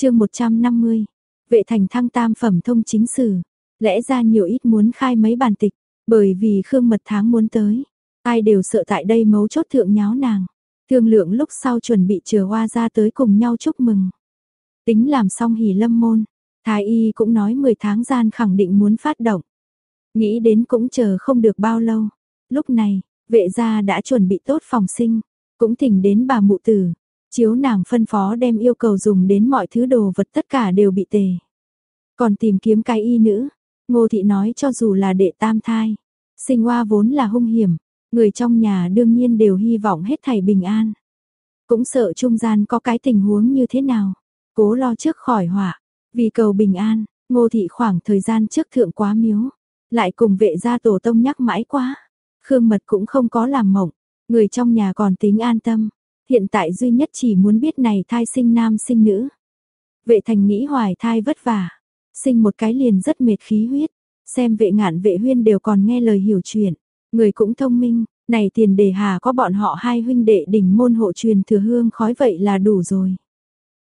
chương 150, vệ thành thăng tam phẩm thông chính sử, lẽ ra nhiều ít muốn khai mấy bàn tịch, bởi vì Khương Mật tháng muốn tới, ai đều sợ tại đây mấu chốt thượng nháo nàng. Thương lượng lúc sau chuẩn bị chờ hoa ra tới cùng nhau chúc mừng. Tính làm xong hỉ lâm môn, Thái y cũng nói 10 tháng gian khẳng định muốn phát động. Nghĩ đến cũng chờ không được bao lâu. Lúc này, vệ gia đã chuẩn bị tốt phòng sinh, cũng thỉnh đến bà mụ tử, chiếu nàng phân phó đem yêu cầu dùng đến mọi thứ đồ vật tất cả đều bị tề. Còn tìm kiếm cái y nữ, ngô thị nói cho dù là đệ tam thai, sinh hoa vốn là hung hiểm, người trong nhà đương nhiên đều hy vọng hết thảy bình an. Cũng sợ trung gian có cái tình huống như thế nào, cố lo trước khỏi họa, vì cầu bình an, ngô thị khoảng thời gian trước thượng quá miếu, lại cùng vệ gia tổ tông nhắc mãi quá. Khương Mật cũng không có làm mộng, người trong nhà còn tính an tâm. Hiện tại duy nhất chỉ muốn biết này thai sinh nam sinh nữ. Vệ thành nghĩ hoài thai vất vả, sinh một cái liền rất mệt khí huyết. Xem vệ ngạn vệ huyên đều còn nghe lời hiểu chuyện, người cũng thông minh, này tiền đề hà có bọn họ hai huynh đệ đỉnh môn hộ truyền thừa hương khói vậy là đủ rồi.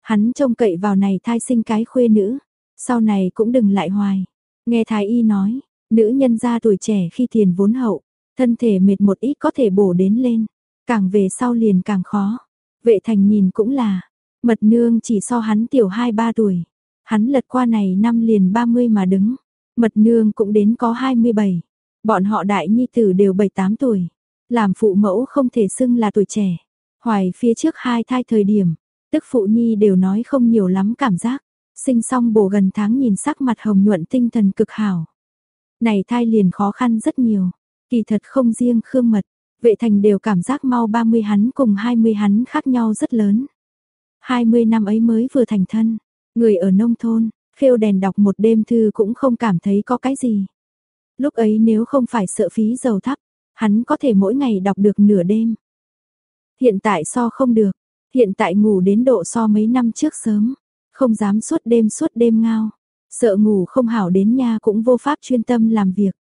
Hắn trông cậy vào này thai sinh cái khuê nữ, sau này cũng đừng lại hoài. Nghe thái y nói, nữ nhân ra tuổi trẻ khi tiền vốn hậu, thân thể mệt một ít có thể bổ đến lên, càng về sau liền càng khó. Vệ thành nhìn cũng là, mật nương chỉ so hắn tiểu 2-3 tuổi, hắn lật qua này năm liền 30 mà đứng, mật nương cũng đến có 27, bọn họ đại nhi tử đều 7-8 tuổi, làm phụ mẫu không thể xưng là tuổi trẻ, hoài phía trước hai thai thời điểm, tức phụ nhi đều nói không nhiều lắm cảm giác, sinh xong bổ gần tháng nhìn sắc mặt hồng nhuận tinh thần cực hảo. Này thai liền khó khăn rất nhiều, kỳ thật không riêng Khương Mật, vệ thành đều cảm giác mau 30 hắn cùng 20 hắn khác nhau rất lớn. 20 năm ấy mới vừa thành thân, người ở nông thôn, khêu đèn đọc một đêm thư cũng không cảm thấy có cái gì. Lúc ấy nếu không phải sợ phí dầu thấp, hắn có thể mỗi ngày đọc được nửa đêm. Hiện tại so không được, hiện tại ngủ đến độ so mấy năm trước sớm, không dám suốt đêm suốt đêm ngao. Sợ ngủ không hảo đến nha cũng vô pháp chuyên tâm làm việc.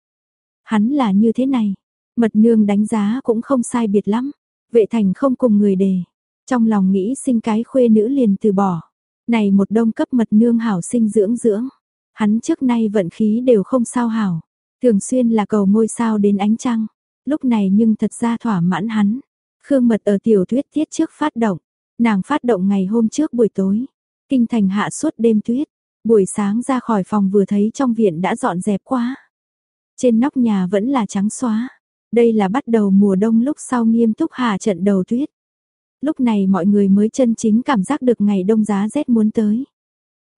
Hắn là như thế này, mật nương đánh giá cũng không sai biệt lắm, vệ thành không cùng người đề. Trong lòng nghĩ sinh cái khuê nữ liền từ bỏ. Này một đông cấp mật nương hảo sinh dưỡng dưỡng. Hắn trước nay vận khí đều không sao hảo. Thường xuyên là cầu ngôi sao đến ánh trăng. Lúc này nhưng thật ra thỏa mãn hắn. Khương mật ở tiểu thuyết tiết trước phát động. Nàng phát động ngày hôm trước buổi tối. Kinh thành hạ suốt đêm tuyết. Buổi sáng ra khỏi phòng vừa thấy trong viện đã dọn dẹp quá. Trên nóc nhà vẫn là trắng xóa. Đây là bắt đầu mùa đông lúc sau nghiêm túc hạ trận đầu tuyết. Lúc này mọi người mới chân chính cảm giác được ngày đông giá rét muốn tới.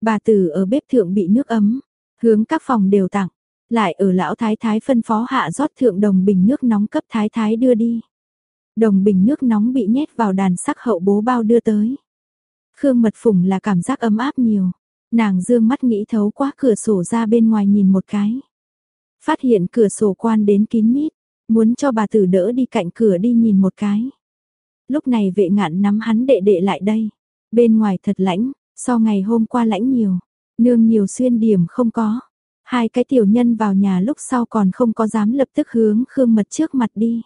Bà tử ở bếp thượng bị nước ấm, hướng các phòng đều tặng, lại ở lão thái thái phân phó hạ rót thượng đồng bình nước nóng cấp thái thái đưa đi. Đồng bình nước nóng bị nhét vào đàn sắc hậu bố bao đưa tới. Khương mật phùng là cảm giác ấm áp nhiều. Nàng dương mắt nghĩ thấu qua cửa sổ ra bên ngoài nhìn một cái. Phát hiện cửa sổ quan đến kín mít, muốn cho bà tử đỡ đi cạnh cửa đi nhìn một cái. Lúc này vệ ngạn nắm hắn đệ đệ lại đây. Bên ngoài thật lãnh, so ngày hôm qua lãnh nhiều. Nương nhiều xuyên điểm không có. Hai cái tiểu nhân vào nhà lúc sau còn không có dám lập tức hướng Khương Mật trước mặt đi.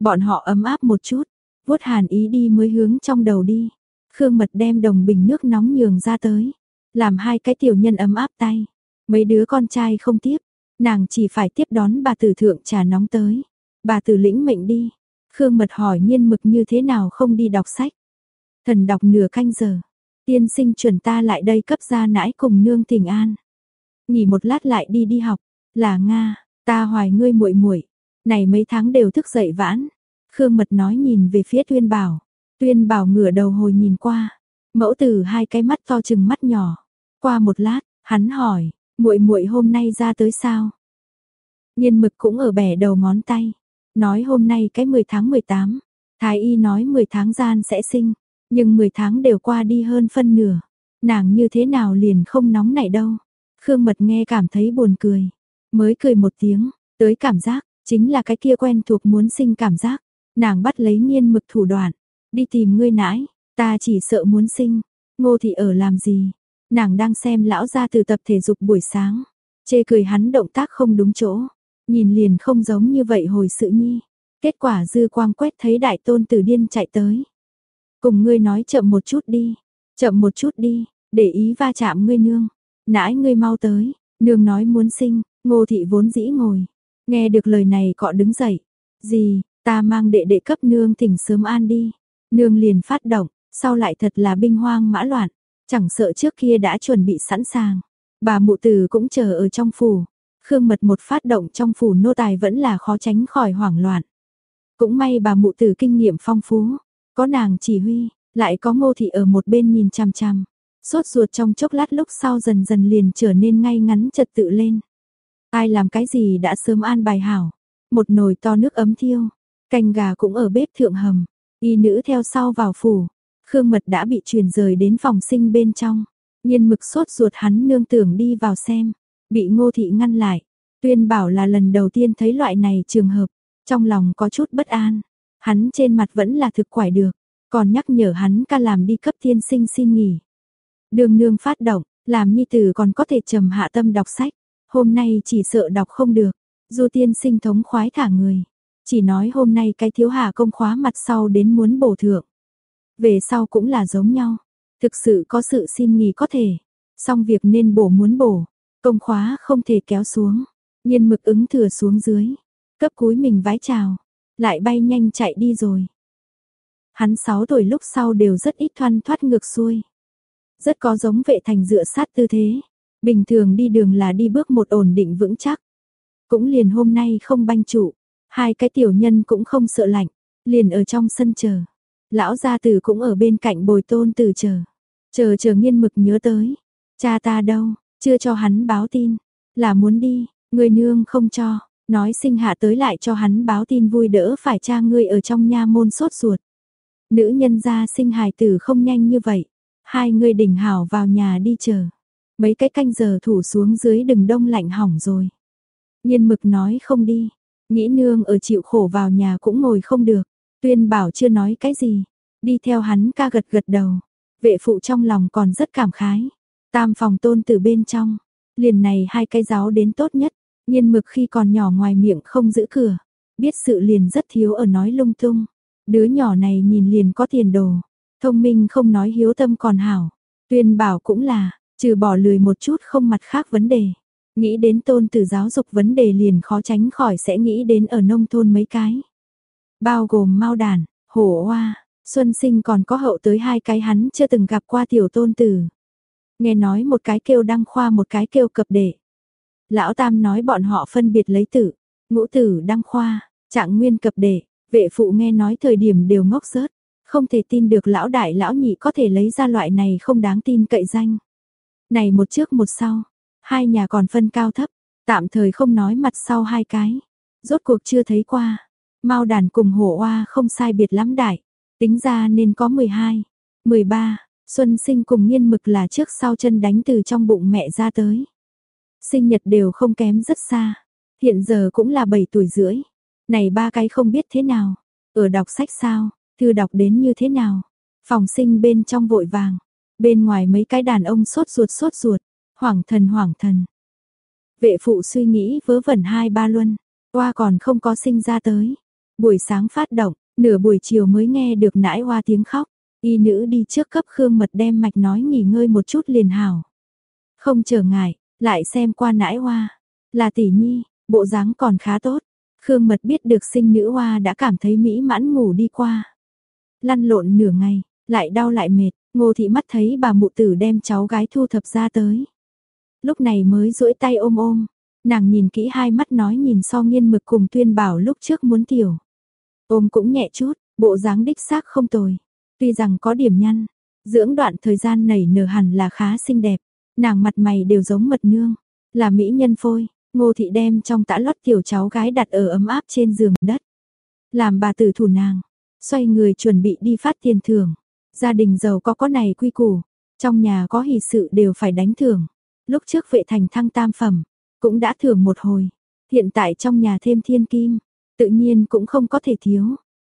Bọn họ ấm áp một chút, vuốt hàn ý đi mới hướng trong đầu đi. Khương Mật đem đồng bình nước nóng nhường ra tới. Làm hai cái tiểu nhân ấm áp tay. Mấy đứa con trai không tiếp. Nàng chỉ phải tiếp đón bà tử thượng trà nóng tới. Bà tử lĩnh mệnh đi. Khương mật hỏi nhiên mực như thế nào không đi đọc sách. Thần đọc nửa canh giờ. Tiên sinh chuẩn ta lại đây cấp ra nãi cùng nương tình an. Nghỉ một lát lại đi đi học. Là Nga, ta hoài ngươi muội muội Này mấy tháng đều thức dậy vãn. Khương mật nói nhìn về phía tuyên bảo. Tuyên bảo ngửa đầu hồi nhìn qua. Mẫu tử hai cái mắt to chừng mắt nhỏ. Qua một lát, hắn hỏi, muội muội hôm nay ra tới sao? Nhiên mực cũng ở bẻ đầu ngón tay. Nói hôm nay cái 10 tháng 18. Thái y nói 10 tháng gian sẽ sinh. Nhưng 10 tháng đều qua đi hơn phân nửa. Nàng như thế nào liền không nóng này đâu. Khương mật nghe cảm thấy buồn cười. Mới cười một tiếng, tới cảm giác, chính là cái kia quen thuộc muốn sinh cảm giác. Nàng bắt lấy nhiên mực thủ đoạn, đi tìm ngươi nãi, Ta chỉ sợ muốn sinh, ngô thị ở làm gì? Nàng đang xem lão gia từ tập thể dục buổi sáng. Chê cười hắn động tác không đúng chỗ. Nhìn liền không giống như vậy hồi sự nhi. Kết quả dư quang quét thấy đại tôn tử điên chạy tới. Cùng ngươi nói chậm một chút đi. Chậm một chút đi. để ý va chạm ngươi nương, nãi ngươi mau tới, nương nói muốn sinh, ngô thị vốn dĩ ngồi, nghe được lời này cọ đứng dậy, gì, ta mang đệ đệ cấp nương thỉnh sớm an đi, nương liền phát động, sau lại thật là binh hoang mã loạn, chẳng sợ trước kia đã chuẩn bị sẵn sàng, bà mụ tử cũng chờ ở trong phủ, Khương Mật một phát động trong phủ nô tài vẫn là khó tránh khỏi hoảng loạn. Cũng may bà mụ tử kinh nghiệm phong phú, có nàng chỉ huy, lại có ngô thị ở một bên nhìn chằm chằm. Sốt ruột trong chốc lát lúc sau dần dần liền trở nên ngay ngắn trật tự lên. Ai làm cái gì đã sớm an bài hảo. Một nồi to nước ấm thiêu, canh gà cũng ở bếp thượng hầm, y nữ theo sau vào phủ. Khương Mật đã bị truyền rời đến phòng sinh bên trong. Nhiên mực sốt ruột hắn nương tưởng đi vào xem, bị ngô thị ngăn lại. Tuyên bảo là lần đầu tiên thấy loại này trường hợp, trong lòng có chút bất an. Hắn trên mặt vẫn là thực quải được, còn nhắc nhở hắn ca làm đi cấp tiên sinh xin nghỉ. Đường nương phát động, làm nhi tử còn có thể trầm hạ tâm đọc sách. Hôm nay chỉ sợ đọc không được, du tiên sinh thống khoái thả người. Chỉ nói hôm nay cái thiếu hạ công khóa mặt sau đến muốn bổ thượng. Về sau cũng là giống nhau. Thực sự có sự xin nghỉ có thể. Xong việc nên bổ muốn bổ. Công khóa không thể kéo xuống. Nhiên mực ứng thừa xuống dưới. Cấp cúi mình vái chào. Lại bay nhanh chạy đi rồi. Hắn 6 tuổi lúc sau đều rất ít thoăn thoát ngược xuôi. Rất có giống vệ thành dựa sát tư thế. Bình thường đi đường là đi bước một ổn định vững chắc. Cũng liền hôm nay không banh trụ. Hai cái tiểu nhân cũng không sợ lạnh. Liền ở trong sân chờ. Lão gia tử cũng ở bên cạnh bồi tôn tử chờ. Chờ chờ nghiên mực nhớ tới. Cha ta đâu, chưa cho hắn báo tin. Là muốn đi, người nương không cho. Nói sinh hạ tới lại cho hắn báo tin vui đỡ phải cha ngươi ở trong nha môn sốt ruột. Nữ nhân gia sinh hài tử không nhanh như vậy. Hai người đỉnh hảo vào nhà đi chờ. Mấy cái canh giờ thủ xuống dưới đừng đông lạnh hỏng rồi. Nhiên mực nói không đi. Nghĩ nương ở chịu khổ vào nhà cũng ngồi không được. Tuyên bảo chưa nói cái gì. Đi theo hắn ca gật gật đầu. Vệ phụ trong lòng còn rất cảm khái. Tam phòng tôn từ bên trong. Liền này hai cái giáo đến tốt nhất. Nhiên mực khi còn nhỏ ngoài miệng không giữ cửa. Biết sự liền rất thiếu ở nói lung tung. Đứa nhỏ này nhìn liền có tiền đồ. Thông minh không nói hiếu tâm còn hảo. Tuyên bảo cũng là, trừ bỏ lười một chút không mặt khác vấn đề. Nghĩ đến tôn tử giáo dục vấn đề liền khó tránh khỏi sẽ nghĩ đến ở nông thôn mấy cái. Bao gồm mau đàn, hổ hoa, xuân sinh còn có hậu tới hai cái hắn chưa từng gặp qua tiểu tôn tử. Nghe nói một cái kêu đăng khoa một cái kêu cập đệ. Lão Tam nói bọn họ phân biệt lấy tử, ngũ tử đăng khoa, trạng nguyên cập đệ, vệ phụ nghe nói thời điểm đều ngốc rớt. Không thể tin được lão đại lão nhị có thể lấy ra loại này không đáng tin cậy danh. Này một trước một sau, hai nhà còn phân cao thấp, tạm thời không nói mặt sau hai cái. Rốt cuộc chưa thấy qua. Mao đàn cùng hổ oa không sai biệt lắm đại, tính ra nên có 12, 13, Xuân Sinh cùng Nghiên Mực là trước sau chân đánh từ trong bụng mẹ ra tới. Sinh nhật đều không kém rất xa, hiện giờ cũng là 7 tuổi rưỡi. Này ba cái không biết thế nào, ở đọc sách sao, thư đọc đến như thế nào. Phòng sinh bên trong vội vàng, bên ngoài mấy cái đàn ông sốt ruột sốt ruột, hoảng thần hoảng thần. Vệ phụ suy nghĩ vớ vẩn hai ba luân, qua còn không có sinh ra tới. Buổi sáng phát động, nửa buổi chiều mới nghe được nãi hoa tiếng khóc. Y nữ đi trước cấp Khương Mật đem mạch nói nghỉ ngơi một chút liền hảo. Không chờ ngại, lại xem qua nãi hoa. Là tỷ nhi, bộ dáng còn khá tốt. Khương Mật biết được sinh nữ hoa đã cảm thấy mỹ mãn ngủ đi qua. Lăn lộn nửa ngày, lại đau lại mệt, ngô thị mắt thấy bà mụ tử đem cháu gái thu thập ra tới. Lúc này mới duỗi tay ôm ôm, nàng nhìn kỹ hai mắt nói nhìn so nghiên mực cùng tuyên bảo lúc trước muốn tiểu. Ôm cũng nhẹ chút, bộ dáng đích xác không tồi. Tuy rằng có điểm nhăn, dưỡng đoạn thời gian nảy nở hẳn là khá xinh đẹp. Nàng mặt mày đều giống mật nương, là mỹ nhân phôi. Ngô thị đem trong tã lót tiểu cháu gái đặt ở ấm áp trên giường đất. Làm bà tử thủ nàng, xoay người chuẩn bị đi phát tiền thưởng. Gia đình giàu có có này quy củ, trong nhà có hỷ sự đều phải đánh thưởng. Lúc trước vệ thành thăng tam phẩm, cũng đã thưởng một hồi. Hiện tại trong nhà thêm thiên kim, tự nhiên cũng không có thể thiếu.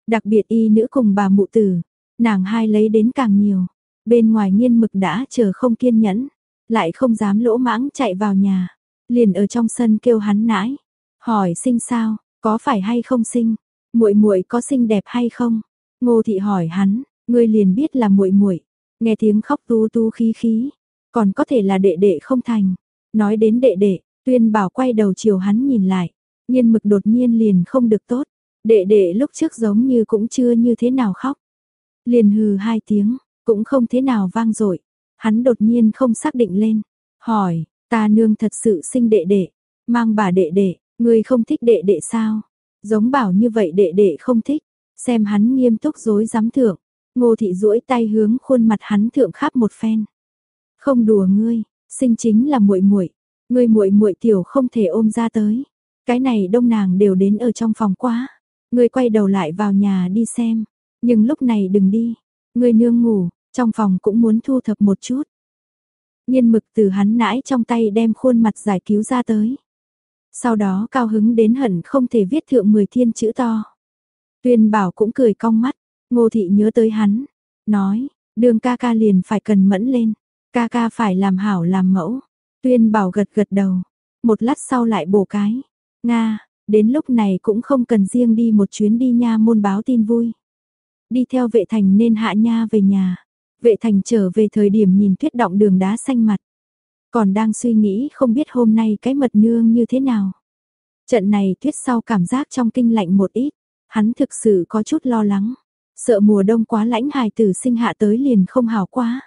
Đặc biệt y nữ cùng bà mụ tử, nàng hai lấy đến càng nhiều. Bên ngoài nghiên mực đã chờ không kiên nhẫn, lại không dám lỗ mãng chạy vào nhà. Liền ở trong sân kêu hắn nãi, hỏi sinh sao, có phải hay không sinh, muội muội có xinh đẹp hay không? Ngô thị hỏi hắn, ngươi liền biết là muội muội. Nghe tiếng khóc tu tu khí khí, còn có thể là đệ đệ không thành. Nói đến đệ đệ, tuyên bảo quay đầu chiều hắn nhìn lại, nhiên mực đột nhiên liền không được tốt. Đệ đệ lúc trước giống như cũng chưa như thế nào khóc. Liền hừ hai tiếng, cũng không thế nào vang dội Hắn đột nhiên không xác định lên. Hỏi, ta nương thật sự sinh đệ đệ, mang bà đệ đệ, người không thích đệ đệ sao? Giống bảo như vậy đệ đệ không thích, xem hắn nghiêm túc dối dám thượng. Ngô thị duỗi tay hướng khuôn mặt hắn thượng khắp một phen. Không đùa ngươi, sinh chính là muội muội, ngươi muội muội tiểu không thể ôm ra tới. Cái này đông nàng đều đến ở trong phòng quá. Ngươi quay đầu lại vào nhà đi xem, nhưng lúc này đừng đi. Ngươi nương ngủ, trong phòng cũng muốn thu thập một chút. Nhiên mực từ hắn nãi trong tay đem khuôn mặt giải cứu ra tới. Sau đó cao hứng đến hận không thể viết thượng 10 thiên chữ to. Tuyên bảo cũng cười cong mắt, ngô thị nhớ tới hắn, nói, đường ca ca liền phải cần mẫn lên, ca ca phải làm hảo làm mẫu. Tuyên bảo gật gật đầu, một lát sau lại bổ cái, Nga, đến lúc này cũng không cần riêng đi một chuyến đi nha môn báo tin vui. Đi theo vệ thành nên hạ nha về nhà, vệ thành trở về thời điểm nhìn tuyết động đường đá xanh mặt. Còn đang suy nghĩ không biết hôm nay cái mật nương như thế nào. Trận này tuyết sau cảm giác trong kinh lạnh một ít, hắn thực sự có chút lo lắng. Sợ mùa đông quá lãnh hài tử sinh hạ tới liền không hào quá.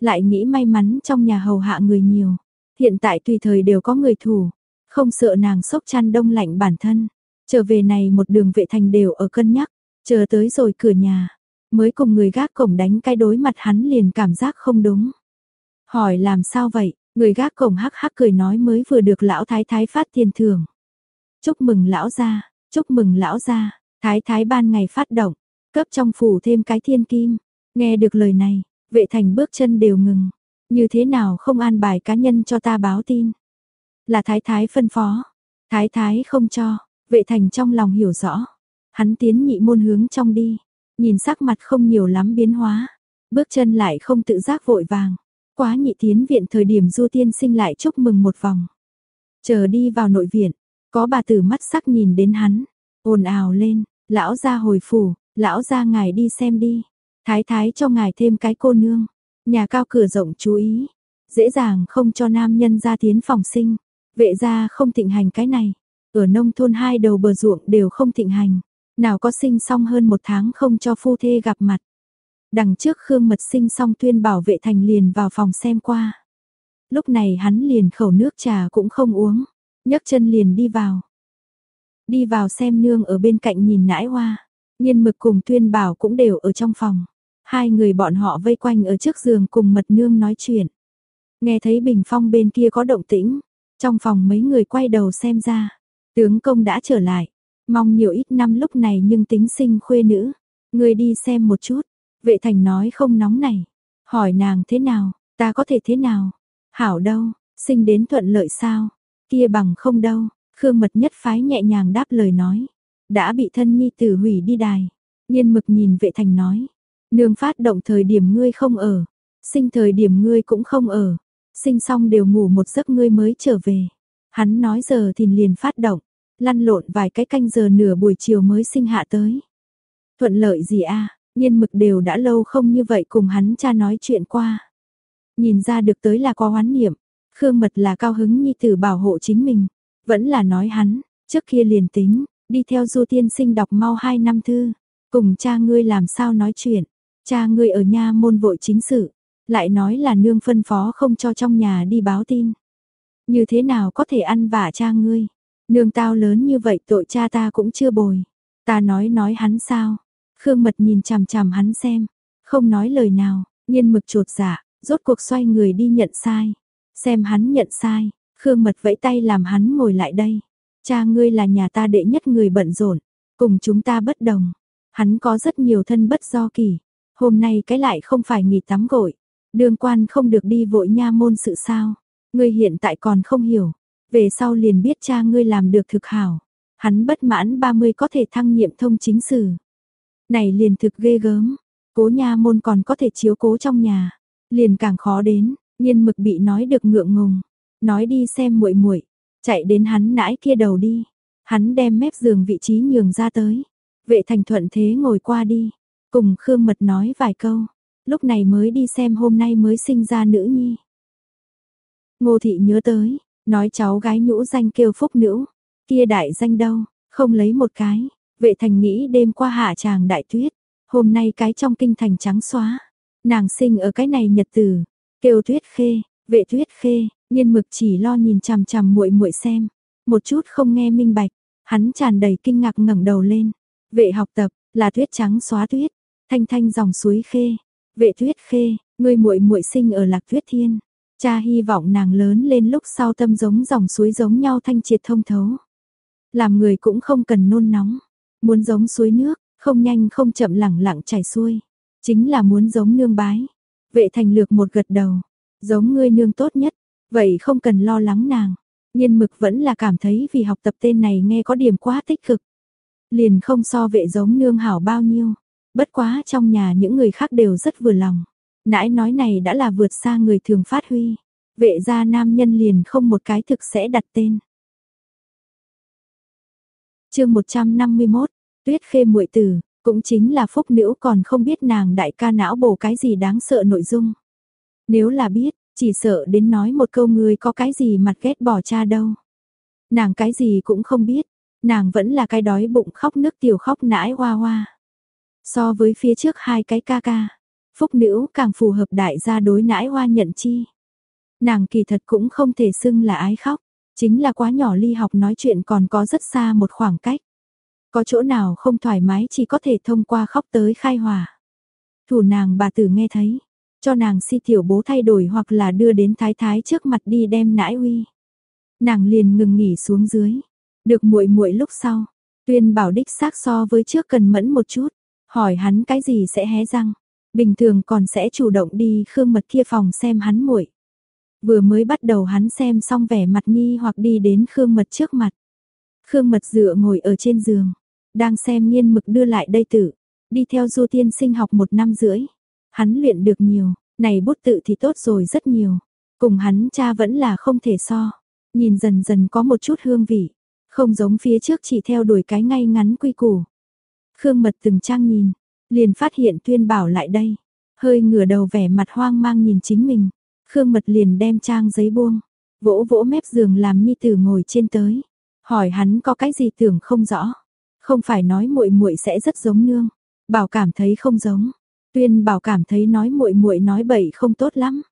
Lại nghĩ may mắn trong nhà hầu hạ người nhiều. Hiện tại tùy thời đều có người thủ. Không sợ nàng sốc chăn đông lạnh bản thân. Trở về này một đường vệ thành đều ở cân nhắc. Chờ tới rồi cửa nhà. Mới cùng người gác cổng đánh cái đối mặt hắn liền cảm giác không đúng. Hỏi làm sao vậy? Người gác cổng hắc hắc cười nói mới vừa được lão thái thái phát tiền thưởng. Chúc mừng lão gia, chúc mừng lão gia, thái thái ban ngày phát động, cấp trong phủ thêm cái thiên kim. Nghe được lời này, vệ thành bước chân đều ngừng. Như thế nào không an bài cá nhân cho ta báo tin? Là thái thái phân phó. Thái thái không cho, vệ thành trong lòng hiểu rõ. Hắn tiến nhị môn hướng trong đi, nhìn sắc mặt không nhiều lắm biến hóa. Bước chân lại không tự giác vội vàng. Quá nhị tiến viện thời điểm du tiên sinh lại chúc mừng một vòng. Chờ đi vào nội viện, có bà tử mắt sắc nhìn đến hắn, ồn ào lên, lão ra hồi phủ, lão ra ngài đi xem đi. Thái thái cho ngài thêm cái cô nương, nhà cao cửa rộng chú ý, dễ dàng không cho nam nhân ra tiến phòng sinh, vệ gia không thịnh hành cái này. Ở nông thôn hai đầu bờ ruộng đều không thịnh hành, nào có sinh xong hơn một tháng không cho phu thê gặp mặt. Đằng trước Khương Mật sinh xong tuyên bảo vệ thành liền vào phòng xem qua. Lúc này hắn liền khẩu nước trà cũng không uống, nhấc chân liền đi vào. Đi vào xem nương ở bên cạnh nhìn nãi hoa, nhiên mực cùng tuyên bảo cũng đều ở trong phòng. Hai người bọn họ vây quanh ở trước giường cùng mật nương nói chuyện. Nghe thấy bình phong bên kia có động tĩnh, trong phòng mấy người quay đầu xem ra. Tướng công đã trở lại, mong nhiều ít năm lúc này nhưng tính sinh khuê nữ. Người đi xem một chút, Vệ thành nói không nóng này. Hỏi nàng thế nào, ta có thể thế nào? Hảo đâu, sinh đến thuận lợi sao? Kia bằng không đâu. Khương mật nhất phái nhẹ nhàng đáp lời nói. Đã bị thân nhi tử hủy đi đài. Nhiên mực nhìn vệ thành nói. Nương phát động thời điểm ngươi không ở. Sinh thời điểm ngươi cũng không ở. Sinh xong đều ngủ một giấc ngươi mới trở về. Hắn nói giờ thì liền phát động. Lăn lộn vài cái canh giờ nửa buổi chiều mới sinh hạ tới. Thuận lợi gì a Nhiên mực đều đã lâu không như vậy cùng hắn cha nói chuyện qua. Nhìn ra được tới là có hoán niệm, Khương Mật là cao hứng nhi tử bảo hộ chính mình, vẫn là nói hắn, trước kia liền tính, đi theo du tiên sinh đọc mau hai năm thư, cùng cha ngươi làm sao nói chuyện, cha ngươi ở nhà môn vội chính sự, lại nói là nương phân phó không cho trong nhà đi báo tin. Như thế nào có thể ăn vả cha ngươi, nương tao lớn như vậy tội cha ta cũng chưa bồi, ta nói nói hắn sao, Khương Mật nhìn chằm chằm hắn xem, không nói lời nào, nhiên mực trột giả rốt cuộc xoay người đi nhận sai. Xem hắn nhận sai, Khương Mật vẫy tay làm hắn ngồi lại đây. Cha ngươi là nhà ta đệ nhất người bận rộn, cùng chúng ta bất đồng. Hắn có rất nhiều thân bất do kỳ. Hôm nay cái lại không phải nghỉ tắm gội. Đường quan không được đi vội nha môn sự sao. Ngươi hiện tại còn không hiểu. Về sau liền biết cha ngươi làm được thực hảo. Hắn bất mãn 30 có thể thăng nhiệm thông chính sử. Này liền thực ghê gớm, cố nha môn còn có thể chiếu cố trong nhà, liền càng khó đến, nhiên mực bị nói được ngượng ngùng, nói đi xem muội muội, chạy đến hắn nãi kia đầu đi, hắn đem mép giường vị trí nhường ra tới, vệ thành thuận thế ngồi qua đi, cùng Khương Mật nói vài câu, lúc này mới đi xem hôm nay mới sinh ra nữ nhi, Ngô thị nhớ tới, nói cháu gái nhũ danh kêu phúc nữ, kia đại danh đâu, không lấy một cái, vệ thành nghĩ đêm qua hạ chàng đại tuyết, hôm nay cái trong kinh thành trắng xóa, nàng sinh ở cái này nhật tử, kêu tuyết khê, vệ tuyết khê, nhiên mực chỉ lo nhìn chằm chằm muội muội xem, một chút không nghe minh bạch, hắn tràn đầy kinh ngạc ngẩng đầu lên, vệ học tập, là tuyết trắng xóa tuyết, thanh thanh dòng suối khê, vệ tuyết khê, ngươi muội muội sinh ở lạc tuyết thiên. Cha hy vọng nàng lớn lên lúc sau tâm giống dòng suối giống nhau thanh triệt thông thấu. Làm người cũng không cần nôn nóng, muốn giống suối nước, không nhanh không chậm lẳng lặng chảy xuôi, chính là muốn giống nương bái. Vệ thành lược một gật đầu, giống ngươi nương tốt nhất, vậy không cần lo lắng nàng. Nhiên mực vẫn là cảm thấy vì học tập tên này nghe có điểm quá tích cực. Liền không so vệ giống nương hảo bao nhiêu, bất quá trong nhà những người khác đều rất vừa lòng. Nãi nói này đã là vượt xa người thường phát huy. Vệ gia nam nhân liền không một cái thực sẽ đặt tên. chương 151, Tuyết Khê muội tử, cũng chính là phúc nữ còn không biết nàng đại ca não bổ cái gì đáng sợ nội dung. Nếu là biết, chỉ sợ đến nói một câu người có cái gì mặt ghét bỏ cha đâu. Nàng cái gì cũng không biết, nàng vẫn là cái đói bụng khóc nước tiểu khóc nãi hoa hoa. So với phía trước hai cái ca ca, phúc nữ càng phù hợp đại gia đối nãi hoa nhận chi. Nàng kỳ thật cũng không thể xưng là ái khóc, chính là quá nhỏ ly học nói chuyện còn có rất xa một khoảng cách. Có chỗ nào không thoải mái chỉ có thể thông qua khóc tới khai hòa. Thủ nàng bà tử nghe thấy, cho nàng si tiểu bố thay đổi hoặc là đưa đến thái thái trước mặt đi đem nãi uy. Nàng liền ngừng nghỉ xuống dưới, được muội muội lúc sau, tuyên bảo đích xác so với trước cần mẫn một chút, hỏi hắn cái gì sẽ hé răng, bình thường còn sẽ chủ động đi khương mật kia phòng xem hắn muội. Vừa mới bắt đầu hắn xem xong vẻ mặt nghi hoặc đi đến khương mật trước mặt. Khương mật dựa ngồi ở trên giường, đang xem nghiên mực đưa lại đây tử, đi theo du tiên sinh học một năm rưỡi. Hắn luyện được nhiều, này bút tự thì tốt rồi rất nhiều. Cùng hắn cha vẫn là không thể so. Nhìn dần dần có một chút hương vị. Không giống phía trước chỉ theo đuổi cái ngay ngắn quy củ. Khương mật từng trang nhìn, liền phát hiện tuyên bảo lại đây. Hơi ngửa đầu vẻ mặt hoang mang nhìn chính mình. Khương mật liền đem trang giấy buông. Vỗ vỗ mép giường làm nhi tử ngồi trên tới. Hỏi hắn có cái gì tưởng không rõ. Không phải nói muội muội sẽ rất giống nương. Bảo cảm thấy không giống. Tuyên bảo cảm thấy nói muội muội nói bậy không tốt lắm.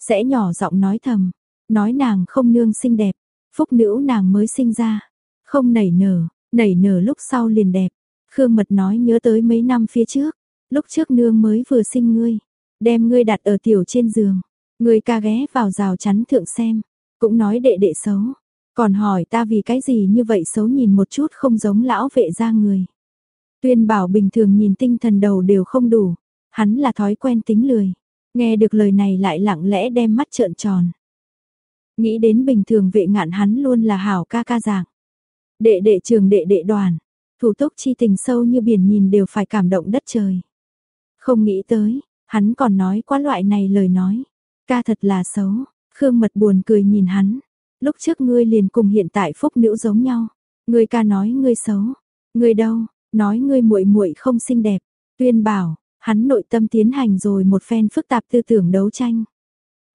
Sẽ nhỏ giọng nói thầm. Nói nàng không nương xinh đẹp. Phúc nữ nàng mới sinh ra. Không nảy nở. Nảy nở lúc sau liền đẹp. Khương Mật nói nhớ tới mấy năm phía trước. Lúc trước nương mới vừa sinh ngươi. Đem ngươi đặt ở tiểu trên giường. Ngươi ca ghé vào rào chắn thượng xem. Cũng nói đệ đệ xấu. Còn hỏi ta vì cái gì như vậy xấu nhìn một chút không giống lão vệ ra người. Tuyên bảo bình thường nhìn tinh thần đầu đều không đủ. Hắn là thói quen tính lười. Nghe được lời này lại lặng lẽ đem mắt trợn tròn. Nghĩ đến bình thường vệ ngạn hắn luôn là hảo ca ca dạng. Đệ đệ trường đệ đệ đoàn. Thủ túc chi tình sâu như biển nhìn đều phải cảm động đất trời. Không nghĩ tới, hắn còn nói quá loại này lời nói. Ca thật là xấu. Khương mật buồn cười nhìn hắn. Lúc trước ngươi liền cùng hiện tại phúc nữ giống nhau. Ngươi ca nói ngươi xấu. Ngươi đâu, nói ngươi muội muội không xinh đẹp. Tuyên bảo, hắn nội tâm tiến hành rồi một phen phức tạp tư tưởng đấu tranh.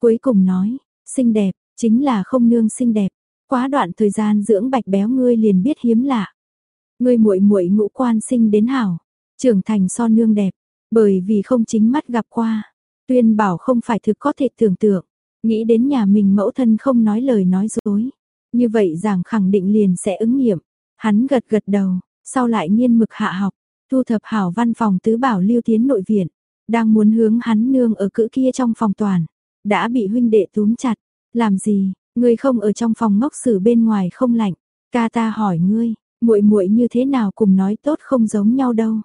Cuối cùng nói, xinh đẹp, chính là không nương xinh đẹp. Quá đoạn thời gian dưỡng bạch béo ngươi liền biết hiếm lạ. Ngươi muội muội ngũ quan sinh đến hảo, trưởng thành so nương đẹp, bởi vì không chính mắt gặp qua. Tuyên bảo không phải thực có thể tưởng tượng, nghĩ đến nhà mình mẫu thân không nói lời nói dối. Như vậy giảng khẳng định liền sẽ ứng nghiệm. Hắn gật gật đầu, sau lại nghiên mực hạ học, thu thập hảo văn phòng tứ bảo lưu tiến nội viện, đang muốn hướng hắn nương ở cữ kia trong phòng toàn, đã bị huynh đệ túm chặt, làm gì, ngươi không ở trong phòng ngốc xử bên ngoài không lạnh, ca ta hỏi ngươi, muội muội như thế nào cùng nói tốt không giống nhau đâu.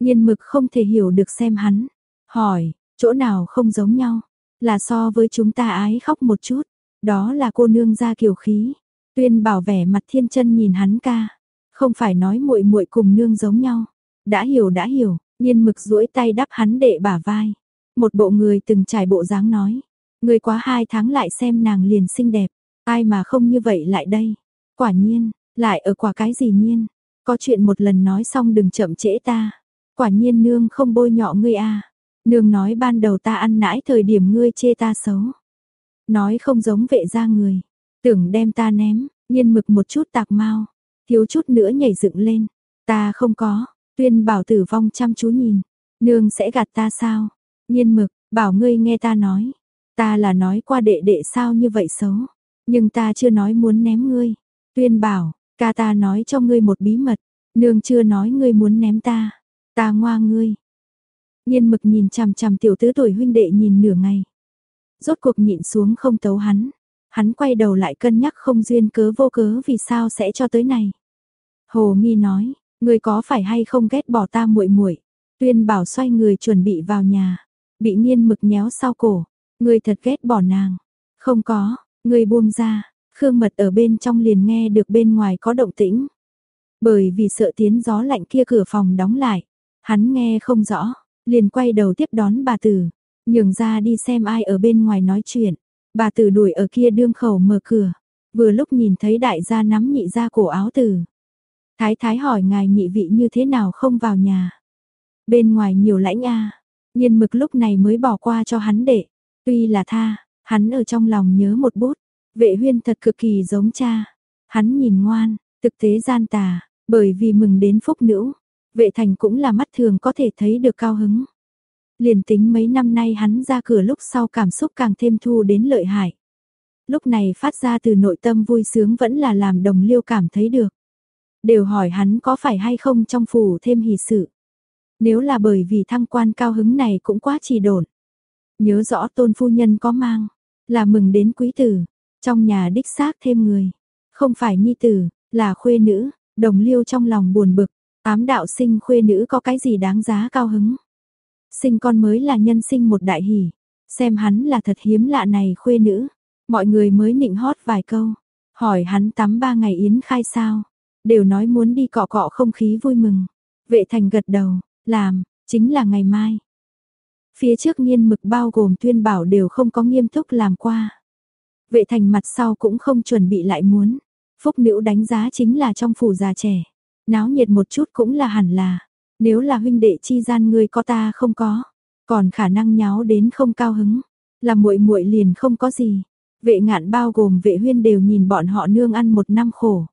Nhiên mực không thể hiểu được xem hắn, hỏi, chỗ nào không giống nhau, là so với chúng ta ái khóc một chút, đó là cô nương ra kiều khí. Tuyên bảo vẻ mặt thiên chân nhìn hắn ca, không phải nói muội muội cùng nương giống nhau. Đã hiểu đã hiểu, nhiên mực duỗi tay đắp hắn đệ bả vai. Một bộ người từng trải bộ dáng nói. Người quá hai tháng lại xem nàng liền xinh đẹp. Ai mà không như vậy lại đây. Quả nhiên, lại ở quả cái gì nhiên. Có chuyện một lần nói xong đừng chậm trễ ta. Quả nhiên nương không bôi nhọ ngươi a. Nương nói ban đầu ta ăn nãi thời điểm ngươi chê ta xấu. nói không giống vệ gia người, tưởng đem ta ném, nhiên mực một chút tạc mau, thiếu chút nữa nhảy dựng lên, ta không có, tuyên bảo tử vong chăm chú nhìn, nương sẽ gạt ta sao, nhiên mực, bảo ngươi nghe ta nói, ta là nói qua đệ đệ sao như vậy xấu, nhưng ta chưa nói muốn ném ngươi, tuyên bảo, ca ta nói cho ngươi một bí mật, nương chưa nói ngươi muốn ném ta, ta ngoa ngươi. Nhiên mực nhìn chằm chằm tiểu tứ tuổi huynh đệ nhìn nửa ngày. Rốt cuộc nhịn xuống không tấu hắn. Hắn quay đầu lại cân nhắc không duyên cớ vô cớ vì sao sẽ cho tới này. Hồ nghi nói, ngươi có phải hay không ghét bỏ ta muội muội? Tuyên bảo xoay người chuẩn bị vào nhà, bị Nhiên mực nhéo sau cổ, ngươi thật ghét bỏ nàng. Không có, ngươi buông ra, Khương Mật ở bên trong liền nghe được bên ngoài có động tĩnh. Bởi vì sợ tiếng gió lạnh kia cửa phòng đóng lại, hắn nghe không rõ, liền quay đầu tiếp đón bà tử, nhường ra đi xem ai ở bên ngoài nói chuyện. Bà tử đuổi ở kia đương khẩu mở cửa, vừa lúc nhìn thấy đại gia nắm nhị ra cổ áo tử. Thái thái hỏi ngài nhị vị như thế nào không vào nhà. Bên ngoài nhiều lãnh a à. nhiên mực lúc này mới bỏ qua cho hắn đệ. Tuy là tha, hắn ở trong lòng nhớ một bút. Vệ huyên thật cực kỳ giống cha. Hắn nhìn ngoan, thực tế gian tà, bởi vì mừng đến phúc nữ. Vệ thành cũng là mắt thường có thể thấy được cao hứng. Liền tính mấy năm nay hắn ra cửa lúc sau cảm xúc càng thêm thu đến lợi hại. Lúc này phát ra từ nội tâm vui sướng vẫn là làm đồng liêu cảm thấy được. Đều hỏi hắn có phải hay không trong phủ thêm hỷ sự. Nếu là bởi vì thăng quan cao hứng này cũng quá trì độn. Nhớ rõ tôn phu nhân có mang, là mừng đến quý tử, trong nhà đích xác thêm người. Không phải nhi tử, là khuê nữ, đồng liêu trong lòng buồn bực, ám đạo sinh khuê nữ có cái gì đáng giá cao hứng. Sinh con mới là nhân sinh một đại hỷ, xem hắn là thật hiếm lạ này khuê nữ, mọi người mới nịnh hót vài câu, hỏi hắn tắm ba ngày yến khai sao, đều nói muốn đi cọ cọ không khí vui mừng. Vệ thành gật đầu, làm, chính là ngày mai. Phía trước nghiên mực bao gồm tuyên bảo đều không có nghiêm túc làm qua. Vệ thành mặt sau cũng không chuẩn bị lại muốn. Phúc nữ đánh giá chính là trong phủ già trẻ. Náo nhiệt một chút cũng là hẳn là. Nếu là huynh đệ chi gian người có ta không có. Còn khả năng nháo đến không cao hứng. Là muội muội liền không có gì. Vệ ngạn bao gồm vệ huyên đều nhìn bọn họ nương ăn một năm khổ.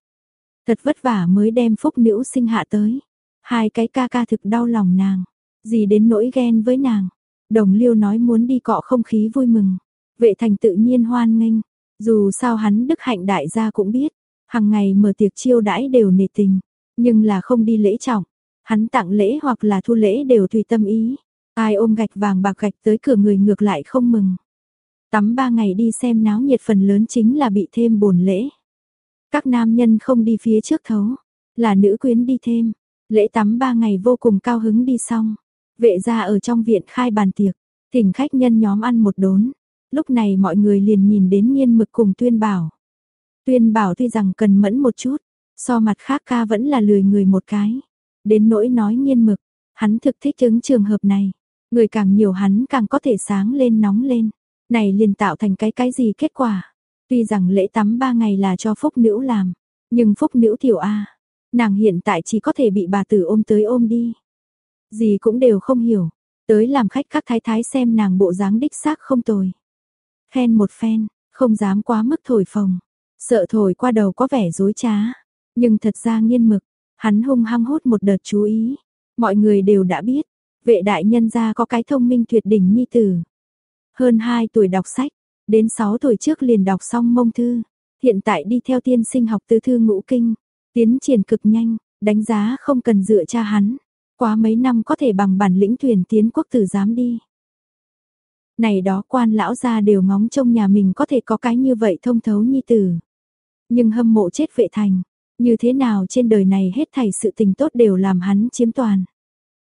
Thật vất vả mới đem phúc nữ sinh hạ tới. Hai cái ca ca thực đau lòng nàng. Gì đến nỗi ghen với nàng. Đồng liêu nói muốn đi cọ không khí vui mừng. Vệ thành tự nhiên hoan nghênh. Dù sao hắn đức hạnh đại gia cũng biết. hàng ngày mở tiệc chiêu đãi đều nề tình. Nhưng là không đi lễ trọng. Hắn tặng lễ hoặc là thu lễ đều tùy tâm ý. Ai ôm gạch vàng bạc gạch tới cửa người ngược lại không mừng. Tắm ba ngày đi xem náo nhiệt phần lớn chính là bị thêm bồn lễ. Các nam nhân không đi phía trước thấu, là nữ quyến đi thêm. Lễ tắm ba ngày vô cùng cao hứng đi xong. Vệ ra ở trong viện khai bàn tiệc, thỉnh khách nhân nhóm ăn một đốn. Lúc này mọi người liền nhìn đến nghiên mực cùng tuyên bảo. Tuyên bảo tuy rằng cần mẫn một chút, so mặt khác ca vẫn là lười người một cái. Đến nỗi nói nghiên mực, hắn thực thích ứng trường hợp này. Người càng nhiều hắn càng có thể sáng lên nóng lên. Này liền tạo thành cái cái gì kết quả. Tuy rằng lễ tắm ba ngày là cho phúc nữ làm, nhưng phúc nữ tiểu A, nàng hiện tại chỉ có thể bị bà tử ôm tới ôm đi. Gì cũng đều không hiểu, tới làm khách các thái thái xem nàng bộ dáng đích xác không tồi. Khen một phen, không dám quá mức thổi phồng, sợ thổi qua đầu có vẻ dối trá, nhưng thật ra nghiên mực, hắn hung hăng hút một đợt chú ý. Mọi người đều đã biết, vệ đại nhân gia có cái thông minh tuyệt đỉnh nhi tử. Hơn 2 tuổi đọc sách, Đến 6 tuổi trước liền đọc xong mông thư, hiện tại đi theo tiên sinh học tứ thư ngũ kinh, tiến triển cực nhanh, đánh giá không cần dựa cha hắn, quá mấy năm có thể bằng bản lĩnh thuyền tiến quốc tử giám đi. Này đó quan lão gia đều ngóng trông nhà mình có thể có cái như vậy thông thấu nhi tử. Nhưng hâm mộ chết vệ thành, như thế nào trên đời này hết thảy sự tình tốt đều làm hắn chiếm toàn.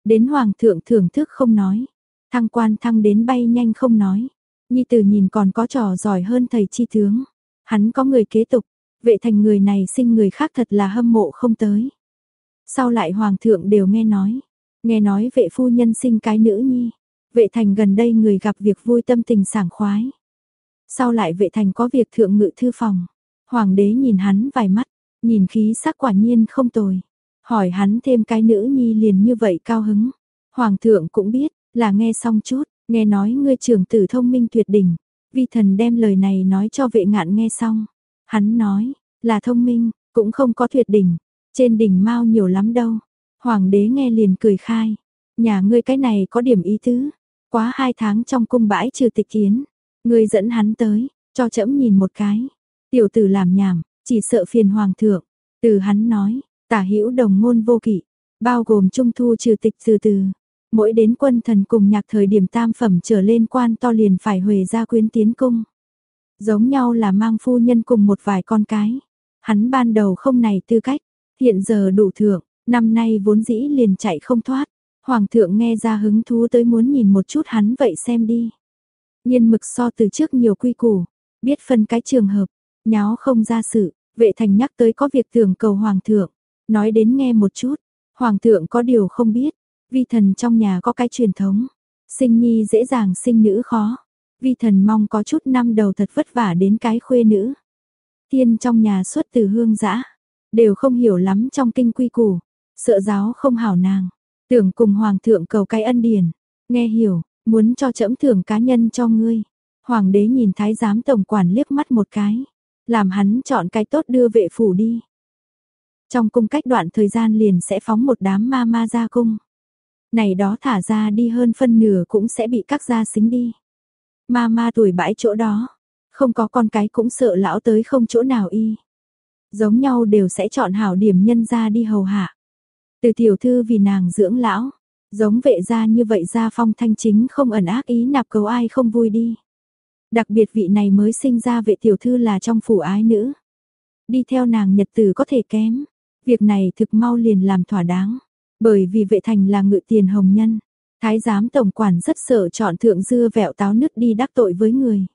Đến hoàng thượng thưởng thức không nói, thăng quan thăng đến bay nhanh không nói, Nhi tử nhìn còn có trò giỏi hơn thầy chi tướng. Hắn có người kế tục, vệ thành người này sinh người khác thật là hâm mộ không tới. Sau lại hoàng thượng đều nghe nói, nghe nói vệ phu nhân sinh cái nữ nhi. Vệ thành gần đây người gặp việc vui tâm tình sảng khoái. Sau lại vệ thành có việc thượng ngự thư phòng. Hoàng đế nhìn hắn vài mắt, nhìn khí sắc quả nhiên không tồi. Hỏi hắn thêm cái nữ nhi liền như vậy cao hứng. Hoàng thượng cũng biết, là nghe xong chút, Nghe nói ngươi trưởng tử thông minh tuyệt đỉnh, Vi thần đem lời này nói cho vệ ngạn nghe xong. Hắn nói, là thông minh, cũng không có tuyệt đỉnh. Trên đỉnh mau nhiều lắm đâu. Hoàng đế nghe liền cười khai. Nhà ngươi cái này có điểm ý tứ. Quá hai tháng trong cung bãi trừ tịch kiến. Ngươi dẫn hắn tới, cho trẫm nhìn một cái. Tiểu tử làm nhảm, chỉ sợ phiền hoàng thượng. Từ hắn nói, tả hữu đồng ngôn vô kỵ, bao gồm trung thu trừ tịch từ từ. Mỗi đến quân thần cùng nhạc thời điểm tam phẩm trở lên quan to liền phải huề ra quyến tiến cung. Giống nhau là mang phu nhân cùng một vài con cái. Hắn ban đầu không này tư cách, hiện giờ đủ thượng, năm nay vốn dĩ liền chạy không thoát. Hoàng thượng nghe ra hứng thú tới muốn nhìn một chút hắn vậy xem đi. Nhiên mực so từ trước nhiều quy củ, biết phân cái trường hợp, nháo không ra sự, vệ thành nhắc tới có việc tưởng cầu hoàng thượng, nói đến nghe một chút, hoàng thượng có điều không biết, vi thần trong nhà có cái truyền thống, sinh nhi dễ dàng sinh nữ khó, vi thần mong có chút năm đầu thật vất vả đến cái khuê nữ. Tiên trong nhà xuất từ hương dã đều không hiểu lắm trong kinh quy củ, sợ giáo không hảo nàng, tưởng cùng hoàng thượng cầu cái ân điển, nghe hiểu, muốn cho trẫm thưởng cá nhân cho ngươi. Hoàng đế nhìn thái giám tổng quản liếc mắt một cái, làm hắn chọn cái tốt đưa vệ phủ đi. Trong cung cách đoạn thời gian liền sẽ phóng một đám ma ma ra cung. Này đó thả ra đi hơn phân nửa cũng sẽ bị các gia xính đi. Ma ma tuổi bãi chỗ đó, không có con cái cũng sợ lão tới không chỗ nào y. Giống nhau đều sẽ chọn hảo điểm nhân ra đi hầu hạ. Từ tiểu thư vì nàng dưỡng lão, giống vệ gia như vậy gia phong thanh chính không ẩn ác ý nạp cầu ai không vui đi. Đặc biệt vị này mới sinh ra vệ tiểu thư là trong phủ ái nữ. Đi theo nàng nhật tử có thể kém. Việc này thực mau liền làm thỏa đáng. Bởi vì vệ thành là ngự tiền hồng nhân. Thái giám tổng quản rất sợ chọn thượng dưa vẹo táo nứt đi đắc tội với người.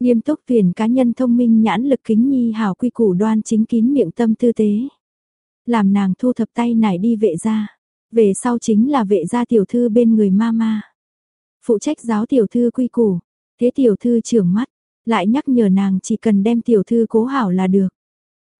Nghiêm túc tiền cá nhân thông minh nhãn lực kính nhi hảo quy củ đoan chính kín miệng tâm tư tế. Làm nàng thu thập tay nải đi vệ ra. Về sau chính là vệ gia tiểu thư bên người mama. Phụ trách giáo tiểu thư quy củ, Thế tiểu thư trưởng mắt, lại nhắc nhở nàng chỉ cần đem tiểu thư cố hảo là được.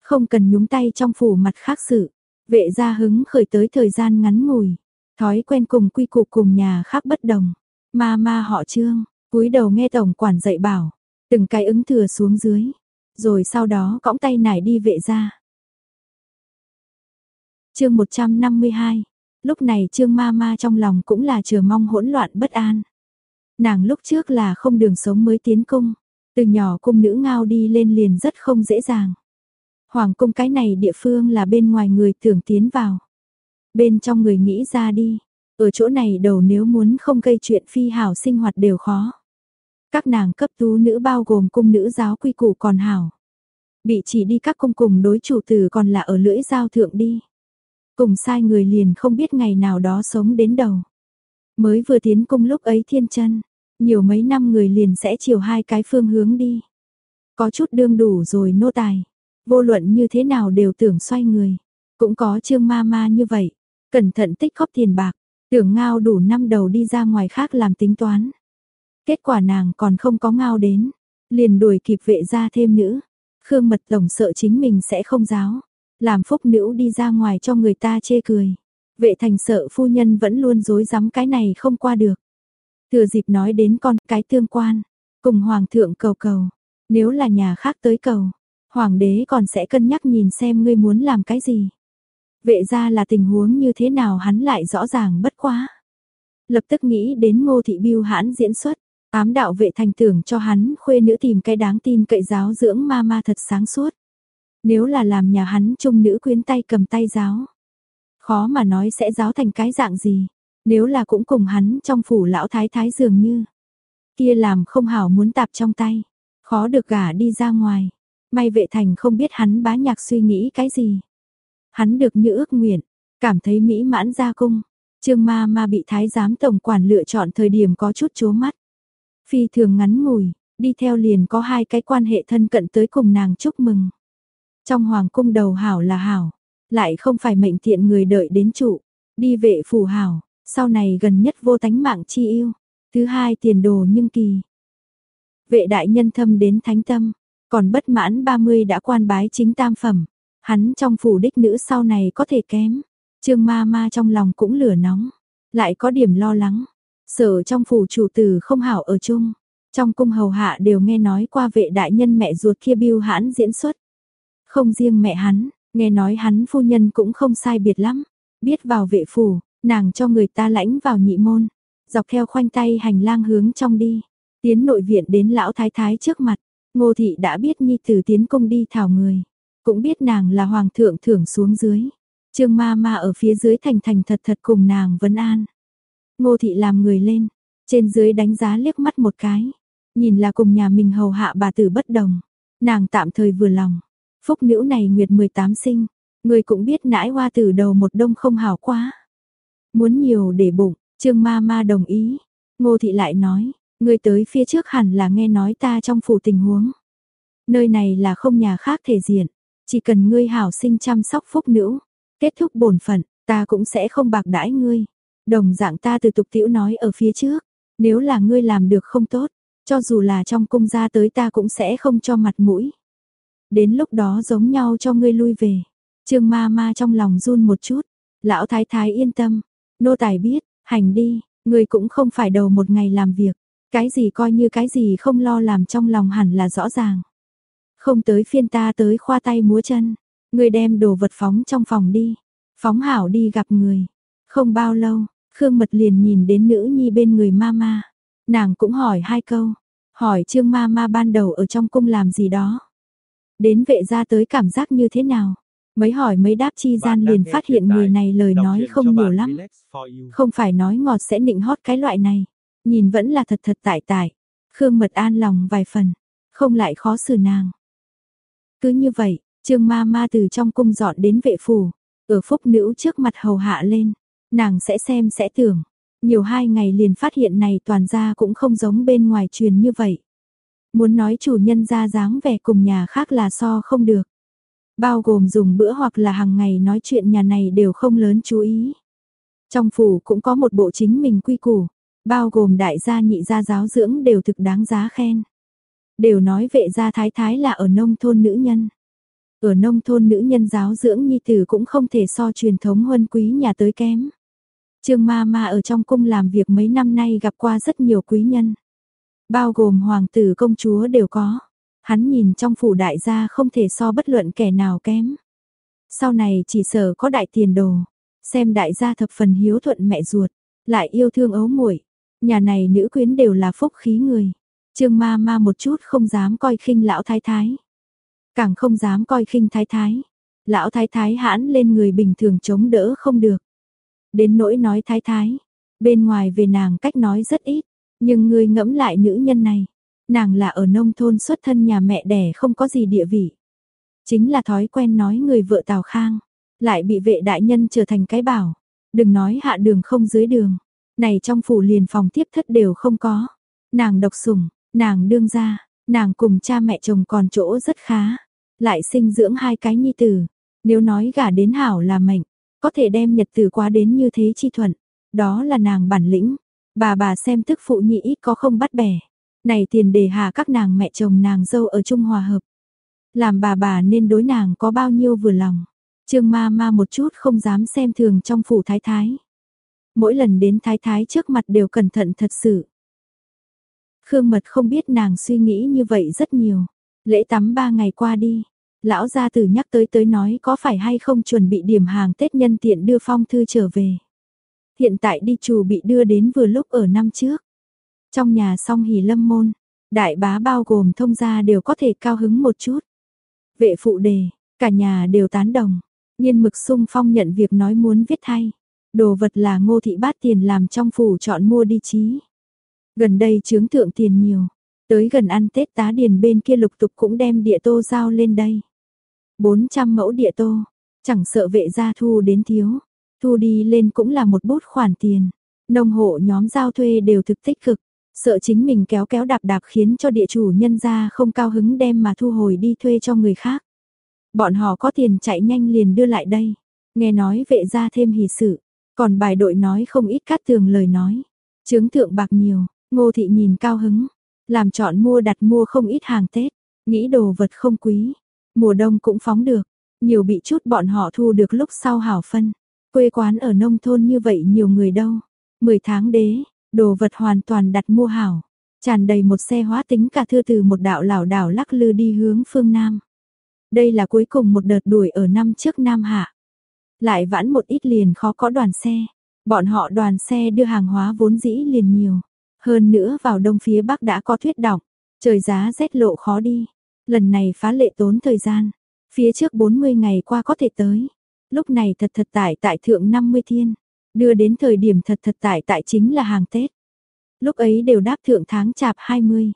Không cần nhúng tay trong phủ mặt khác sự. Vệ gia hứng khởi tới thời gian ngắn ngủi. Thói quen cùng quy củ cùng nhà khác bất đồng. Ma ma họ trương, cúi đầu nghe tổng quản dạy bảo. Từng cái ứng thừa xuống dưới. Rồi sau đó cõng tay nải đi vệ gia chương 152 Lúc này Trương Ma Ma trong lòng cũng là chờ mong hỗn loạn bất an. Nàng lúc trước là không đường sống mới tiến cung, từ nhỏ cung nữ ngao đi lên liền rất không dễ dàng. Hoàng cung cái này địa phương là bên ngoài người tưởng tiến vào. Bên trong người nghĩ ra đi, ở chỗ này đầu nếu muốn không gây chuyện phi hảo sinh hoạt đều khó. Các nàng cấp tú nữ bao gồm cung nữ giáo quy củ còn hảo. Bị chỉ đi các cung cùng đối chủ tử còn là ở lưỡi giao thượng đi. Cùng sai người liền không biết ngày nào đó sống đến đầu. Mới vừa tiến cung lúc ấy thiên chân, nhiều mấy năm người liền sẽ chiều hai cái phương hướng đi. Có chút đương đủ rồi nô tài. Vô luận như thế nào đều tưởng xoay người. Cũng có trương ma ma như vậy. Cẩn thận tích góp tiền bạc. Tưởng ngao đủ năm đầu đi ra ngoài khác làm tính toán. Kết quả nàng còn không có ngao đến. Liền đuổi kịp vệ ra thêm nữ. Khương mật tổng sợ chính mình sẽ không giáo. Làm phúc nữ đi ra ngoài cho người ta chê cười. Vệ thành sợ phu nhân vẫn luôn dối rắm cái này không qua được. Thừa dịp nói đến con cái tương quan, cùng hoàng thượng cầu cầu, nếu là nhà khác tới cầu, hoàng đế còn sẽ cân nhắc nhìn xem ngươi muốn làm cái gì. Vệ ra là tình huống như thế nào hắn lại rõ ràng bất quá. Lập tức nghĩ đến ngô thị biêu hãn diễn xuất, ám đạo vệ thành tưởng cho hắn khuê nữ tìm cái đáng tin cậy giáo dưỡng ma ma thật sáng suốt. Nếu là làm nhà hắn trung nữ quyến tay cầm tay giáo. Khó mà nói sẽ giáo thành cái dạng gì. Nếu là cũng cùng hắn trong phủ lão thái thái dường như. Kia làm không hảo muốn tạp trong tay. Khó được gả đi ra ngoài. May vệ thành không biết hắn bá nhạc suy nghĩ cái gì. Hắn được như ước nguyện. Cảm thấy mỹ mãn ra cung. Trương ma ma bị thái giám tổng quản lựa chọn thời điểm có chút chố mắt. Phi thường ngắn ngủi, đi theo liền có hai cái quan hệ thân cận tới cùng nàng chúc mừng. Trong hoàng cung đầu hảo là hảo, lại không phải mệnh thiện người đợi đến trụ, đi vệ phủ hảo, sau này gần nhất vô tánh mạng chi yêu, thứ hai tiền đồ nhưng kỳ. Vệ đại nhân thâm đến thánh tâm, còn bất mãn 30 đã quan bái chính tam phẩm, hắn trong phủ đích nữ sau này có thể kém. Trương ma ma trong lòng cũng lửa nóng, lại có điểm lo lắng, sợ trong phủ chủ tử không hảo ở chung. Trong cung hầu hạ đều nghe nói qua vệ đại nhân mẹ ruột kia biêu hãn diễn xuất. Không riêng mẹ hắn, nghe nói hắn phu nhân cũng không sai biệt lắm. Biết vào vệ phủ, nàng cho người ta lãnh vào nhị môn. Dọc theo khoanh tay hành lang hướng trong đi. Tiến nội viện đến lão thái thái trước mặt. Ngô thị đã biết nhi tử tiến công đi thảo người. Cũng biết nàng là hoàng thượng thưởng xuống dưới. Trương ma ma ở phía dưới thành thành thật thật cùng nàng vấn an. Ngô thị làm người lên, trên dưới đánh giá liếc mắt một cái. Nhìn là cùng nhà mình hầu hạ bà tử bất đồng. Nàng tạm thời vừa lòng. Phúc nữ này nguyệt 18 sinh. Người cũng biết nãi hoa từ đầu một đông không hảo quá. Muốn nhiều để bụng, trương ma ma đồng ý. Ngô thị lại nói, người tới phía trước hẳn là nghe nói ta trong phủ tình huống. Nơi này là không nhà khác thể diện. Chỉ cần ngươi hảo sinh chăm sóc phúc nữ. Kết thúc bổn phận, ta cũng sẽ không bạc đãi ngươi. Đồng dạng ta từ tục tiểu nói ở phía trước. Nếu là ngươi làm được không tốt, cho dù là trong cung gia tới ta cũng sẽ không cho mặt mũi. Đến lúc đó giống nhau cho ngươi lui về. Trương ma ma trong lòng run một chút. Lão thái thái yên tâm. Nô tài biết, hành đi, ngươi cũng không phải đầu một ngày làm việc. Cái gì coi như cái gì không lo làm trong lòng hẳn là rõ ràng. Không tới phiên ta tới khoa tay múa chân. Ngươi đem đồ vật phóng trong phòng đi. Phóng hảo đi gặp người. Không bao lâu, Khương Mật liền nhìn đến nữ nhi bên người mama. Nàng cũng hỏi hai câu. Hỏi Trương Mama ban đầu ở trong cung làm gì đó. Đến vệ gia tới cảm giác như thế nào? Mấy hỏi mấy đáp chi gian liền phát hiện người này lời nói không nhiều lắm. Không phải nói ngọt sẽ nịnh hót cái loại này. Nhìn vẫn là thật thật tại tại. Khương Mật an lòng vài phần. Không lại khó xử nàng. Cứ như vậy, Trương Ma Ma từ trong cung dọn đến vệ phủ. Ở phúc nữ trước mặt hầu hạ lên. Nàng sẽ xem sẽ tưởng. Nhiều hai ngày liền phát hiện này toàn ra cũng không giống bên ngoài truyền như vậy. Muốn nói chủ nhân ra dáng vẻ cùng nhà khác là so không được. Bao gồm dùng bữa hoặc là hàng ngày nói chuyện nhà này đều không lớn chú ý. Trong phủ cũng có một bộ chính mình quy củ, bao gồm đại gia nhị gia giáo dưỡng đều thực đáng giá khen. Đều nói vệ gia thái thái là ở nông thôn nữ nhân. Ở nông thôn nữ nhân giáo dưỡng nhi tử cũng không thể so truyền thống huân quý nhà tới kém. Trương ma ma ở trong cung làm việc mấy năm nay gặp qua rất nhiều quý nhân. Bao gồm hoàng tử công chúa đều có. Hắn nhìn trong phủ đại gia không thể so bất luận kẻ nào kém. Sau này chỉ sợ có đại tiền đồ. Xem đại gia thập phần hiếu thuận mẹ ruột. Lại yêu thương ấu muội Nhà này nữ quyến đều là phúc khí người. Trương ma ma một chút không dám coi khinh lão thái thái. Càng không dám coi khinh thái thái. Lão thái thái hãn lên người bình thường chống đỡ không được. Đến nỗi nói thái thái, bên ngoài về nàng cách nói rất ít, nhưng ngươi ngẫm lại nữ nhân này, nàng là ở nông thôn xuất thân nhà mẹ đẻ không có gì địa vị. Chính là thói quen nói người vợ Tào Khang, lại bị vệ đại nhân trở thành cái bảo, đừng nói hạ đường không dưới đường, này trong phủ liền phòng tiếp thất đều không có. Nàng độc sủng, nàng đương ra, nàng cùng cha mẹ chồng còn chỗ rất khá, lại sinh dưỡng hai cái nhi tử, nếu nói gả đến hảo là mệnh, có thể đem nhật tử quá đến như thế chi thuận, đó là nàng bản lĩnh. Bà bà xem tức phụ nhị ít có không bắt bẻ. Này tiền đề hạ các nàng mẹ chồng nàng dâu ở chung hòa hợp. Làm bà bà nên đối nàng có bao nhiêu vừa lòng. Trương ma ma một chút không dám xem thường trong phủ thái thái. Mỗi lần đến thái thái trước mặt đều cẩn thận thật sự. Khương mật không biết nàng suy nghĩ như vậy rất nhiều. Lễ tắm ba ngày qua đi, Lão gia tử nhắc tới tới nói có phải hay không chuẩn bị điểm hàng Tết nhân tiện đưa phong thư trở về. Hiện tại đi chủ bị đưa đến vừa lúc ở năm trước. Trong nhà song hỉ lâm môn, đại bá bao gồm thông gia đều có thể cao hứng một chút. Vệ phụ đề, cả nhà đều tán đồng. Nhiên mực sung phong nhận việc nói muốn viết thay. Đồ vật là ngô thị bát tiền làm trong phủ chọn mua đi chí. Gần đây chướng thượng tiền nhiều. Tới gần ăn Tết tá điền bên kia lục tục cũng đem địa tô giao lên đây. 400 mẫu địa tô, chẳng sợ vệ gia thu đến thiếu, thu đi lên cũng là một bút khoản tiền. Nông hộ nhóm giao thuê đều thực tích cực, sợ chính mình kéo kéo đạp đạp khiến cho địa chủ nhân gia không cao hứng đem mà thu hồi đi thuê cho người khác. Bọn họ có tiền chạy nhanh liền đưa lại đây. Nghe nói vệ gia thêm hỷ sự, còn bài đội nói không ít cắt tường lời nói. Chứng thượng bạc nhiều, ngô thị nhìn cao hứng, làm chọn mua đặt mua không ít hàng Tết, nghĩ đồ vật không quý, Mùa đông cũng phóng được, nhiều bị chút bọn họ thu được lúc sau hảo phân. Quê quán ở nông thôn như vậy nhiều người đâu. 10 tháng đế, đồ vật hoàn toàn đặt mua hảo. Tràn đầy một xe hóa tính cả thư từ một đạo lảo đảo lắc lư đi hướng phương Nam. Đây là cuối cùng một đợt đuổi ở năm trước Nam Hạ. Lại vãn một ít liền khó có đoàn xe. Bọn họ đoàn xe đưa hàng hóa vốn dĩ liền nhiều. Hơn nữa vào đông phía bắc đã có tuyết đọc. Trời giá rét lộ khó đi. Lần này phá lệ tốn thời gian. Phía trước 40 ngày qua có thể tới. Lúc này thật thật tại tại thượng 50 thiên. Đưa đến thời điểm thật thật tại tại chính là hàng Tết. Lúc ấy đều đáp thượng tháng chạp 20.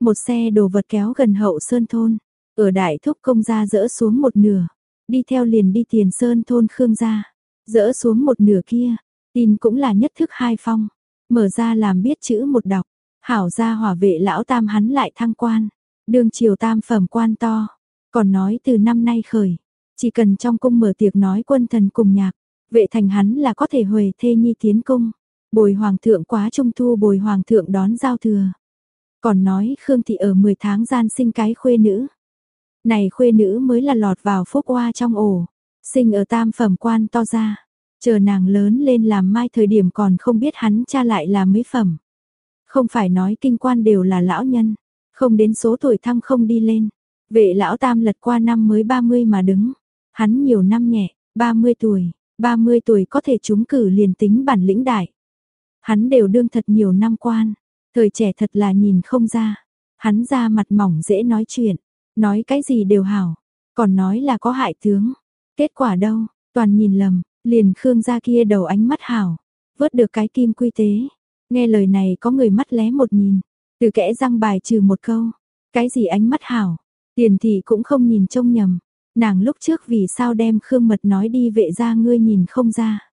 Một xe đồ vật kéo gần hậu sơn thôn. Ở đại thúc công gia dỡ xuống một nửa. Đi theo liền đi tiền sơn thôn Khương gia. Dỡ xuống một nửa kia. Tin cũng là nhất thức hai phong. Mở ra làm biết chữ một đọc. Hảo gia hỏa vệ lão tam hắn lại thăng quan. Đường triều tam phẩm quan to. Còn nói từ năm nay khởi. Chỉ cần trong cung mở tiệc nói quân thần cùng nhạc. Vệ thành hắn là có thể huề thê nhi tiến cung. Bồi hoàng thượng quá trung thu bồi hoàng thượng đón giao thừa. Còn nói Khương Thị ở 10 tháng gian sinh cái khuê nữ. Này khuê nữ mới là lọt vào phúc hoa trong ổ. Sinh ở tam phẩm quan to ra. Chờ nàng lớn lên làm mai thời điểm còn không biết hắn cha lại là mấy phẩm. Không phải nói kinh quan đều là lão nhân. Không đến số tuổi thăng không đi lên. Vệ lão tam lật qua năm mới 30 mà đứng. Hắn nhiều năm nhẹ, 30 tuổi, 30 tuổi có thể trúng cử liền tính bản lĩnh đại. Hắn đều đương thật nhiều năm quan, thời trẻ thật là nhìn không ra. Hắn ra mặt mỏng dễ nói chuyện, nói cái gì đều hảo, còn nói là có hại tướng. Kết quả đâu, toàn nhìn lầm, liền Khương gia kia đầu ánh mắt hảo, vớt được cái kim quy tế. Nghe lời này có người mắt lé một nhìn, từ kẽ răng bài trừ một câu, cái gì ánh mắt hảo, tiền thị cũng không nhìn trông nhầm. Nàng lúc trước vì sao đem Khương Mật nói đi vệ ra ngươi nhìn không ra.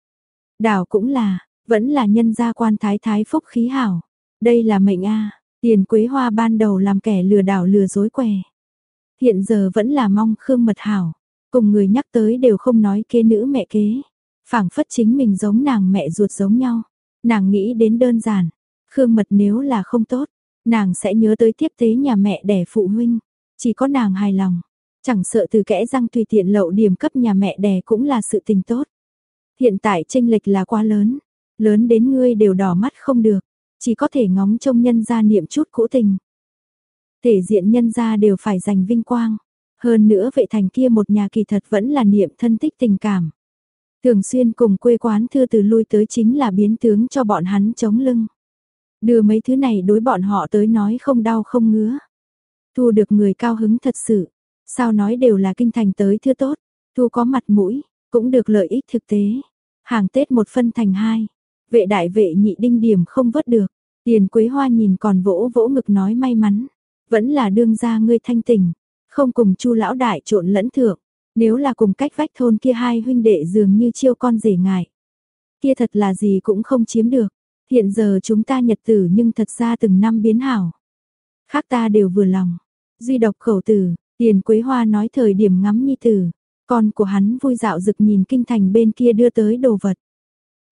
Đảo cũng là, vẫn là nhân gia quan thái thái phúc khí hảo. Đây là mệnh a tiền quế hoa ban đầu làm kẻ lừa đảo lừa dối què. Hiện giờ vẫn là mong Khương Mật hảo. Cùng người nhắc tới đều không nói kế nữ mẹ kế. phảng phất chính mình giống nàng mẹ ruột giống nhau. Nàng nghĩ đến đơn giản. Khương Mật nếu là không tốt, nàng sẽ nhớ tới tiếp tế nhà mẹ đẻ phụ huynh. Chỉ có nàng hài lòng. Chẳng sợ từ kẽ răng tùy tiện lậu điểm cấp nhà mẹ đẻ cũng là sự tình tốt. Hiện tại tranh lệch là quá lớn, lớn đến ngươi đều đỏ mắt không được, chỉ có thể ngóng trông nhân gia niệm chút cũ tình. Thể diện nhân gia đều phải giành vinh quang, hơn nữa vệ thành kia một nhà kỳ thật vẫn là niệm thân tích tình cảm. Thường xuyên cùng quê quán thư từ lui tới chính là biến tướng cho bọn hắn chống lưng. Đưa mấy thứ này đối bọn họ tới nói không đau không ngứa. Thu được người cao hứng thật sự, sao nói đều là kinh thành tới thứ tốt, thu có mặt mũi, cũng được lợi ích thực tế. Hàng Tết một phân thành hai, vệ đại vệ nhị đinh điểm không vớt được, tiền quế hoa nhìn còn vỗ vỗ ngực nói may mắn, vẫn là đương gia ngươi thanh tình, không cùng chu lão đại trộn lẫn thượng, nếu là cùng cách vách thôn kia hai huynh đệ dường như chiêu con rể ngại. Kia thật là gì cũng không chiếm được, hiện giờ chúng ta nhật tử nhưng thật ra từng năm biến hảo. Khác ta đều vừa lòng, duy độc khẩu tử, tiền quế hoa nói thời điểm ngắm nhi tử, con của hắn vui dạo rực nhìn kinh thành bên kia đưa tới đồ vật.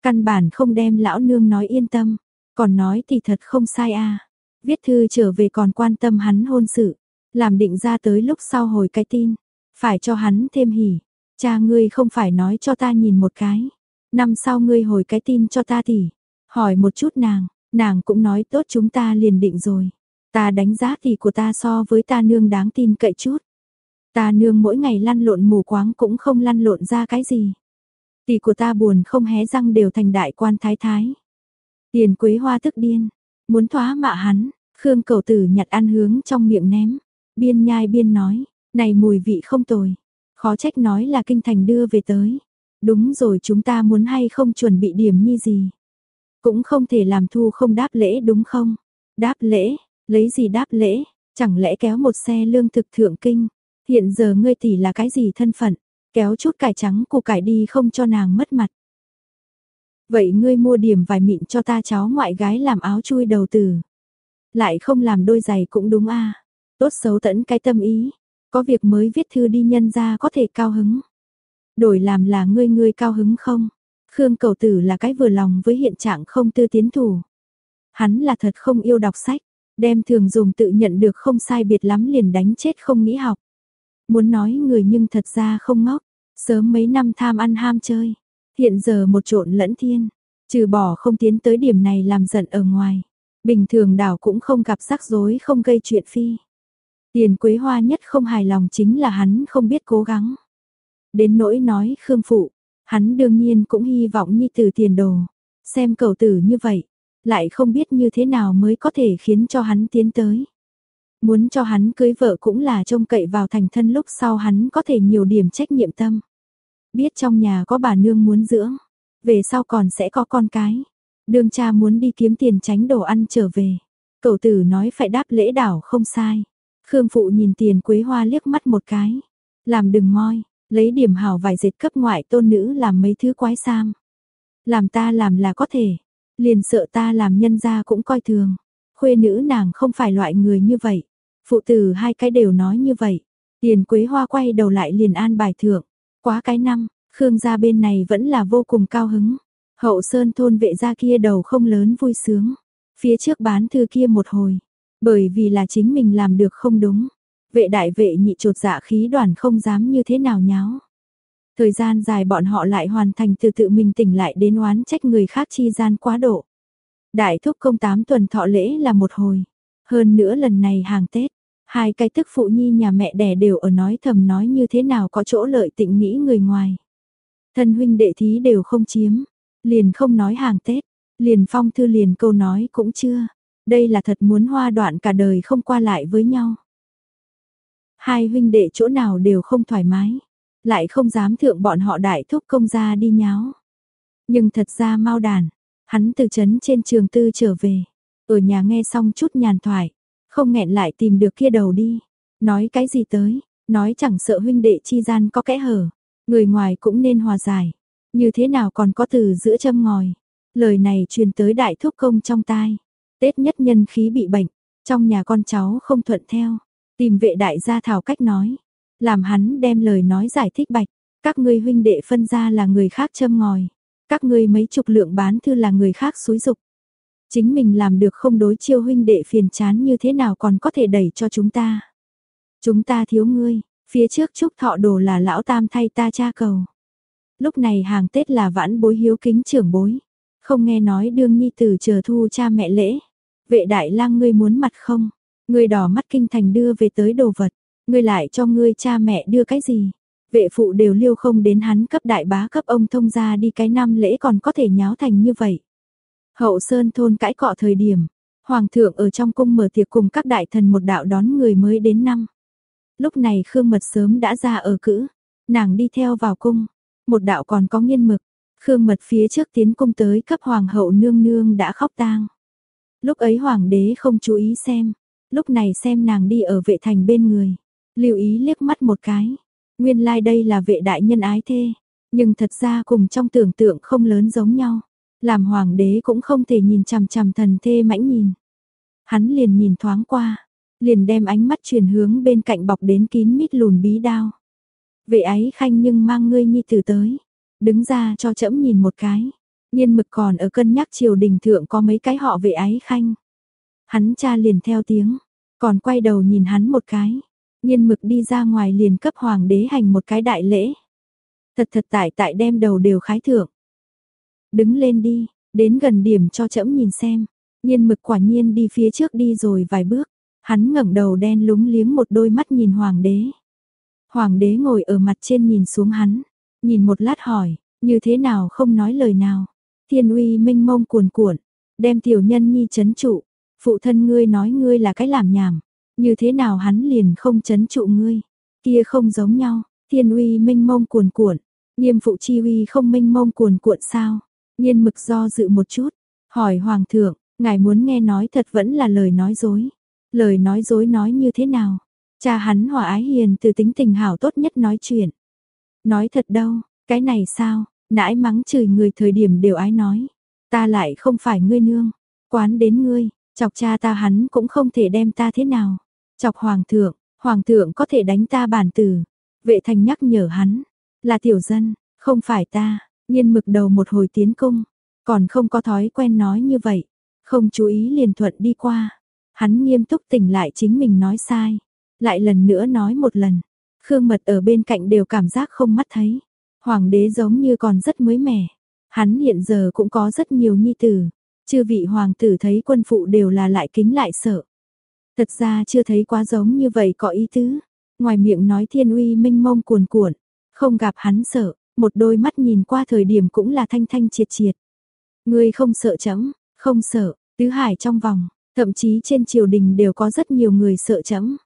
Căn bản không đem lão nương nói yên tâm, còn nói thì thật không sai a. Viết thư trở về còn quan tâm hắn hôn sự, làm định ra tới lúc sau hồi cái tin, phải cho hắn thêm hỉ. Cha ngươi không phải nói cho ta nhìn một cái, năm sau ngươi hồi cái tin cho ta thì, hỏi một chút nàng, nàng cũng nói tốt chúng ta liền định rồi. Ta đánh giá thì của ta so với ta nương đáng tin cậy chút. Ta nương mỗi ngày lăn lộn mù quáng cũng không lăn lộn ra cái gì. Tỷ của ta buồn không hé răng đều thành đại quan thái thái. Tiền quế hoa tức điên, muốn thoá mạ hắn, Khương cầu tử nhặt ăn hướng trong miệng ném, biên nhai biên nói, này mùi vị không tồi, khó trách nói là kinh thành đưa về tới. Đúng rồi chúng ta muốn hay không chuẩn bị điểm như gì. Cũng không thể làm thu không đáp lễ đúng không? Đáp lễ, lấy gì đáp lễ, chẳng lẽ kéo một xe lương thực thượng kinh, Hiện giờ ngươi tỷ là cái gì thân phận, kéo chút cải trắng củ cải đi không cho nàng mất mặt. Vậy ngươi mua điểm vài mịn cho ta cháu ngoại gái làm áo chui đầu tử. Lại không làm đôi giày cũng đúng a. Tốt xấu tẫn cái tâm ý, có việc mới viết thư đi nhân ra có thể cao hứng. Đổi làm là ngươi ngươi cao hứng không? Khương cầu tử là cái vừa lòng với hiện trạng không tư tiến thủ. Hắn là thật không yêu đọc sách, đem thường dùng tự nhận được không sai biệt lắm liền đánh chết không nghĩ học. Muốn nói người nhưng thật ra không ngốc, sớm mấy năm tham ăn ham chơi, hiện giờ một trộn lẫn thiên, trừ bỏ không tiến tới điểm này làm giận ở ngoài. Bình thường đảo cũng không gặp rắc rối không gây chuyện phi. Tiền Quế Hoa nhất không hài lòng chính là hắn không biết cố gắng. Đến nỗi nói Khương Phụ, hắn đương nhiên cũng hy vọng Nhi Tử tiền đồ. Xem cầu tử như vậy, lại không biết như thế nào mới có thể khiến cho hắn tiến tới. Muốn cho hắn cưới vợ cũng là trông cậy vào thành thân lúc sau hắn có thể nhiều điểm trách nhiệm tâm. Biết trong nhà có bà nương muốn dưỡng, về sau còn sẽ có con cái. Đường cha muốn đi kiếm tiền tránh đồ ăn trở về. Cậu tử nói phải đáp lễ đảo không sai. Khương phụ nhìn tiền quế hoa liếc mắt một cái. Làm đừng moi, lấy điểm hảo vài dệt cấp ngoại tôn nữ làm mấy thứ quái sam. Làm ta làm là có thể, liền sợ ta làm nhân gia cũng coi thường. Khuê nữ nàng không phải loại người như vậy. Phụ tử hai cái đều nói như vậy. Tiền quế hoa quay đầu lại liền an bài thượng. Quá cái năm, Khương gia bên này vẫn là vô cùng cao hứng. Hậu sơn thôn vệ gia kia đầu không lớn vui sướng. Phía trước bán thư kia một hồi. Bởi vì là chính mình làm được không đúng. Vệ đại vệ nhị trột dạ khí đoàn không dám như thế nào nháo. Thời gian dài bọn họ lại hoàn thành từ tự mình tỉnh lại đến oán trách người khác chi gian quá độ. Đại thúc công tám tuần thọ lễ là một hồi. Hơn nữa lần này hàng Tết, hai cái tức phụ nhi nhà mẹ đẻ đều ở nói thầm nói như thế nào có chỗ lợi tịnh nghĩ người ngoài. Thân huynh đệ thí đều không chiếm, liền không nói hàng Tết, liền phong thư liền câu nói cũng chưa. Đây là thật muốn hoa đoạn cả đời không qua lại với nhau. Hai huynh đệ chỗ nào đều không thoải mái, lại không dám thượng bọn họ đại thúc công ra đi nháo. Nhưng thật ra mau đàn, hắn từ chấn trên trường tư trở về, ở nhà nghe xong chút nhàn thoại, không nghẹn lại tìm được kia đầu đi. Nói cái gì tới, nói chẳng sợ huynh đệ chi gian có kẽ hở, người ngoài cũng nên hòa giải. Như thế nào còn có từ giữa châm ngòi. Lời này truyền tới đại thúc công trong tai. Tết nhất nhân khí bị bệnh, trong nhà con cháu không thuận theo. Tìm vệ đại gia thảo cách nói. Làm hắn đem lời nói giải thích bạch. Các ngươi huynh đệ phân ra là người khác châm ngòi. Các ngươi mấy chục lượng bán thư là người khác xúi dục. Chính mình làm được không đối chiêu huynh đệ phiền chán như thế nào còn có thể đẩy cho chúng ta. Chúng ta thiếu ngươi, phía trước chúc thọ đồ là lão tam thay ta cha cầu. Lúc này hàng Tết là vãn bối hiếu kính trưởng bối. Không nghe nói đương nhi tử chờ thu cha mẹ lễ. Vệ đại lang ngươi muốn mặt không? Ngươi đỏ mắt kinh thành đưa về tới đồ vật. Ngươi lại cho ngươi cha mẹ đưa cái gì? Vệ phụ đều liêu không đến hắn cấp đại bá cấp ông thông ra đi cái năm lễ còn có thể nháo thành như vậy. Hậu Sơn thôn cãi cọ thời điểm, Hoàng thượng ở trong cung mở tiệc cùng các đại thần một đạo đón người mới đến năm. Lúc này Khương Mật sớm đã ra ở cữ, nàng đi theo vào cung, một đạo còn có nghiên mực, Khương Mật phía trước tiến cung tới cấp Hoàng hậu nương nương đã khóc tang. Lúc ấy Hoàng đế không chú ý xem, lúc này xem nàng đi ở vệ thành bên người, lưu ý liếc mắt một cái, nguyên lai like đây là vệ đại nhân ái thê, nhưng thật ra cùng trong tưởng tượng không lớn giống nhau. Làm hoàng đế cũng không thể nhìn chằm chằm thần thê mãnh nhìn. Hắn liền nhìn thoáng qua, liền đem ánh mắt chuyển hướng bên cạnh bọc đến kín mít lùn bí đao. Vệ ấy khanh nhưng mang ngươi nhi tử tới, đứng ra cho trẫm nhìn một cái. Nhiên mực còn ở cân nhắc triều đình thượng có mấy cái họ vệ ái khanh. Hắn cha liền theo tiếng, còn quay đầu nhìn hắn một cái. Nhiên mực đi ra ngoài liền cấp hoàng đế hành một cái đại lễ. Thật thật tại tại đem đầu đều khái thượng. Đứng lên đi, đến gần điểm cho trẫm nhìn xem. Nhiên mực quả nhiên đi phía trước đi rồi vài bước. Hắn ngẩng đầu đen lúng liếng một đôi mắt nhìn hoàng đế. Hoàng đế ngồi ở mặt trên nhìn xuống hắn. Nhìn một lát hỏi, như thế nào không nói lời nào. Thiên uy minh mông cuồn cuộn, đem tiểu nhân nhi chấn trụ. Phụ thân ngươi nói ngươi là cái làm nhảm. Như thế nào hắn liền không chấn trụ ngươi. Kia không giống nhau, thiên uy minh mông cuồn cuộn. Nghiêm phụ chi uy không minh mông cuồn cuộn sao. Nhiên mực do dự một chút, hỏi hoàng thượng, ngài muốn nghe nói thật vẫn là lời nói dối. Lời nói dối nói như thế nào? Cha hắn hòa ái hiền từ tính tình hảo tốt nhất nói chuyện. Nói thật đâu, cái này sao, nãi mắng chửi người thời điểm đều ái nói. Ta lại không phải ngươi nương, quán đến ngươi, chọc cha ta hắn cũng không thể đem ta thế nào. Chọc hoàng thượng, hoàng thượng có thể đánh ta bản tử. Vệ thành nhắc nhở hắn, là tiểu dân, không phải ta. Nhiên mực đầu một hồi tiến cung, còn không có thói quen nói như vậy, không chú ý liền thuận đi qua. Hắn nghiêm túc tỉnh lại chính mình nói sai, lại lần nữa nói một lần. Khương Mật ở bên cạnh đều cảm giác không mắt thấy. Hoàng đế giống như còn rất mới mẻ. Hắn hiện giờ cũng có rất nhiều nhi tử, Chư vị hoàng tử thấy quân phụ đều là lại kính lại sợ. Thật ra chưa thấy quá giống như vậy có ý tứ. Ngoài miệng nói thiên uy minh mông cuồn cuộn, không gặp hắn sợ, một đôi mắt nhìn qua thời điểm cũng là thanh thanh triệt triệt. Ngươi không sợ chấm, không sợ, tứ hải trong vòng, thậm chí trên triều đình đều có rất nhiều người sợ chấm.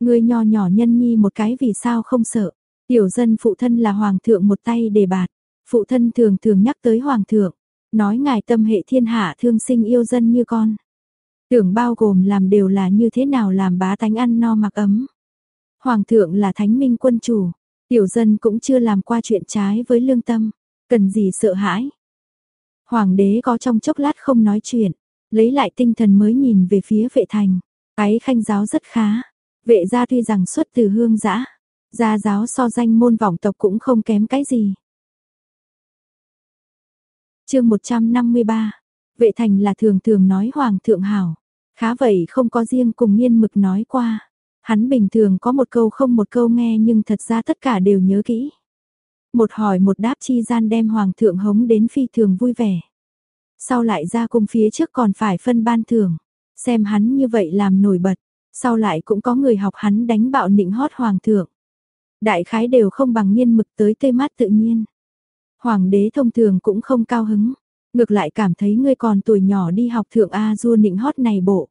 Ngươi nho nhỏ nhân nhi một cái vì sao không sợ, tiểu dân phụ thân là hoàng thượng một tay đề bạt, phụ thân thường thường nhắc tới hoàng thượng, nói ngài tâm hệ thiên hạ thương sinh yêu dân như con. Tưởng bao gồm làm đều là như thế nào làm bá tánh ăn no mặc ấm. Hoàng thượng là thánh minh quân chủ, tiểu dân cũng chưa làm qua chuyện trái với lương tâm, cần gì sợ hãi. Hoàng đế có trong chốc lát không nói chuyện, lấy lại tinh thần mới nhìn về phía vệ thành. Cái khanh giáo rất khá, vệ gia tuy rằng xuất từ hương giã, gia giáo so danh môn vọng tộc cũng không kém cái gì. chương 153, vệ thành là thường thường nói hoàng thượng hảo, khá vậy không có riêng cùng nghiên mực nói qua. Hắn bình thường có một câu không một câu nghe nhưng thật ra tất cả đều nhớ kỹ. Một hỏi một đáp chi gian đem hoàng thượng hống đến phi thường vui vẻ. Sau lại ra cung phía trước còn phải phân ban thưởng, xem hắn như vậy làm nổi bật, sau lại cũng có người học hắn đánh bạo nịnh hót hoàng thượng. Đại khái đều không bằng nghiên mực tới tê mát tự nhiên. Hoàng đế thông thường cũng không cao hứng, ngược lại cảm thấy ngươi còn tuổi nhỏ đi học thượng A du nịnh hót này bộ.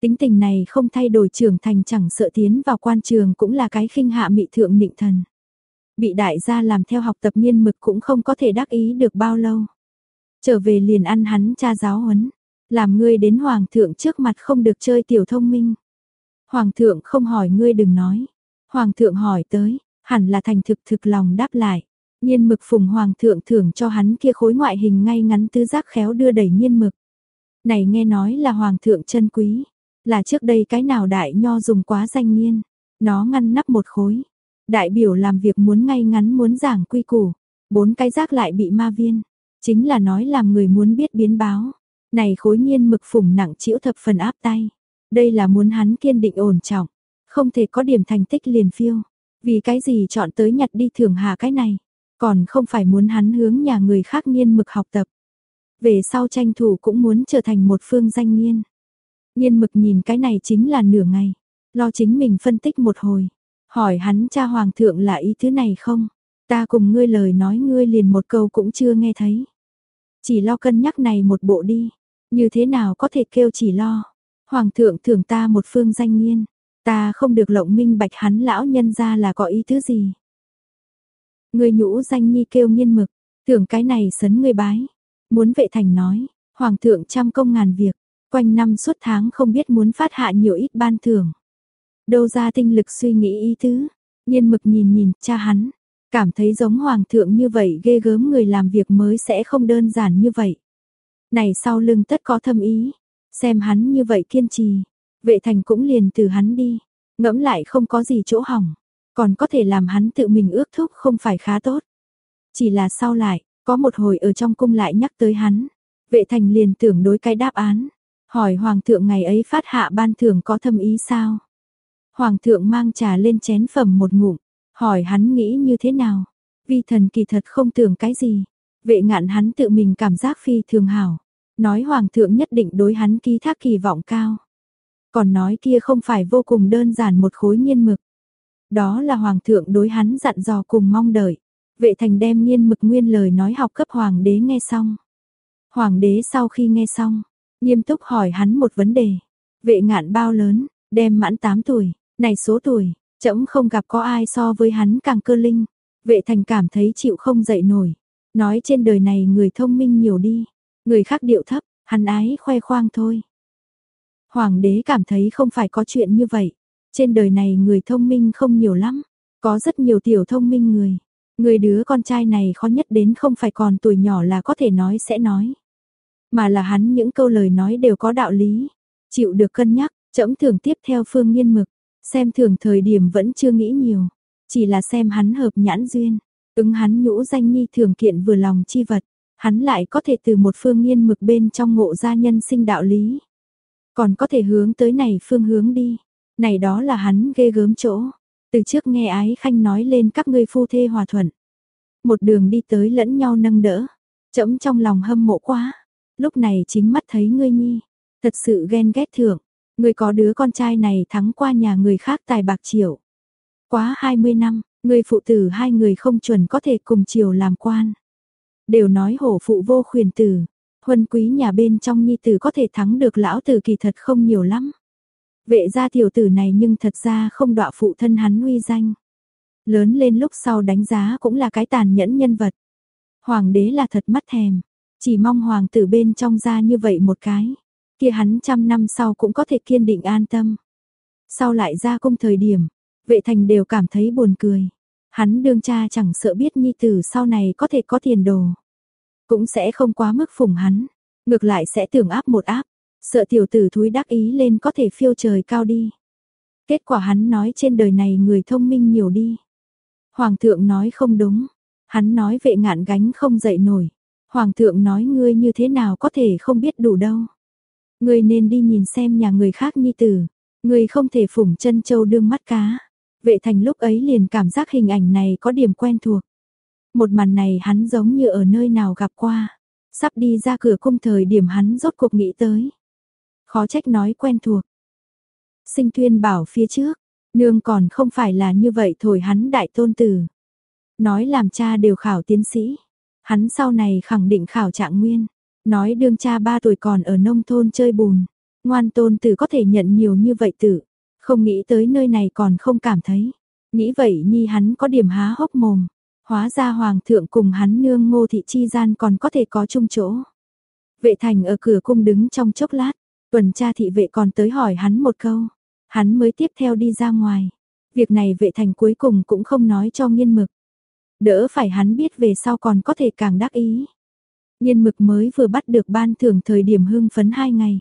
Tính tình này không thay đổi trưởng thành chẳng sợ tiến vào quan trường cũng là cái khinh hạ mị thượng nịnh thần. Bị đại gia làm theo học tập nghiên mực cũng không có thể đắc ý được bao lâu. Trở về liền ăn hắn cha giáo huấn, làm ngươi đến hoàng thượng trước mặt không được chơi tiểu thông minh. Hoàng thượng không hỏi ngươi đừng nói. Hoàng thượng hỏi tới, hẳn là thành thực thực lòng đáp lại. Nhiên mực phùng hoàng thượng thưởng cho hắn kia khối ngoại hình ngay ngắn tứ giác khéo đưa đẩy nhiên mực. Này nghe nói là hoàng thượng chân quý, là trước đây cái nào đại nho dùng quá danh nhiên, nó ngăn nắp một khối. Đại biểu làm việc muốn ngay ngắn muốn giảng quy củ, bốn cái giác lại bị ma viên, chính là nói làm người muốn biết biến báo. Này khối nhiên mực phùng nặng chịu thập phần áp tay. Đây là muốn hắn kiên định ổn trọng, không thể có điểm thành tích liền phiêu. Vì cái gì chọn tới nhặt đi thưởng hà cái này, còn không phải muốn hắn hướng nhà người khác nghiên mực học tập. Về sau tranh thủ cũng muốn trở thành một phương danh nghiên nghiên mực nhìn cái này chính là nửa ngày, lo chính mình phân tích một hồi, hỏi hắn cha hoàng thượng là ý thứ này không? Ta cùng ngươi lời nói ngươi liền một câu cũng chưa nghe thấy. Chỉ lo cân nhắc này một bộ đi, như thế nào có thể kêu chỉ lo. Hoàng thượng thưởng ta một phương danh nghiên ta không được lộng minh bạch hắn lão nhân ra là có ý thứ gì. Người nhũ danh nhi kêu nghiên mực, tưởng cái này sấn người bái. Muốn vệ thành nói, hoàng thượng trăm công ngàn việc, quanh năm suốt tháng không biết muốn phát hạ nhiều ít ban thưởng. Đâu ra tinh lực suy nghĩ ý tứ, nhiên mực nhìn nhìn cha hắn, cảm thấy giống hoàng thượng như vậy ghê gớm người làm việc mới sẽ không đơn giản như vậy. Này sau lưng tất có thâm ý, xem hắn như vậy kiên trì, vệ thành cũng liền từ hắn đi, ngẫm lại không có gì chỗ hỏng, còn có thể làm hắn tự mình ước thúc không phải khá tốt. Chỉ là sau lại, có một hồi ở trong cung lại nhắc tới hắn, vệ thành liền tưởng đối cái đáp án, hỏi hoàng thượng ngày ấy phát hạ ban thưởng có thâm ý sao? Hoàng thượng mang trà lên chén phẩm một ngụm, hỏi hắn nghĩ như thế nào? Vi thần kỳ thật không tưởng cái gì. Vệ ngạn hắn tự mình cảm giác phi thường hảo. Nói hoàng thượng nhất định đối hắn ký thác kỳ vọng cao. Còn nói kia không phải vô cùng đơn giản một khối nhiên mực. Đó là hoàng thượng đối hắn dặn dò cùng mong đợi. Vệ thành đem nhiên mực nguyên lời nói học cấp hoàng đế nghe xong. Hoàng đế sau khi nghe xong, nghiêm túc hỏi hắn một vấn đề. Vệ ngạn bao lớn, đem mãn 8 tuổi, này số tuổi, trẫm không gặp có ai so với hắn càng cơ linh. Vệ thành cảm thấy chịu không dậy nổi. Nói trên đời này người thông minh nhiều đi. Người khác điệu thấp, hắn ái khoe khoang thôi. Hoàng đế cảm thấy không phải có chuyện như vậy. Trên đời này người thông minh không nhiều lắm. Có rất nhiều tiểu thông minh người. Người đứa con trai này khó nhất đến không phải còn tuổi nhỏ là có thể nói sẽ nói. Mà là hắn những câu lời nói đều có đạo lý. Chịu được cân nhắc, chậm thường tiếp theo phương nghiên mực. Xem thường thời điểm vẫn chưa nghĩ nhiều. Chỉ là xem hắn hợp nhãn duyên. Ứng hắn nhũ danh nhi thường kiện vừa lòng chi vật. Hắn lại có thể từ một phương nghiên mực bên trong ngộ gia nhân sinh đạo lý. Còn có thể hướng tới này phương hướng đi. Này đó là hắn ghê gớm chỗ. Từ trước nghe ái khanh nói lên các ngươi phu thê hòa thuận. Một đường đi tới lẫn nhau nâng đỡ. Chấm trong lòng hâm mộ quá. lúc này chính mắt thấy ngươi nhi, thật sự ghen ghét thượng, ngươi có đứa con trai này thắng qua nhà người khác tài bạc triệu. Quá 20 năm, ngươi phụ tử hai người không chuẩn có thể cùng chiều làm quan. Đều nói hổ phụ vô khuyền tử, huân quý nhà bên trong nhi tử có thể thắng được lão tử kỳ thật không nhiều lắm. Vệ gia tiểu tử này nhưng thật ra không đọa phụ thân hắn uy danh. Lớn lên lúc sau đánh giá cũng là cái tàn nhẫn nhân vật. Hoàng đế là thật mắt thèm, chỉ mong hoàng tử bên trong ra như vậy một cái. Kia hắn trăm năm sau cũng có thể kiên định an tâm. Sau lại ra cung thời điểm, vệ thành đều cảm thấy buồn cười. Hắn đương cha chẳng sợ biết nhi tử sau này có thể có tiền đồ. Cũng sẽ không quá mức phủng hắn, ngược lại sẽ tưởng áp một áp, sợ tiểu tử thúi đắc ý lên có thể phiêu trời cao đi. Kết quả hắn nói trên đời này người thông minh nhiều đi. Hoàng thượng nói không đúng, hắn nói vệ ngạn gánh không dậy nổi. Hoàng thượng nói ngươi như thế nào có thể không biết đủ đâu. Ngươi nên đi nhìn xem nhà người khác nhi tử, ngươi không thể phủng chân châu đương mắt cá. Vệ thành lúc ấy liền cảm giác hình ảnh này có điểm quen thuộc. Một màn này hắn giống như ở nơi nào gặp qua. Sắp đi ra cửa cung thời điểm hắn rốt cuộc nghĩ tới. Khó trách nói quen thuộc. Sinh tuyên bảo phía trước, nương còn không phải là như vậy thổi hắn đại tôn tử. Nói làm cha đều khảo tiến sĩ. Hắn sau này khẳng định khảo trạng nguyên. Nói đương cha ba tuổi còn ở nông thôn chơi bùn. Ngoan tôn tử có thể nhận nhiều như vậy tử. Không nghĩ tới nơi này còn không cảm thấy. Nghĩ vậy nhi hắn có điểm há hốc mồm. Hóa ra hoàng thượng cùng hắn nương ngô thị chi gian còn có thể có chung chỗ. Vệ thành ở cửa cung đứng trong chốc lát, tuần tra thị vệ còn tới hỏi hắn một câu. Hắn mới tiếp theo đi ra ngoài. Việc này vệ thành cuối cùng cũng không nói cho nghiên mực. Đỡ phải hắn biết về sau còn có thể càng đắc ý. Nghiên mực mới vừa bắt được ban thưởng thời điểm hưng phấn hai ngày.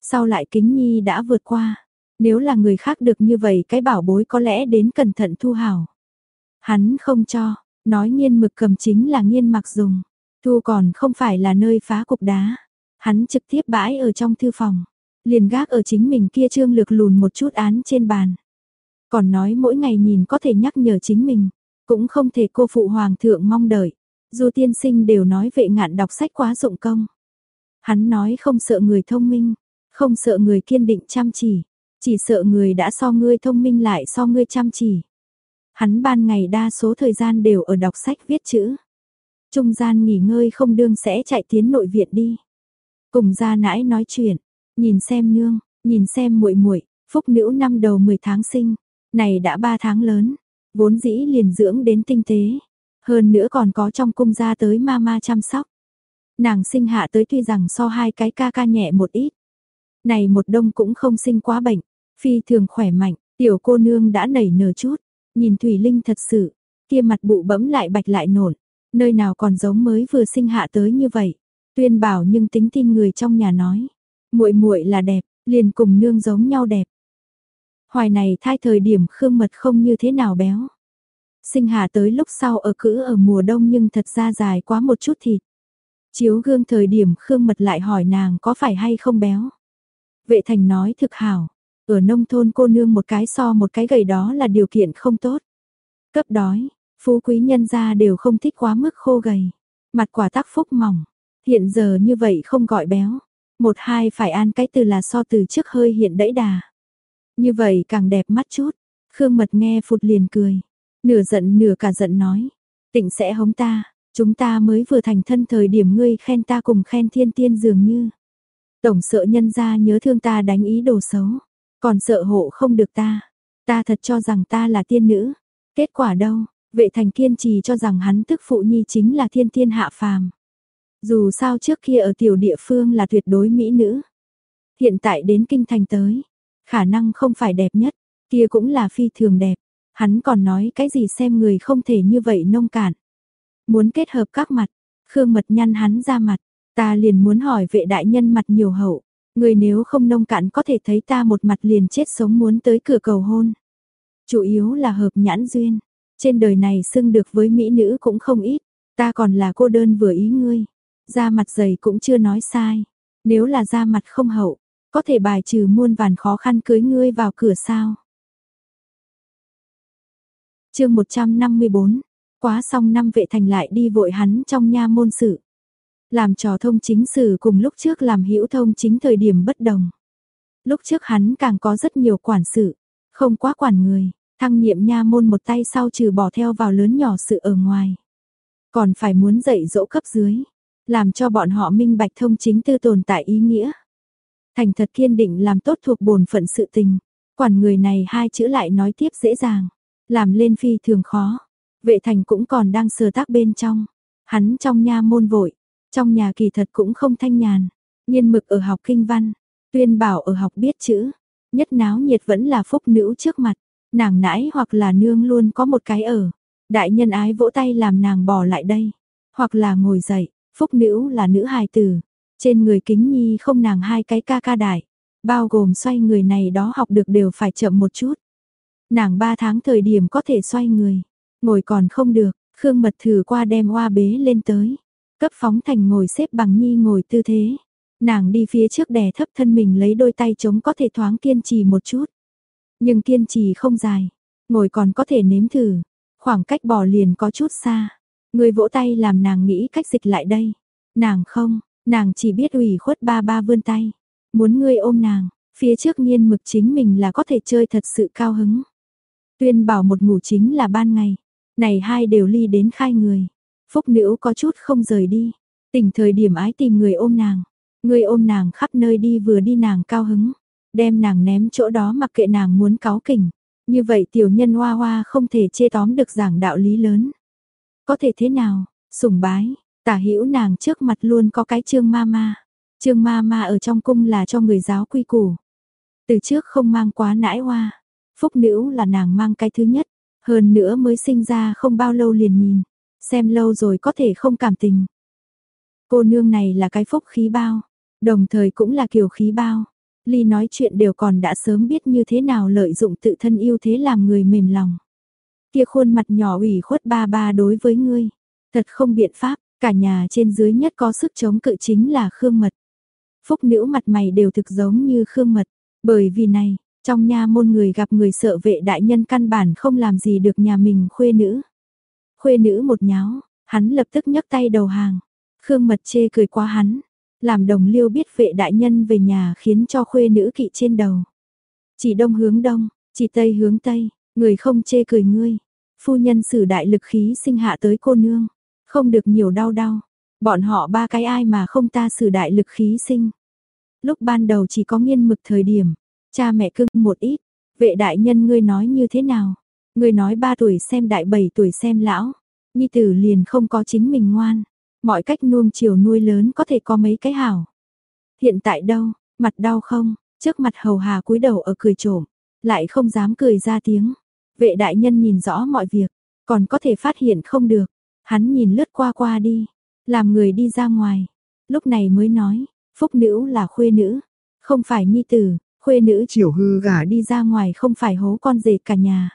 Sau lại kính nhi đã vượt qua. Nếu là người khác được như vậy cái bảo bối có lẽ đến cẩn thận thu hảo. Hắn không cho, nói nghiên mực cầm chính là nghiên mặc dùng. Thu còn không phải là nơi phá cục đá. Hắn trực tiếp bãi ở trong thư phòng. Liền gác ở chính mình kia trương lược lùn một chút án trên bàn. Còn nói mỗi ngày nhìn có thể nhắc nhở chính mình. Cũng không thể cô phụ hoàng thượng mong đợi. Dù tiên sinh đều nói vệ ngạn đọc sách quá dụng công. Hắn nói không sợ người thông minh, không sợ người kiên định chăm chỉ, chỉ sợ người đã so ngươi thông minh lại so ngươi chăm chỉ. Hắn ban ngày đa số thời gian đều ở đọc sách viết chữ. Trung gian nghỉ ngơi không đương sẽ chạy tiến nội viện đi. Cùng gia nãi nói chuyện, nhìn xem nương, nhìn xem muội muội, phúc nữ năm đầu 10 tháng sinh, này đã 3 tháng lớn, vốn dĩ liền dưỡng đến tinh tế, hơn nữa còn có trong cung gia tới mama chăm sóc. Nàng sinh hạ tới tuy rằng so hai cái ca ca nhẹ một ít, này một đông cũng không sinh quá bệnh, phi thường khỏe mạnh, tiểu cô nương đã nảy nở chút, nhìn Thủy Linh thật sự, kia mặt bụ bẫm lại bạch lại nổn, nơi nào còn giống mới vừa sinh hạ tới như vậy. Tuyên bảo nhưng tính tin người trong nhà nói, muội muội là đẹp, liền cùng nương giống nhau đẹp. Hoài này thai thời điểm Khương Mật không như thế nào béo. Sinh hạ tới lúc sau ở cữ ở mùa đông nhưng thật ra dài quá một chút thịt. Chiếu gương thời điểm Khương Mật lại hỏi nàng có phải hay không béo. Vệ thành nói thực hảo, ở nông thôn cô nương một cái so một cái gầy đó là điều kiện không tốt. Cấp đói, phú quý nhân gia đều không thích quá mức khô gầy. Mặt quả tác phúc mỏng, hiện giờ như vậy không gọi béo. Một hai phải an cái từ là so từ trước hơi hiện đẫy đà. Như vậy càng đẹp mắt chút. Khương mật nghe phụt liền cười. Nửa giận nửa cả giận nói. Tịnh sẽ hống ta, chúng ta mới vừa thành thân thời điểm ngươi khen ta cùng khen thiên tiên dường như. Tổng sợ nhân gia nhớ thương ta đánh ý đồ xấu. Còn sợ hộ không được ta. Ta thật cho rằng ta là tiên nữ. Kết quả đâu, vệ thành kiên trì cho rằng hắn tức phụ nhi chính là thiên tiên hạ phàm. Dù sao trước kia ở tiểu địa phương là tuyệt đối mỹ nữ. Hiện tại đến kinh thành tới, khả năng không phải đẹp nhất, kia cũng là phi thường đẹp. Hắn còn nói cái gì xem người không thể như vậy nông cạn. Muốn kết hợp các mặt, Khương Mật nhăn hắn ra mặt, ta liền muốn hỏi vệ đại nhân mặt nhiều hậu. Người nếu không nông cạn có thể thấy ta một mặt liền chết sống muốn tới cửa cầu hôn. Chủ yếu là hợp nhãn duyên. Trên đời này xưng được với mỹ nữ cũng không ít. Ta còn là cô đơn vừa ý ngươi. Da mặt dày cũng chưa nói sai. Nếu là da mặt không hậu, có thể bài trừ muôn vàn khó khăn cưới ngươi vào cửa sao. chương 154, quá xong năm vệ thành lại đi vội hắn trong nha môn sự. Làm trò thông chính sử cùng lúc trước làm hữu thông chính thời điểm bất đồng. Lúc trước hắn càng có rất nhiều quản sự, không quá quản người, thăng nhiệm nha môn một tay sau trừ bỏ theo vào lớn nhỏ sự ở ngoài. Còn phải muốn dạy dỗ cấp dưới, làm cho bọn họ minh bạch thông chính tư tồn tại ý nghĩa. Thành thật kiên định làm tốt thuộc bổn phận sự tình, quản người này hai chữ lại nói tiếp dễ dàng, làm lên phi thường khó. Vệ thành cũng còn đang sờ tác bên trong, hắn trong nha môn vội, trong nhà kỳ thật cũng không thanh nhàn, nhiên mực ở học kinh văn, tuyên bảo ở học biết chữ, nhất náo nhiệt vẫn là phúc nữ trước mặt, nàng nãi hoặc là nương luôn có một cái ở, đại nhân ái vỗ tay làm nàng bỏ lại đây, hoặc là ngồi dậy, phúc nữ là nữ hài tử, trên người kính nhi không nàng hai cái ca ca đại, bao gồm xoay người này đó học được đều phải chậm một chút. Nàng ba tháng thời điểm có thể xoay người, ngồi còn không được, Khương Mật thử qua đem hoa bế lên tới, cấp phóng thành ngồi xếp bằng nhi ngồi tư thế. Nàng đi phía trước đè thấp thân mình lấy đôi tay chống có thể thoáng kiên trì một chút. Nhưng kiên trì không dài, ngồi còn có thể nếm thử, khoảng cách bỏ liền có chút xa. Người vỗ tay làm nàng nghĩ cách dịch lại đây. Nàng không, nàng chỉ biết ủy khuất ba ba vươn tay. Muốn ngươi ôm nàng, phía trước nghiên mực chính mình là có thể chơi thật sự cao hứng. Tuyên bảo một ngủ chính là ban ngày, này hai đều ly đến khai người. Phúc nữ có chút không rời đi, tỉnh thời điểm ái tìm người ôm nàng. Người ôm nàng khắp nơi đi vừa đi nàng cao hứng, đem nàng ném chỗ đó mặc kệ nàng muốn cáo kỉnh. Như vậy tiểu nhân hoa hoa không thể chê tóm được giảng đạo lý lớn. Có thể thế nào, sủng bái, tả hữu nàng trước mặt luôn có cái trương ma ma. Trương ma ma ở trong cung là cho người giáo quy củ. Từ trước không mang quá nãi hoa. Phúc nữ là nàng mang cái thứ nhất. Hơn nữa mới sinh ra không bao lâu liền nhìn. Xem lâu rồi có thể không cảm tình. Cô nương này là cái phúc khí bao. Đồng thời cũng là kiểu khí bao. Ly nói chuyện đều còn đã sớm biết như thế nào lợi dụng tự thân yêu thế làm người mềm lòng. Kia khuôn mặt nhỏ ủy khuất ba ba đối với ngươi. Thật không biện pháp, cả nhà trên dưới nhất có sức chống cự chính là Khương Mật. Phúc nữ mặt mày đều thực giống như Khương Mật. Bởi vì này, trong nhà môn người gặp người sợ vệ đại nhân căn bản không làm gì được nhà mình khuê nữ. Khuê nữ một nháo, hắn lập tức nhấc tay đầu hàng. Khương Mật chê cười qua hắn, làm đồng liêu biết vệ đại nhân về nhà khiến cho khuê nữ kỵ trên đầu. Chỉ đông hướng đông, chỉ tây hướng tây, người không chê cười ngươi. Phu nhân sử đại lực khí sinh hạ tới cô nương, không được nhiều đau đau. Bọn họ ba cái ai mà không ta sử đại lực khí sinh. Lúc ban đầu chỉ có nghiên mực thời điểm, cha mẹ cưng một ít, vệ đại nhân ngươi nói như thế nào? Ngươi nói ba tuổi xem đại bảy tuổi xem lão, nhi tử liền không có chính mình ngoan. Mọi cách nuông chiều nuôi lớn có thể có mấy cái hảo. Hiện tại đâu, mặt đau không, trước mặt hầu hà cúi đầu ở cười trộm, lại không dám cười ra tiếng. Vệ đại nhân nhìn rõ mọi việc, còn có thể phát hiện không được. Hắn nhìn lướt qua qua đi, làm người đi ra ngoài. Lúc này mới nói, phúc nữ là khuê nữ, không phải nhi tử, khuê nữ chiều hư gả đi ra ngoài không phải hố con rể cả nhà.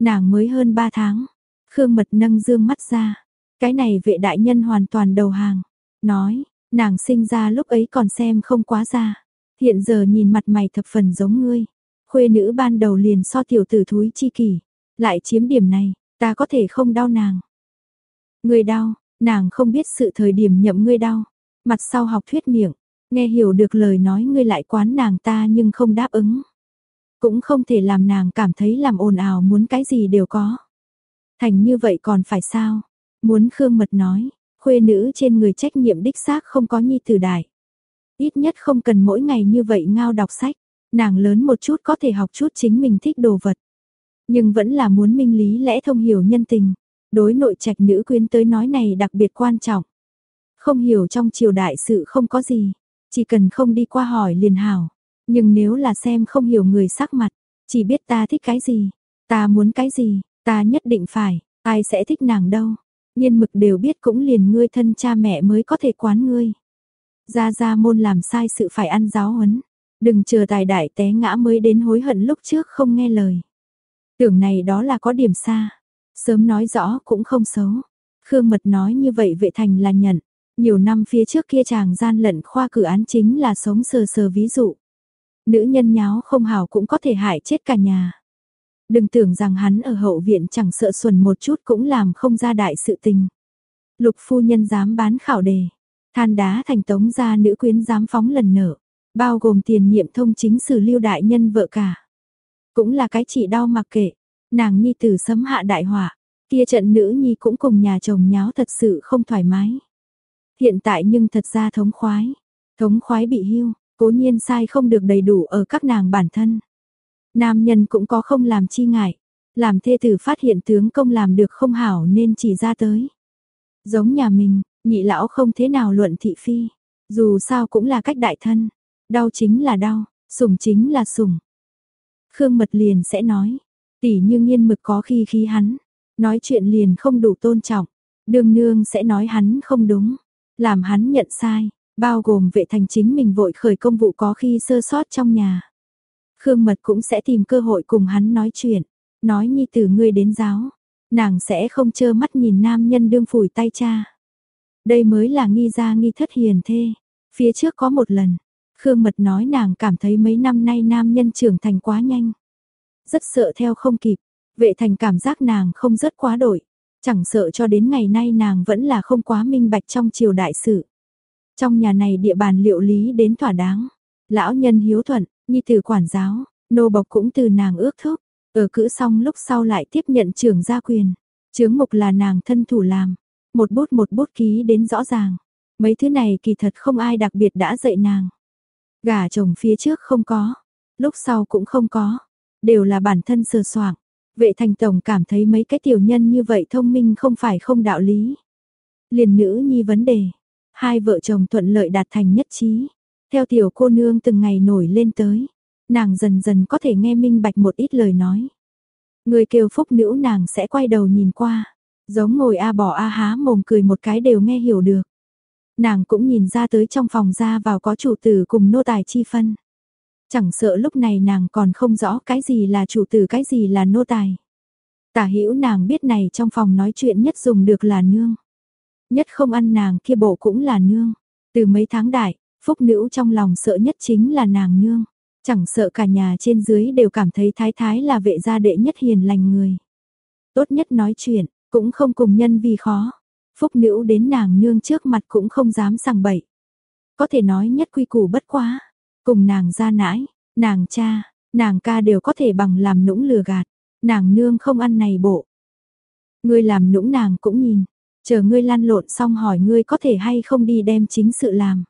Nàng mới hơn 3 tháng, Khương Mật nâng dương mắt ra, cái này vệ đại nhân hoàn toàn đầu hàng. Nói, nàng sinh ra lúc ấy còn xem không quá ra. Hiện giờ nhìn mặt mày thập phần giống ngươi. Khuê nữ ban đầu liền so tiểu tử thúi chi kỷ. Lại chiếm điểm này, ta có thể không đau nàng. Ngươi đau, nàng không biết sự thời điểm nhậm ngươi đau. Mặt sau học thuyết miệng, nghe hiểu được lời nói ngươi lại quán nàng ta nhưng không đáp ứng. Cũng không thể làm nàng cảm thấy làm ồn ào muốn cái gì đều có. Thành như vậy còn phải sao? Muốn Khương Mật nói, khuê nữ trên người trách nhiệm đích xác không có nhi tử đại. Ít nhất không cần mỗi ngày như vậy ngao đọc sách, nàng lớn một chút có thể học chút chính mình thích đồ vật. Nhưng vẫn là muốn minh lý lẽ thông hiểu nhân tình, đối nội trạch nữ quyến tới nói này đặc biệt quan trọng. Không hiểu trong triều đại sự không có gì, chỉ cần không đi qua hỏi liền hảo. Nhưng nếu là xem không hiểu người sắc mặt, chỉ biết ta thích cái gì, ta muốn cái gì, ta nhất định phải, ai sẽ thích nàng đâu. Nhiên mực đều biết cũng liền ngươi thân cha mẹ mới có thể quán ngươi. Ra ra môn làm sai sự phải ăn giáo huấn. Đừng chờ tài đại té ngã mới đến hối hận lúc trước không nghe lời. Tưởng này đó là có điểm xa. Sớm nói rõ cũng không xấu. Khương Mật nói như vậy vệ thành là nhận. Nhiều năm phía trước kia chàng gian lận khoa cử án chính là sống sờ sờ ví dụ. Nữ nhân nháo không hào cũng có thể hại chết cả nhà. Đừng tưởng rằng hắn ở hậu viện chẳng sợ xuẩn một chút cũng làm không ra đại sự tình. Lục phu nhân dám bán khảo đề. Than đá thành tống gia nữ quyến dám phóng lần nở bao gồm tiền nhiệm thông chính sử lưu đại nhân vợ cả. Cũng là cái chỉ đau mặc kệ, nàng nhi tử sấm hạ đại hỏa kia trận nữ nhi cũng cùng nhà chồng nháo thật sự không thoải mái. Hiện tại nhưng thật ra thống khoái, thống khoái bị hưu, cố nhiên sai không được đầy đủ ở các nàng bản thân. Nam nhân cũng có không làm chi ngại, làm thê tử phát hiện tướng công làm được không hảo nên chỉ ra tới. Giống nhà mình, nhị lão không thế nào luận thị phi, dù sao cũng là cách đại thân, đau chính là đau, sủng chính là sủng. Khương Mật liền sẽ nói, tỷ như nghiên mực có khi khí hắn, nói chuyện liền không đủ tôn trọng, đường nương sẽ nói hắn không đúng, làm hắn nhận sai, bao gồm vệ thành chính mình vội khởi công vụ có khi sơ sót trong nhà. Khương Mật cũng sẽ tìm cơ hội cùng hắn nói chuyện, nói như từ ngươi đến giáo, nàng sẽ không chơ mắt nhìn nam nhân đương phủi tay cha. Đây mới là nghi gia nghi thất hiền thê. Phía trước có một lần, Khương Mật nói nàng cảm thấy mấy năm nay nam nhân trưởng thành quá nhanh. Rất sợ theo không kịp, vệ thành cảm giác nàng không rất quá đổi. Chẳng sợ cho đến ngày nay nàng vẫn là không quá minh bạch trong triều đại sự. Trong nhà này địa bàn liệu lý đến thỏa đáng. Lão nhân hiếu thuận, nhi tử quản giáo, nô bộc cũng từ nàng ước thúc. Ở cữ xong lúc sau lại tiếp nhận trưởng gia quyền. Chướng mục là nàng thân thủ làm. Một bút một bút ký đến rõ ràng. Mấy thứ này kỳ thật không ai đặc biệt đã dạy nàng. Gà chồng phía trước không có. Lúc sau cũng không có. Đều là bản thân sờ soạng. Vệ thành tổng cảm thấy mấy cái tiểu nhân như vậy thông minh không phải không đạo lý. Liền nữ nhi vấn đề. Hai vợ chồng thuận lợi đạt thành nhất trí. Theo tiểu cô nương từng ngày nổi lên tới nàng dần dần có thể nghe minh bạch một ít lời nói. Người kêu phúc nữ nàng sẽ quay đầu nhìn qua, giống ngồi a bỏ a há mồm cười một cái đều nghe hiểu được. Nàng cũng nhìn ra tới trong phòng ra vào có chủ tử cùng nô tài chi phân. Chẳng sợ lúc này nàng còn không rõ cái gì là chủ tử cái gì là nô tài. Tả hữu nàng biết này trong phòng nói chuyện nhất dùng được là nương. Nhất không ăn nàng kia bộ cũng là nương. Từ mấy tháng đại, phúc nữ trong lòng sợ nhất chính là nàng nương. Chẳng sợ cả nhà trên dưới đều cảm thấy thái thái là vệ gia đệ nhất hiền lành người. Tốt nhất nói chuyện, cũng không cùng nhân vì khó. Phúc nữ đến nàng nương trước mặt cũng không dám sằng bậy. Có thể nói nhất quy củ bất quá. Cùng nàng ra nãi, nàng cha, nàng ca đều có thể bằng làm nũng lừa gạt. Nàng nương không ăn này bộ. Ngươi làm nũng nàng cũng nhìn. Chờ ngươi lăn lộn xong hỏi ngươi có thể hay không đi đem chính sự làm.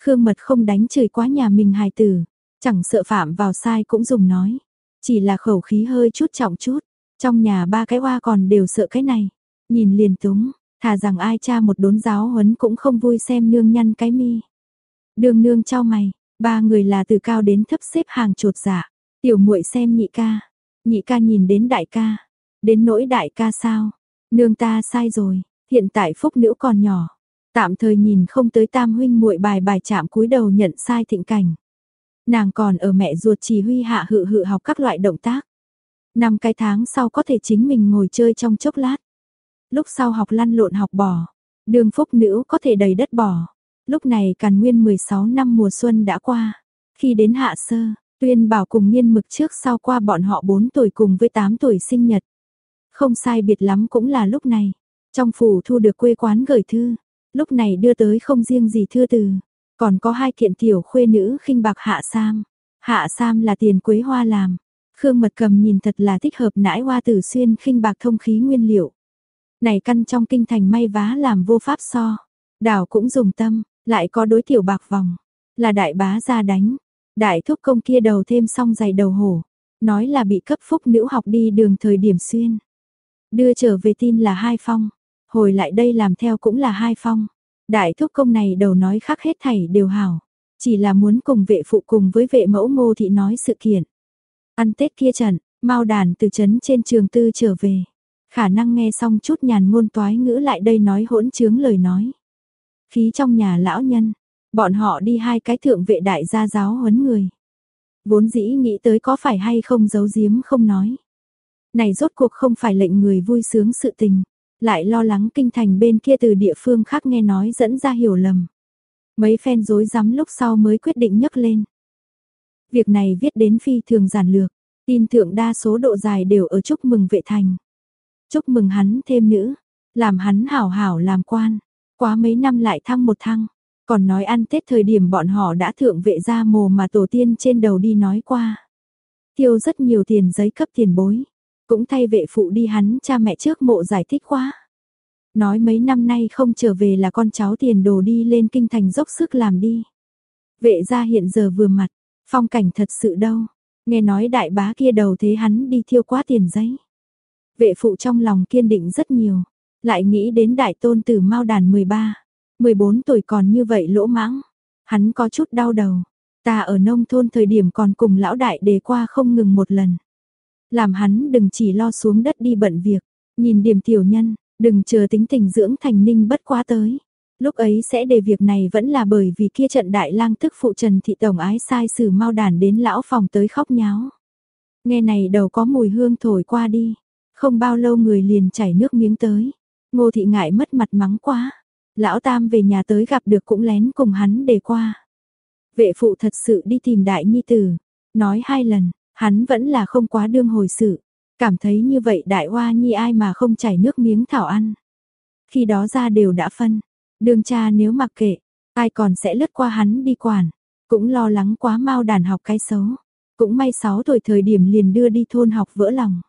Khương mật không đánh chửi quá nhà mình hài tử. Chẳng sợ phạm vào sai cũng dùng nói. Chỉ là khẩu khí hơi chút trọng chút. Trong nhà ba cái hoa còn đều sợ cái này. Nhìn liền túng, thà rằng ai cha một đốn giáo huấn cũng không vui xem nương nhăn cái mi. Đường nương trao mày, ba người là từ cao đến thấp xếp hàng trột giả. Dạ. Tiểu muội xem nhị ca, nhị ca nhìn đến đại ca, đến nỗi đại ca sao? Nương ta sai rồi, hiện tại phúc nữ còn nhỏ, tạm thời nhìn không tới tam huynh muội bài bài chạm cúi đầu nhận sai thịnh cảnh. Nàng còn ở mẹ ruột chỉ huy hạ hự hự học các loại động tác. Năm cái tháng sau có thể chính mình ngồi chơi trong chốc lát. Lúc sau học lăn lộn học bò. Đường phúc nữ có thể đầy đất bò. Lúc này càn nguyên 16 năm mùa xuân đã qua. Khi đến hạ sơ, tuyên bảo cùng nghiên mực trước sau qua bọn họ 4 tuổi cùng với 8 tuổi sinh nhật. Không sai biệt lắm cũng là lúc này. Trong phủ thu được quê quán gửi thư. Lúc này đưa tới không riêng gì thư từ, còn có hai kiện tiểu khuê nữ khinh bạc hạ sam. Hạ sam là tiền quế hoa làm. Khương mật cầm nhìn thật là thích hợp nãi hoa tử xuyên khinh bạc thông khí nguyên liệu. Này căn trong kinh thành may vá làm vô pháp so. Đảo cũng dùng tâm, lại có đối tiểu bạc vòng. Là đại bá ra đánh. Đại thúc công kia đầu thêm xong giày đầu hổ. Nói là bị cấp phúc nữ học đi đường thời điểm xuyên. Đưa trở về tin là hai phong. Hồi lại đây làm theo cũng là hai phong. Đại thúc công này đầu nói khác hết thảy đều hảo, chỉ là muốn cùng vệ phụ cùng với vệ mẫu ngô thị nói sự kiện. Ăn Tết kia trận, mau đàn từ trấn trên trường tư trở về. Khả năng nghe xong chút nhàn ngôn toái ngữ lại đây nói hỗn trướng lời nói. Khí trong nhà lão nhân, bọn họ đi hai cái thượng vệ đại gia giáo huấn người. Vốn dĩ nghĩ tới có phải hay không giấu giếm không nói. Này rốt cuộc không phải lệnh người vui sướng sự tình lại lo lắng kinh thành bên kia từ địa phương khác nghe nói dẫn ra hiểu lầm. Mấy phen rối rắm lúc sau mới quyết định nhấc lên. Việc này viết đến phi thường giản lược, tin thượng đa số độ dài đều ở chúc mừng vệ thành. Chúc mừng hắn thêm nữ, làm hắn hảo hảo làm quan, quá mấy năm lại thăng một thăng. Còn nói ăn Tết thời điểm bọn họ đã thượng vệ ra mồ mà tổ tiên trên đầu đi nói qua. Tiêu rất nhiều tiền giấy cấp tiền bối. Cũng thay vệ phụ đi hắn cha mẹ trước mộ giải thích quá. Nói mấy năm nay không trở về là con cháu tiền đồ đi lên kinh thành dốc sức làm đi. Vệ gia hiện giờ vừa mặt, phong cảnh thật sự đâu. Nghe nói đại bá kia đầu thế hắn đi thiêu quá tiền giấy. Vệ phụ trong lòng kiên định rất nhiều. Lại nghĩ đến đại tôn tử mau đàn 13. 14 tuổi còn như vậy lỗ mãng. Hắn có chút đau đầu. Ta ở nông thôn thời điểm còn cùng lão đại đề qua không ngừng một lần. Làm hắn đừng chỉ lo xuống đất đi bận việc. Nhìn điểm tiểu nhân, đừng chờ tính tình dưỡng thành ninh bất quá tới. Lúc ấy sẽ đề việc này vẫn là bởi vì kia trận đại lang tức phụ Trần Thị Tổng ái sai sử mau đàn đến lão phòng tới khóc nháo. Nghe này đầu có mùi hương thổi qua đi. Không bao lâu người liền chảy nước miếng tới. Ngô Thị ngại mất mặt mắng quá. Lão Tam về nhà tới gặp được cũng lén cùng hắn để qua. Vệ phụ thật sự đi tìm đại nhi tử. Nói hai lần, hắn vẫn là không quá đương hồi sự. Cảm thấy như vậy đại hoa nhi ai mà không chảy nước miếng thảo ăn. Khi đó ra đều đã phân. Đường cha nếu mặc kệ, ai còn sẽ lướt qua hắn đi quản. Cũng lo lắng quá mau đàn học cái xấu. Cũng may 6 tuổi thời điểm liền đưa đi thôn học vỡ lòng.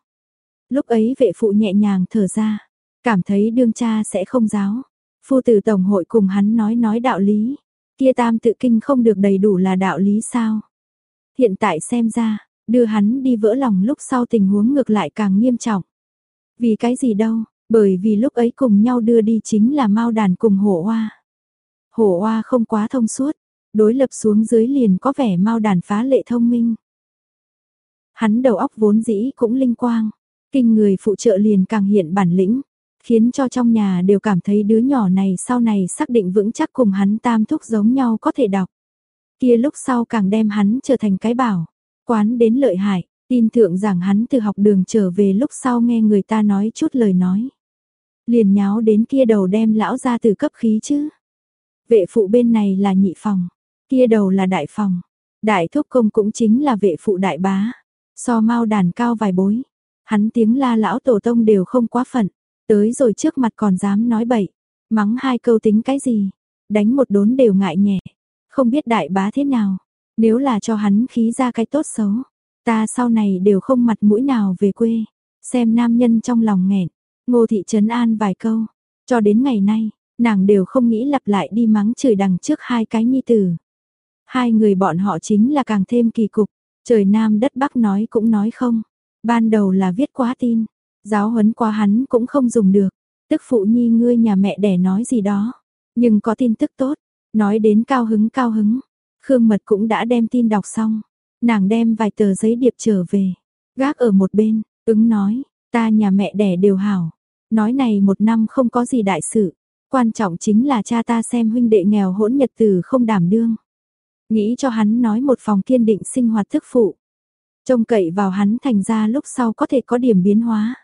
Lúc ấy vệ phụ nhẹ nhàng thở ra. Cảm thấy đương cha sẽ không giáo. Phu tử tổng hội cùng hắn nói nói đạo lý. Kia tam tự kinh không được đầy đủ là đạo lý sao. Hiện tại xem ra, đưa hắn đi vỡ lòng lúc sau tình huống ngược lại càng nghiêm trọng. Vì cái gì đâu, bởi vì lúc ấy cùng nhau đưa đi chính là Mao đàn cùng hổ hoa. Hổ hoa không quá thông suốt, đối lập xuống dưới liền có vẻ Mao đàn phá lệ thông minh. Hắn đầu óc vốn dĩ cũng linh quang, kinh người phụ trợ liền càng hiện bản lĩnh, khiến cho trong nhà đều cảm thấy đứa nhỏ này sau này xác định vững chắc cùng hắn tam thúc giống nhau có thể đọc. Kia lúc sau càng đem hắn trở thành cái bảo, quán đến lợi hại, tin thượng rằng hắn từ học đường trở về lúc sau nghe người ta nói chút lời nói. Liền nháo đến kia đầu đem lão ra từ cấp khí chứ. Vệ phụ bên này là nhị phòng, kia đầu là đại phòng. Đại thúc công cũng chính là vệ phụ đại bá. So mau đàn cao vài bối. Hắn tiếng la lão tổ tông đều không quá phận. Tới rồi trước mặt còn dám nói bậy. Mắng hai câu tính cái gì. Đánh một đốn đều ngại nhẹ. Không biết đại bá thế nào. Nếu là cho hắn khí ra cái tốt xấu. Ta sau này đều không mặt mũi nào về quê. Xem nam nhân trong lòng nghẹn. Ngô thị trấn an vài câu. Cho đến ngày nay, nàng đều không nghĩ lặp lại đi mắng chửi đằng trước hai cái nhi tử. Hai người bọn họ chính là càng thêm kỳ cục. Trời Nam đất Bắc nói cũng nói không. Ban đầu là viết quá tin. Giáo huấn quá hắn cũng không dùng được. Tức phụ nhi ngươi nhà mẹ đẻ nói gì đó. Nhưng có tin tức tốt. Nói đến cao hứng cao hứng. Khương Mật cũng đã đem tin đọc xong. Nàng đem vài tờ giấy điệp trở về. Gác ở một bên, ứng nói, ta nhà mẹ đẻ đều hảo. Nói này một năm không có gì đại sự. Quan trọng chính là cha ta xem huynh đệ nghèo hỗn nhật từ không đảm đương. Nghĩ cho hắn nói một phòng kiên định sinh hoạt thức phụ. Trông cậy vào hắn thành ra lúc sau có thể có điểm biến hóa.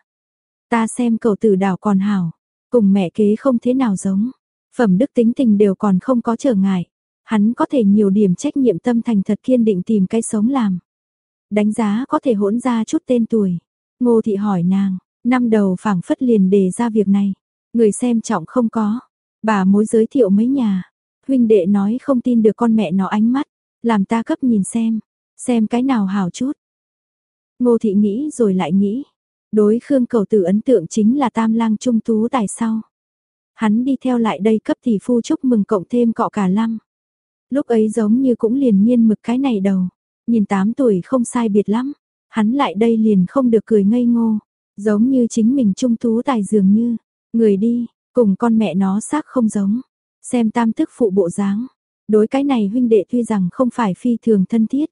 Ta xem cậu tử đảo còn hảo, cùng mẹ kế không thế nào giống. Phẩm đức tính tình đều còn không có trở ngại. Hắn có thể nhiều điểm trách nhiệm tâm thành thật kiên định tìm cái sống làm. Đánh giá có thể hỗn ra chút tên tuổi. Ngô thị hỏi nàng, năm đầu phảng phất liền đề ra việc này. Người xem trọng không có. Bà mối giới thiệu mấy nhà. Huynh đệ nói không tin được con mẹ nó ánh mắt. Làm ta cấp nhìn xem. Xem cái nào hảo chút. Ngô thị nghĩ rồi lại nghĩ. Đối Khương cầu tử ấn tượng chính là tam lang trung tú tài sau. Hắn đi theo lại đây cấp tỷ phu chúc mừng cộng thêm cọ cả lăng. Lúc ấy giống như cũng liền nhiên mực cái này đầu. Nhìn tám tuổi không sai biệt lắm. Hắn lại đây liền không được cười ngây ngô. Giống như chính mình trung tú tài dường như. Người đi, cùng con mẹ nó xác không giống. Xem tam thức phụ bộ dáng. Đối cái này huynh đệ tuy rằng không phải phi thường thân thiết.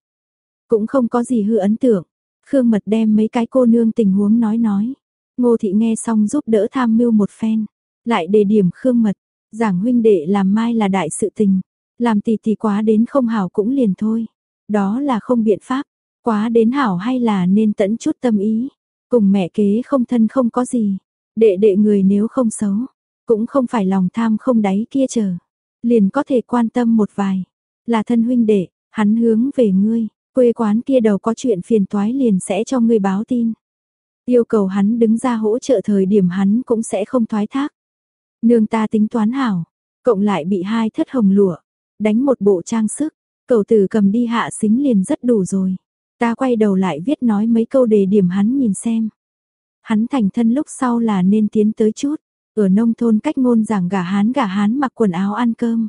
Cũng không có gì hư ấn tượng. Khương Mật đem mấy cái cô nương tình huống nói nói. Ngô Thị nghe xong giúp đỡ tham mưu một phen. Lại đề điểm Khương Mật. Giảng huynh đệ làm mai là đại sự tình. Làm tỷ tỷ quá đến không hảo cũng liền thôi. Đó là không biện pháp. Quá đến hảo hay là nên tẫn chút tâm ý. Cùng mẹ kế không thân không có gì. Đệ đệ người nếu không xấu. Cũng không phải lòng tham không đáy kia chờ. Liền có thể quan tâm một vài. Là thân huynh đệ, hắn hướng về ngươi. Quê quán kia đầu có chuyện phiền toái liền sẽ cho ngươi báo tin. Yêu cầu hắn đứng ra hỗ trợ thời điểm hắn cũng sẽ không thoái thác. Nương ta tính toán hảo, cộng lại bị hai thất hồng lụa, đánh một bộ trang sức, cầu tử cầm đi hạ xính liền rất đủ rồi. Ta quay đầu lại viết nói mấy câu đề điểm hắn nhìn xem. Hắn thành thân lúc sau là nên tiến tới chút, ở nông thôn cách ngôn rằng gà hán gà hán mặc quần áo ăn cơm.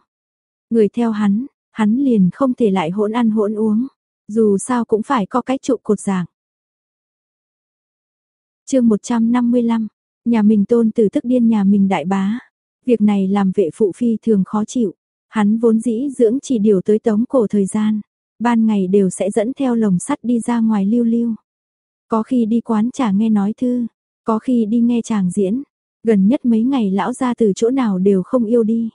Người theo hắn, hắn liền không thể lại hỗn ăn hỗn uống, dù sao cũng phải có cái trụ cột giảng. chương 155, nhà mình tôn tử tức điên nhà mình đại bá. Việc này làm vệ phụ phi thường khó chịu. Hắn vốn dĩ dưỡng chỉ điều tới tống cổ thời gian. Ban ngày đều sẽ dẫn theo lồng sắt đi ra ngoài lưu lưu. Có khi đi quán trà nghe nói thư, có khi đi nghe chàng diễn. Gần nhất mấy ngày lão ra từ chỗ nào đều không yêu đi.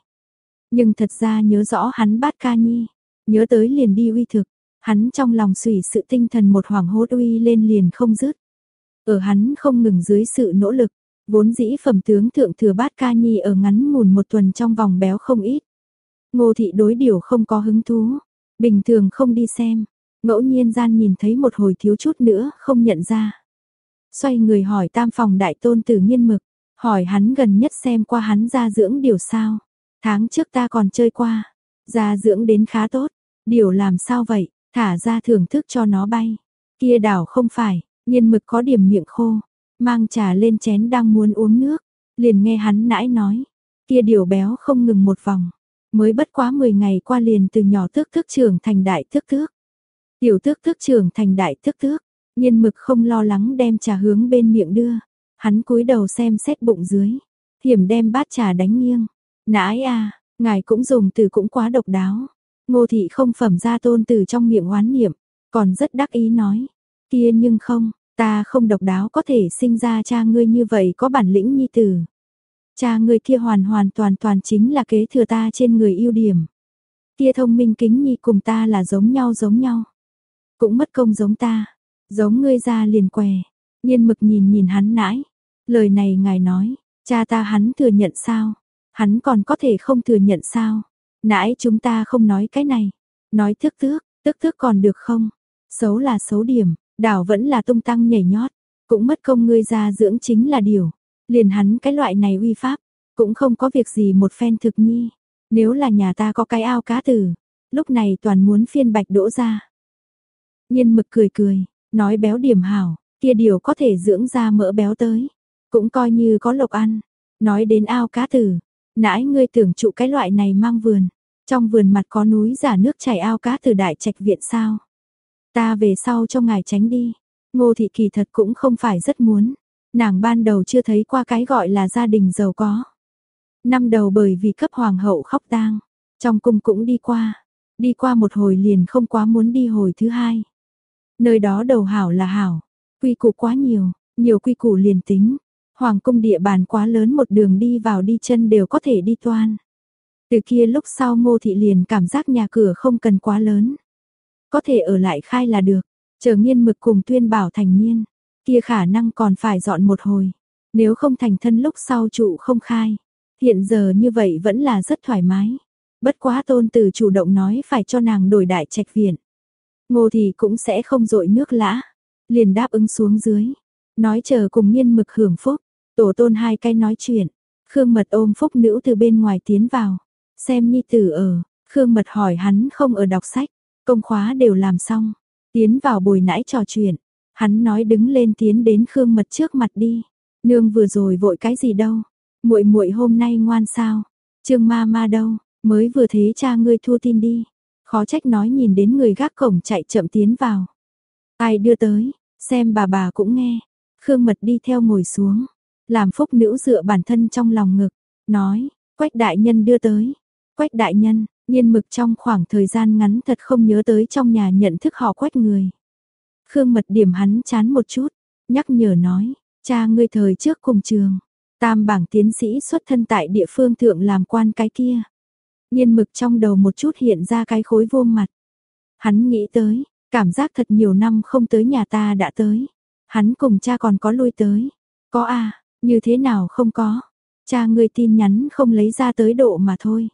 Nhưng thật ra nhớ rõ hắn bát ca nhi. Nhớ tới liền đi uy thực. Hắn trong lòng sủy sự tinh thần một hoàng hốt uy lên liền không dứt. Ở hắn không ngừng dưới sự nỗ lực, Vốn dĩ phẩm tướng thượng thừa bát ca nhi ở ngắn ngủn một tuần trong vòng béo không ít. Ngô thị đối điều không có hứng thú, bình thường không đi xem, ngẫu nhiên gian nhìn thấy một hồi thiếu chút nữa không nhận ra. Xoay người hỏi tam phòng đại tôn tử nghiên mực, hỏi hắn gần nhất xem qua hắn ra dưỡng điều sao. Tháng trước ta còn chơi qua, ra dưỡng đến khá tốt, điều làm sao vậy, thả ra thưởng thức cho nó bay. Kia đảo không phải, nhiên mực có điểm miệng khô, Mang trà lên chén đang muốn uống nước, liền nghe hắn nãi nói, kia điều béo không ngừng một vòng, mới bất quá 10 ngày qua liền từ nhỏ tước tước trưởng thành đại tước tước. Tiểu tước tước trưởng thành đại tước tước, nhiên mực không lo lắng đem trà hướng bên miệng đưa, hắn cúi đầu xem xét bụng dưới, hiểm đem bát trà đánh nghiêng. Nãi a, ngài cũng dùng từ cũng quá độc đáo. Ngô thị không phẩm ra tôn từ trong miệng oán niệm, còn rất đắc ý nói, kia nhưng không, Ta không độc đáo có thể sinh ra cha ngươi như vậy có bản lĩnh nhi tử. Cha ngươi kia hoàn hoàn toàn toàn chính là kế thừa ta trên người ưu điểm. Kia thông minh kính nhi cùng ta là giống nhau giống nhau. Cũng mất công giống ta, giống ngươi ra liền què. Nhiên mực nhìn nhìn hắn nãi. Lời này ngài nói, cha ta hắn thừa nhận sao? Hắn còn có thể không thừa nhận sao? Nãy chúng ta không nói cái này. Nói thức thước, tức thước còn được không? Xấu là xấu điểm, Đảo vẫn là tung tăng nhảy nhót, cũng mất công ngươi ra dưỡng chính là điều. Liền hắn cái loại này uy pháp, cũng không có việc gì một phen thực nhi. Nếu là nhà ta có cái ao cá tử, lúc này toàn muốn phiên bạch đỗ ra. Nhiên mực cười cười, nói béo điểm hảo, kia điều có thể dưỡng ra mỡ béo tới. Cũng coi như có lộc ăn. Nói đến ao cá tử, nãy ngươi tưởng trụ cái loại này mang vườn. Trong vườn mặt có núi giả nước chảy ao cá từ đại trạch viện sao. Ta về sau cho ngài tránh đi. Ngô thị kỳ thật cũng không phải rất muốn. Nàng ban đầu chưa thấy qua cái gọi là gia đình giàu có. Năm đầu bởi vì cấp hoàng hậu khóc tang, trong cung cũng đi qua. Đi qua một hồi liền không quá muốn đi hồi thứ hai. Nơi đó đầu hảo là hảo, quy củ quá nhiều, nhiều quy củ liền tính. Hoàng cung địa bàn quá lớn một đường đi vào đi chân đều có thể đi toan. Từ kia lúc sau ngô thị liền cảm giác nhà cửa không cần quá lớn. Có thể ở lại khai là được, chờ nghiên mực cùng tuyên bảo thành niên, kia khả năng còn phải dọn một hồi, nếu không thành thân lúc sau trụ không khai. Hiện giờ như vậy vẫn là rất thoải mái. Bất quá tôn tử chủ động nói phải cho nàng đổi đại trạch viện. Ngô thì cũng sẽ không dội nước lã. Liền đáp ứng xuống dưới. Nói chờ cùng nghiên mực hưởng phúc. Tổ tôn hai cái nói chuyện. Khương mật ôm phúc nữ từ bên ngoài tiến vào. Xem nhi tử ở. Khương mật hỏi hắn không ở đọc sách. Công khóa đều làm xong, tiến vào bồi nãy trò chuyện, hắn nói đứng lên tiến đến Khương Mật trước mặt đi. Nương vừa rồi vội cái gì đâu? Muội muội hôm nay ngoan sao? Trương ma ma đâu? Mới vừa thế cha ngươi thua tin đi. Khó trách nói nhìn đến người gác cổng chạy chậm tiến vào. Ai đưa tới, xem bà bà cũng nghe. Khương Mật đi theo ngồi xuống, làm phúc nữ dựa bản thân trong lòng ngực, nói, Quách đại nhân đưa tới. Quách đại nhân, Nhiên mực trong khoảng thời gian ngắn thật không nhớ tới trong nhà nhận thức họ quách người. Khương mật điểm hắn chán một chút, nhắc nhở nói, cha ngươi thời trước cùng trường, tam bảng tiến sĩ xuất thân tại địa phương thượng làm quan cái kia. Nhiên mực trong đầu một chút hiện ra cái khối vô mặt. Hắn nghĩ tới, cảm giác thật nhiều năm không tới nhà ta đã tới. Hắn cùng cha còn có lui tới. Có à, như thế nào không có. Cha ngươi tin nhắn không lấy ra tới độ mà thôi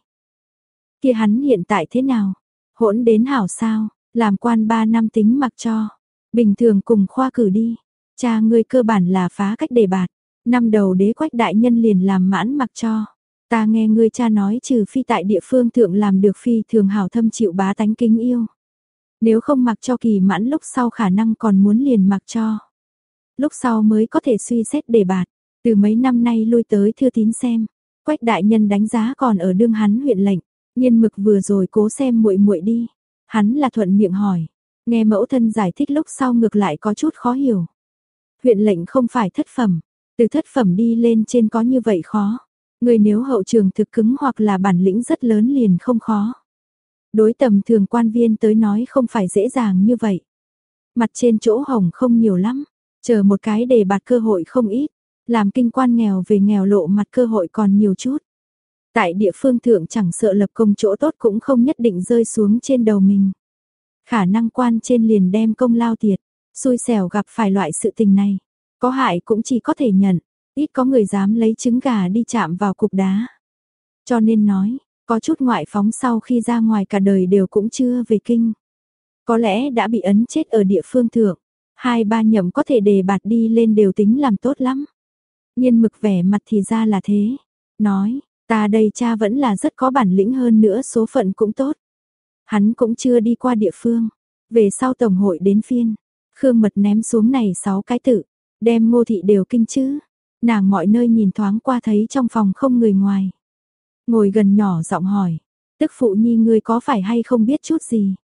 kia hắn hiện tại thế nào? Hỗn đến hảo sao? Làm quan 3 năm tính mặc cho. Bình thường cùng khoa cử đi. Cha ngươi cơ bản là phá cách đề bạt. Năm đầu đế quách đại nhân liền làm mãn mặc cho. Ta nghe ngươi cha nói trừ phi tại địa phương thượng làm được phi thường hảo thâm chịu bá tánh kính yêu. Nếu không mặc cho kỳ mãn lúc sau khả năng còn muốn liền mặc cho. Lúc sau mới có thể suy xét đề bạt, từ mấy năm nay lui tới thư tín xem. Quách đại nhân đánh giá còn ở đương hắn huyện lệnh, nhiên mực vừa rồi cố xem muội muội đi. Hắn là thuận miệng hỏi, nghe mẫu thân giải thích lúc sau ngược lại có chút khó hiểu. Huyện lệnh không phải thất phẩm, từ thất phẩm đi lên trên có như vậy khó. Người nếu hậu trường thực cứng hoặc là bản lĩnh rất lớn liền không khó. Đối tầm thường quan viên tới nói không phải dễ dàng như vậy. Mặt trên chỗ hồng không nhiều lắm, chờ một cái để bạt cơ hội không ít, làm kinh quan nghèo về nghèo lộ mặt cơ hội còn nhiều chút. Tại địa phương thượng chẳng sợ lập công chỗ tốt cũng không nhất định rơi xuống trên đầu mình. Khả năng quan trên liền đem công lao tiệt, xui xẻo gặp phải loại sự tình này. Có hại cũng chỉ có thể nhận, ít có người dám lấy trứng gà đi chạm vào cục đá. Cho nên nói, có chút ngoại phóng sau khi ra ngoài cả đời đều cũng chưa về kinh. Có lẽ đã bị ấn chết ở địa phương thượng, hai ba nhậm có thể đề bạt đi lên đều tính làm tốt lắm. Nhiên mực vẻ mặt thì ra là thế. Nói, ta đây cha vẫn là rất có bản lĩnh hơn nữa số phận cũng tốt. Hắn cũng chưa đi qua địa phương. Về sau tổng hội đến phiên. Khương mật ném xuống này sáu cái tự. Đem ngô thị đều kinh chứ. Nàng mọi nơi nhìn thoáng qua thấy trong phòng không người ngoài. Ngồi gần nhỏ giọng hỏi. Tức phụ nhi ngươi có phải hay không biết chút gì?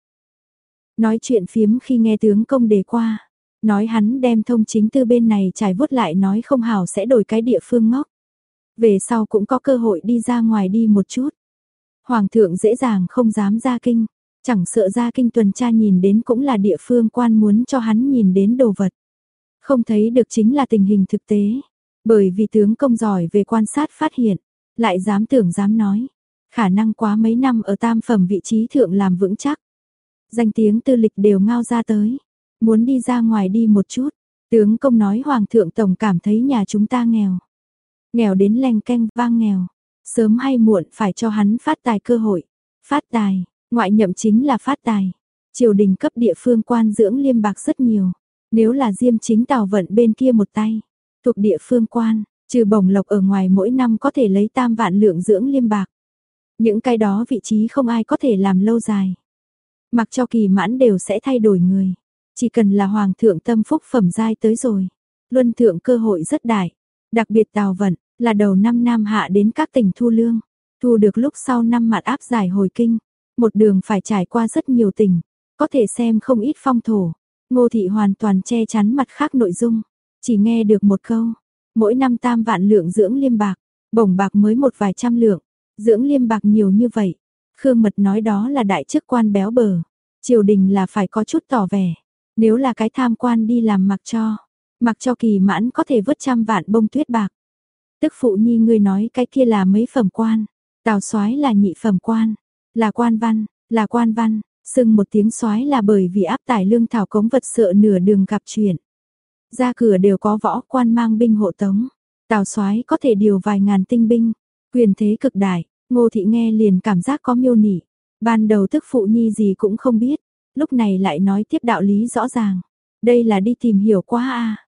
Nói chuyện phiếm khi nghe tướng công đề qua. Nói hắn đem thông chính tư bên này trải vuốt lại nói không hảo sẽ đổi cái địa phương ngóc Về sau cũng có cơ hội đi ra ngoài đi một chút. Hoàng thượng dễ dàng không dám ra kinh, chẳng sợ ra kinh tuần tra nhìn đến cũng là địa phương quan muốn cho hắn nhìn đến đồ vật. Không thấy được chính là tình hình thực tế, bởi vì tướng công giỏi về quan sát phát hiện, lại dám tưởng dám nói, khả năng quá mấy năm ở tam phẩm vị trí thượng làm vững chắc. Danh tiếng tư lịch đều ngao ra tới, muốn đi ra ngoài đi một chút. Tướng công nói Hoàng thượng Tổng cảm thấy nhà chúng ta nghèo. Nghèo đến leng canh vang nghèo. Sớm hay muộn phải cho hắn phát tài cơ hội. Phát tài, ngoại nhậm chính là phát tài. Triều đình cấp địa phương quan dưỡng liêm bạc rất nhiều. Nếu là diêm chính tào vận bên kia một tay. Thuộc địa phương quan, trừ bổng lộc ở ngoài mỗi năm có thể lấy tam vạn lượng dưỡng liêm bạc. Những cái đó vị trí không ai có thể làm lâu dài. Mặc cho kỳ mãn đều sẽ thay đổi người. Chỉ cần là hoàng thượng tâm phúc phẩm giai tới rồi. Luân thượng cơ hội rất đại. Đặc biệt tào vận, là đầu năm Nam Hạ đến các tỉnh thu lương. Thu được lúc sau năm mặt áp giải hồi kinh. Một đường phải trải qua rất nhiều tỉnh. Có thể xem không ít phong thổ. Ngô thị hoàn toàn che chắn mặt khác nội dung. Chỉ nghe được một câu. Mỗi năm tam vạn lượng dưỡng liêm bạc. Bổng bạc mới một vài trăm lượng. Dưỡng liêm bạc nhiều như vậy. Khương Mật nói đó là đại chức quan béo bờ. Triều đình là phải có chút tỏ vẻ. Nếu là cái tham quan đi làm mặc cho, mặc cho kỳ mãn có thể vớt trăm vạn bông tuyết bạc. Tức phụ nhi ngươi nói cái kia là mấy phẩm quan, tào soái là nhị phẩm quan, là quan văn, là quan văn, sưng một tiếng soái là bởi vì áp tải lương thảo cống vật sợ nửa đường gặp chuyện. Ra cửa đều có võ quan mang binh hộ tống, tào soái có thể điều vài ngàn tinh binh, quyền thế cực đại, ngô thị nghe liền cảm giác có miêu nỉ. Ban đầu tức phụ nhi gì cũng không biết, lúc này lại nói tiếp đạo lý rõ ràng. Đây là đi tìm hiểu quá a à.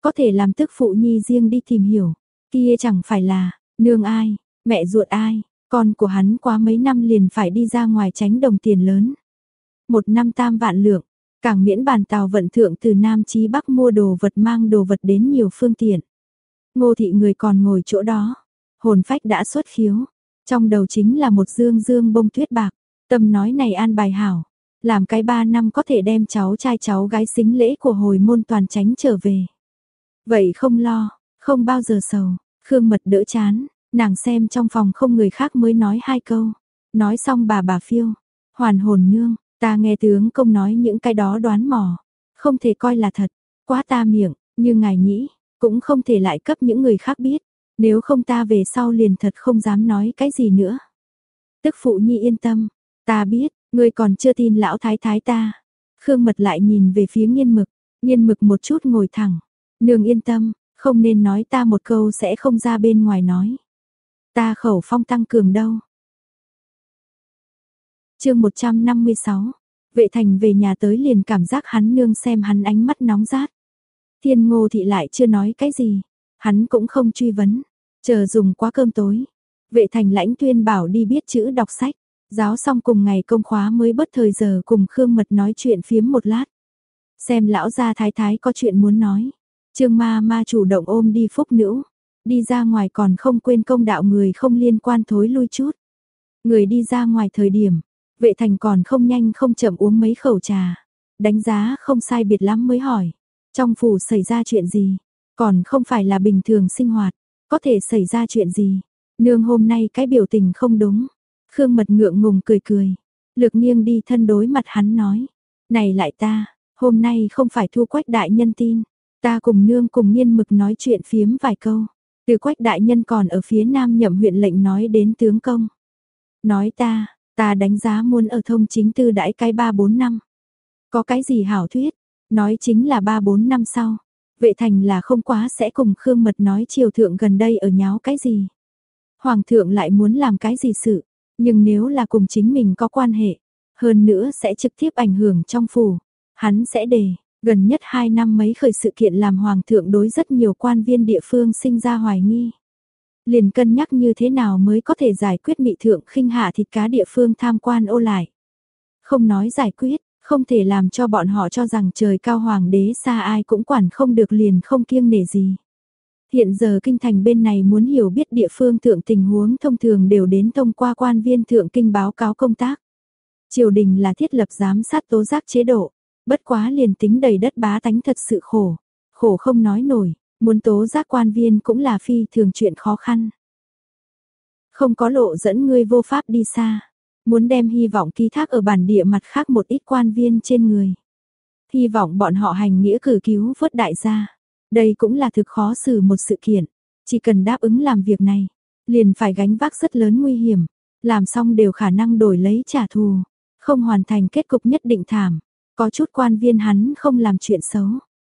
Có thể làm tức phụ nhi riêng đi tìm hiểu, kia chẳng phải là, nương ai, mẹ ruột ai, con của hắn quá mấy năm liền phải đi ra ngoài tránh đồng tiền lớn. Một năm tam vạn lượng, càng miễn bàn tàu vận thượng từ Nam chí Bắc mua đồ vật mang đồ vật đến nhiều phương tiện. Ngô thị người còn ngồi chỗ đó, hồn phách đã xuất khiếu, trong đầu chính là một dương dương bông tuyết bạc, tâm nói này an bài hảo, làm cái ba năm có thể đem cháu trai cháu gái xính lễ của hồi môn toàn tránh trở về. Vậy không lo, không bao giờ sầu, Khương Mật đỡ chán, nàng xem trong phòng không người khác mới nói hai câu. Nói xong bà bà phiêu, hoàn hồn nương, ta nghe tướng công nói những cái đó đoán mò, không thể coi là thật, quá ta miệng, như ngài nghĩ, cũng không thể lại cấp những người khác biết, nếu không ta về sau liền thật không dám nói cái gì nữa. Tức phụ nhi yên tâm, ta biết, Ngươi còn chưa tin lão thái thái ta. Khương Mật lại nhìn về phía nghiên mực, nghiên mực một chút ngồi thẳng. Nương yên tâm, không nên nói ta một câu sẽ không ra bên ngoài nói. Ta khẩu phong tăng cường đâu. chương 156, vệ thành về nhà tới liền cảm giác hắn nương xem hắn ánh mắt nóng rát. Thiên ngô thị lại chưa nói cái gì, hắn cũng không truy vấn, chờ dùng quá cơm tối, Vệ thành lãnh tuyên bảo đi biết chữ đọc sách. Giáo xong cùng ngày công khóa mới bất thời giờ cùng Khương Mật nói chuyện phiếm một lát. Xem lão gia thái thái có chuyện muốn nói. Trương ma ma chủ động ôm đi phúc nữ. Đi ra ngoài còn không quên công đạo người không liên quan thối lui chút. Người đi ra ngoài thời điểm, vệ thành còn không nhanh không chậm uống mấy khẩu trà. Đánh giá không sai biệt lắm mới hỏi. Trong phủ xảy ra chuyện gì? Còn không phải là bình thường sinh hoạt. Có thể xảy ra chuyện gì? Nương hôm nay cái biểu tình không đúng. Khương mật ngượng ngùng cười cười. Lược nghiêng đi thân đối mặt hắn nói. Này lại ta, hôm nay không phải thu quách đại nhân tin. Ta cùng nương cùng nghiên mực nói chuyện phiếm vài câu. Từ quách đại nhân còn ở phía nam nhậm huyện lệnh nói đến tướng công. Nói ta, ta đánh giá muốn ở thông chính tư đãi cái 3-4 năm. Có cái gì hảo thuyết, nói chính là 3-4 năm sau. Vệ thành là không quá sẽ cùng Khương Mật nói triều thượng gần đây ở nháo cái gì. Hoàng thượng lại muốn làm cái gì sự, nhưng nếu là cùng chính mình có quan hệ, hơn nữa sẽ trực tiếp ảnh hưởng trong phủ, hắn sẽ đề, gần nhất 2 năm mấy khởi sự kiện làm hoàng thượng đối rất nhiều quan viên địa phương sinh ra hoài nghi. Liền cân nhắc như thế nào mới có thể giải quyết mị thượng khinh hạ thịt cá địa phương tham quan ô lại. Không nói giải quyết, không thể làm cho bọn họ cho rằng trời cao hoàng đế xa ai cũng quản không được liền không kiêng nể gì. Hiện giờ kinh thành bên này muốn hiểu biết địa phương thượng tình huống thông thường đều đến thông qua quan viên thượng kinh báo cáo công tác. Triều đình là thiết lập giám sát tố giác chế độ, bất quá liền tính đầy đất bá tánh thật sự khổ, khổ không nói nổi, muốn tố giác quan viên cũng là phi thường chuyện khó khăn. Không có lộ dẫn ngươi vô pháp đi xa, muốn đem hy vọng ký thác ở bản địa mặt khác một ít quan viên trên người. Hy vọng bọn họ hành nghĩa cử cứu vớt đại gia. Đây cũng là thực khó xử một sự kiện, chỉ cần đáp ứng làm việc này, liền phải gánh vác rất lớn nguy hiểm, làm xong đều khả năng đổi lấy trả thù, không hoàn thành kết cục nhất định thảm. Có chút quan viên hắn không làm chuyện xấu,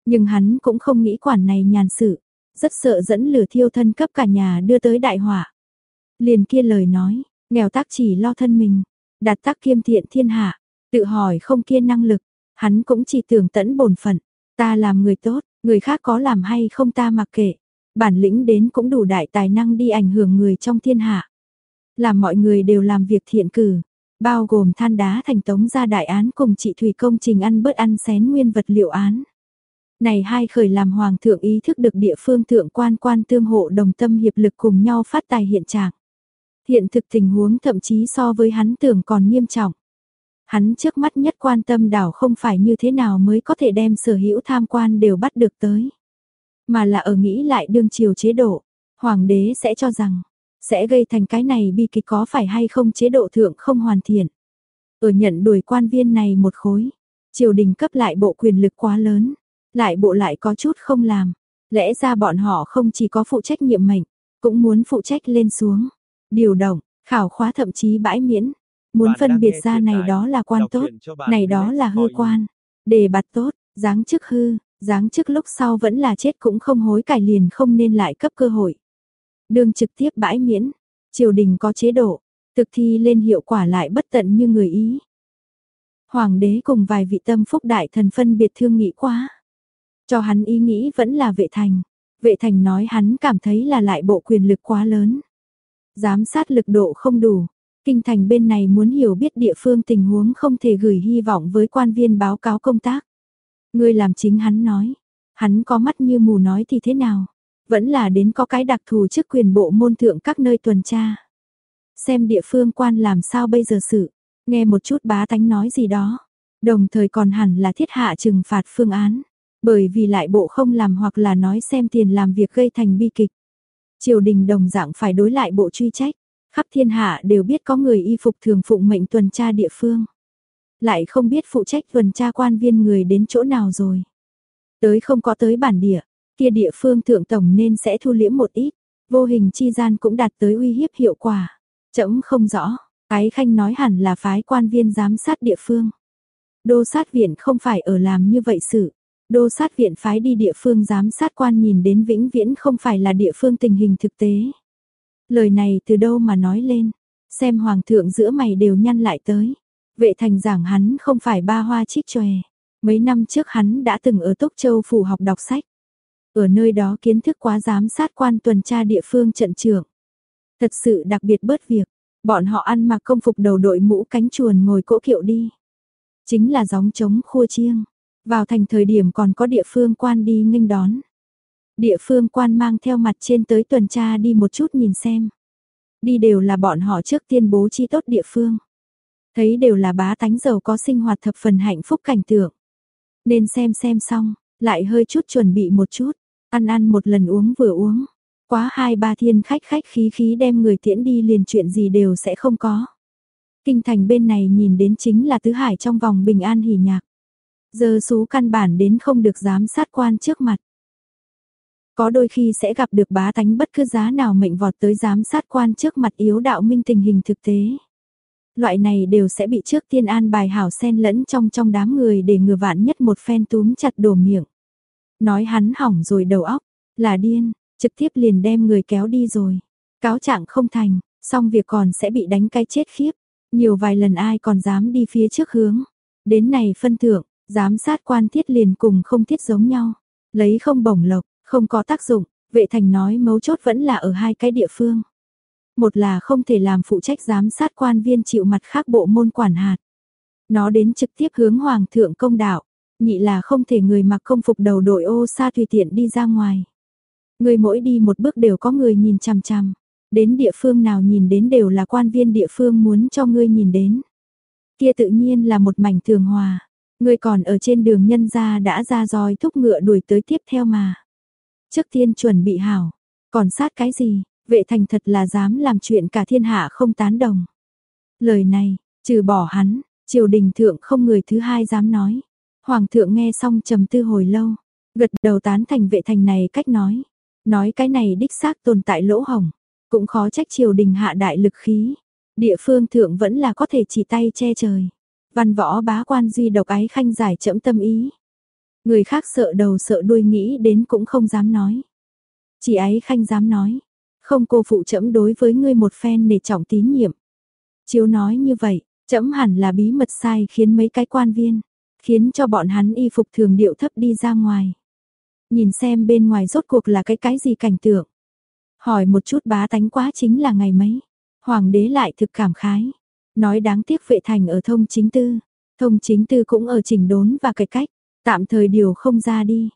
nhưng hắn cũng không nghĩ quản này nhàn sự, rất sợ dẫn lửa thiêu thân cấp cả nhà đưa tới đại họa. Liền kia lời nói, nghèo tác chỉ lo thân mình, đạt tác kiêm thiện thiên hạ, tự hỏi không kia năng lực, hắn cũng chỉ tưởng tẫn bổn phận, ta làm người tốt, Người khác có làm hay không ta mặc kệ, bản lĩnh đến cũng đủ đại tài năng đi ảnh hưởng người trong thiên hạ. Làm mọi người đều làm việc thiện cử, bao gồm than đá thành tống ra đại án cùng chị Thủy công trình ăn bớt ăn xén nguyên vật liệu án. Này hai khởi làm hoàng thượng ý thức được địa phương thượng quan quan tương hộ đồng tâm hiệp lực cùng nhau phát tài hiện trạng. Hiện thực tình huống thậm chí so với hắn tưởng còn nghiêm trọng. Hắn trước mắt nhất quan tâm đảo không phải như thế nào mới có thể đem sở hữu tham quan đều bắt được tới. Mà là ở nghĩ lại đương triều chế độ, hoàng đế sẽ cho rằng, sẽ gây thành cái này bi kịch có phải hay không chế độ thượng không hoàn thiện. Ở nhận đuổi quan viên này một khối, triều đình cấp lại bộ quyền lực quá lớn, lại bộ lại có chút không làm. Lẽ ra bọn họ không chỉ có phụ trách nhiệm mệnh, cũng muốn phụ trách lên xuống, điều động, khảo khóa thậm chí bãi miễn, Muốn phân biệt ra này đó là quan tốt, này đó là hư quan. Đề bạt tốt, dáng chức hư, dáng chức lúc sau vẫn là chết cũng không hối cải liền không nên lại cấp cơ hội. Đường trực tiếp bãi miễn, triều đình có chế độ, thực thi lên hiệu quả lại bất tận như người ý. Hoàng đế cùng vài vị tâm phúc đại thần phân biệt thương nghĩ quá. Cho hắn ý nghĩ vẫn là vệ thành. Vệ thành nói hắn cảm thấy là lại bộ quyền lực quá lớn. Giám sát lực độ không đủ, Kinh thành bên này muốn hiểu biết địa phương tình huống không thể gửi hy vọng với quan viên báo cáo công tác. Người làm chính hắn nói, hắn có mắt như mù nói thì thế nào, vẫn là đến có cái đặc thù chức quyền bộ môn thượng các nơi tuần tra. Xem địa phương quan làm sao bây giờ sự, nghe một chút bá tánh nói gì đó, đồng thời còn hẳn là thiết hạ trừng phạt phương án, bởi vì lại bộ không làm hoặc là nói xem tiền làm việc gây thành bi kịch. Triều đình đồng dạng phải đối lại bộ truy trách. Khắp thiên hạ đều biết có người y phục thường phụng mệnh tuần tra địa phương. Lại không biết phụ trách tuần tra quan viên người đến chỗ nào rồi. Tới không có tới bản địa, kia địa phương thượng tổng nên sẽ thu liễm một ít, vô hình chi gian cũng đạt tới uy hiếp hiệu quả. Chấm không rõ, cái khanh nói hẳn là phái quan viên giám sát địa phương. Đô sát viện không phải ở làm như vậy sự. Đô sát viện phái đi địa phương giám sát quan nhìn đến vĩnh viễn không phải là địa phương tình hình thực tế. Lời này từ đâu mà nói lên, xem hoàng thượng giữa mày đều nhăn lại tới. Vệ thành giảng hắn không phải ba hoa chích chòe. Mấy năm trước hắn đã từng ở Túc Châu phủ học đọc sách. Ở nơi đó kiến thức quá giám sát quan tuần tra địa phương trận trưởng. Thật sự đặc biệt bớt việc, bọn họ ăn mặc công phục đầu đội mũ cánh chuồn ngồi cỗ kiệu đi. Chính là gióng trống khua chiêng. Vào thành thời điểm còn có địa phương quan đi nghênh đón. Địa phương quan mang theo mặt trên tới tuần tra đi một chút nhìn xem. Đi đều là bọn họ trước tiên bố trí tốt địa phương. Thấy đều là bá tánh giàu có sinh hoạt thập phần hạnh phúc cảnh tượng. Nên xem xem xong, lại hơi chút chuẩn bị một chút, ăn ăn một lần uống vừa uống. Quá hai ba thiên khách khách khí khí đem người tiễn đi liền chuyện gì đều sẽ không có. Kinh thành bên này nhìn đến chính là tứ hải trong vòng bình an hỉ nhạc. Giờ số căn bản đến không được giám sát quan trước mặt. Có đôi khi sẽ gặp được bá tánh bất cứ giá nào mệnh vọt tới giám sát quan trước mặt yếu đạo minh tình hình thực tế. Loại này đều sẽ bị trước tiên an bài hảo sen lẫn trong trong đám người để ngừa vạn nhất một phen túm chặt đổ miệng. Nói hắn hỏng rồi đầu óc, là điên, trực tiếp liền đem người kéo đi rồi. Cáo trạng không thành, xong việc còn sẽ bị đánh cái chết khiếp. Nhiều vài lần ai còn dám đi phía trước hướng. Đến này phân thưởng, giám sát quan thiết liền cùng không thiết giống nhau. Lấy không bổng lộc, không có tác dụng, vệ thành nói mấu chốt vẫn là ở hai cái địa phương. Một là không thể làm phụ trách giám sát quan viên chịu mặt khác bộ môn quản hạt. Nó đến trực tiếp hướng hoàng thượng công đạo, nhị là không thể người mặc công phục đầu đội ô xa tùy tiện đi ra ngoài. Người mỗi đi một bước đều có người nhìn chằm chằm, đến địa phương nào nhìn đến đều là quan viên địa phương muốn cho ngươi nhìn đến. Kia tự nhiên là một mảnh thường hòa, ngươi còn ở trên đường nhân gia đã ra roi thúc ngựa đuổi tới tiếp theo mà. Trước tiên chuẩn bị hảo, còn sát cái gì, vệ thành thật là dám làm chuyện cả thiên hạ không tán đồng. Lời này, trừ bỏ hắn, triều đình thượng không người thứ hai dám nói. Hoàng thượng nghe xong trầm tư hồi lâu, gật đầu tán thành vệ thành này cách nói. Nói cái này đích xác tồn tại lỗ hồng, cũng khó trách triều đình hạ đại lực khí. Địa phương thượng vẫn là có thể chỉ tay che trời. Văn võ bá quan duy độc ái khanh giải chậm tâm ý. Người khác sợ đầu sợ đuôi nghĩ đến cũng không dám nói. Chỉ ấy khanh dám nói, không cô phụ chậm đối với ngươi một phen để trọng tín nhiệm. Chiếu nói như vậy, chậm hẳn là bí mật sai khiến mấy cái quan viên, khiến cho bọn hắn y phục thường điệu thấp đi ra ngoài. Nhìn xem bên ngoài rốt cuộc là cái cái gì cảnh tượng. Hỏi một chút bá tánh quá chính là ngày mấy. Hoàng đế lại thực cảm khái. Nói đáng tiếc vệ thành ở thông chính tư. Thông chính tư cũng ở chỉnh đốn và cải cách. Tạm thời điều không ra đi.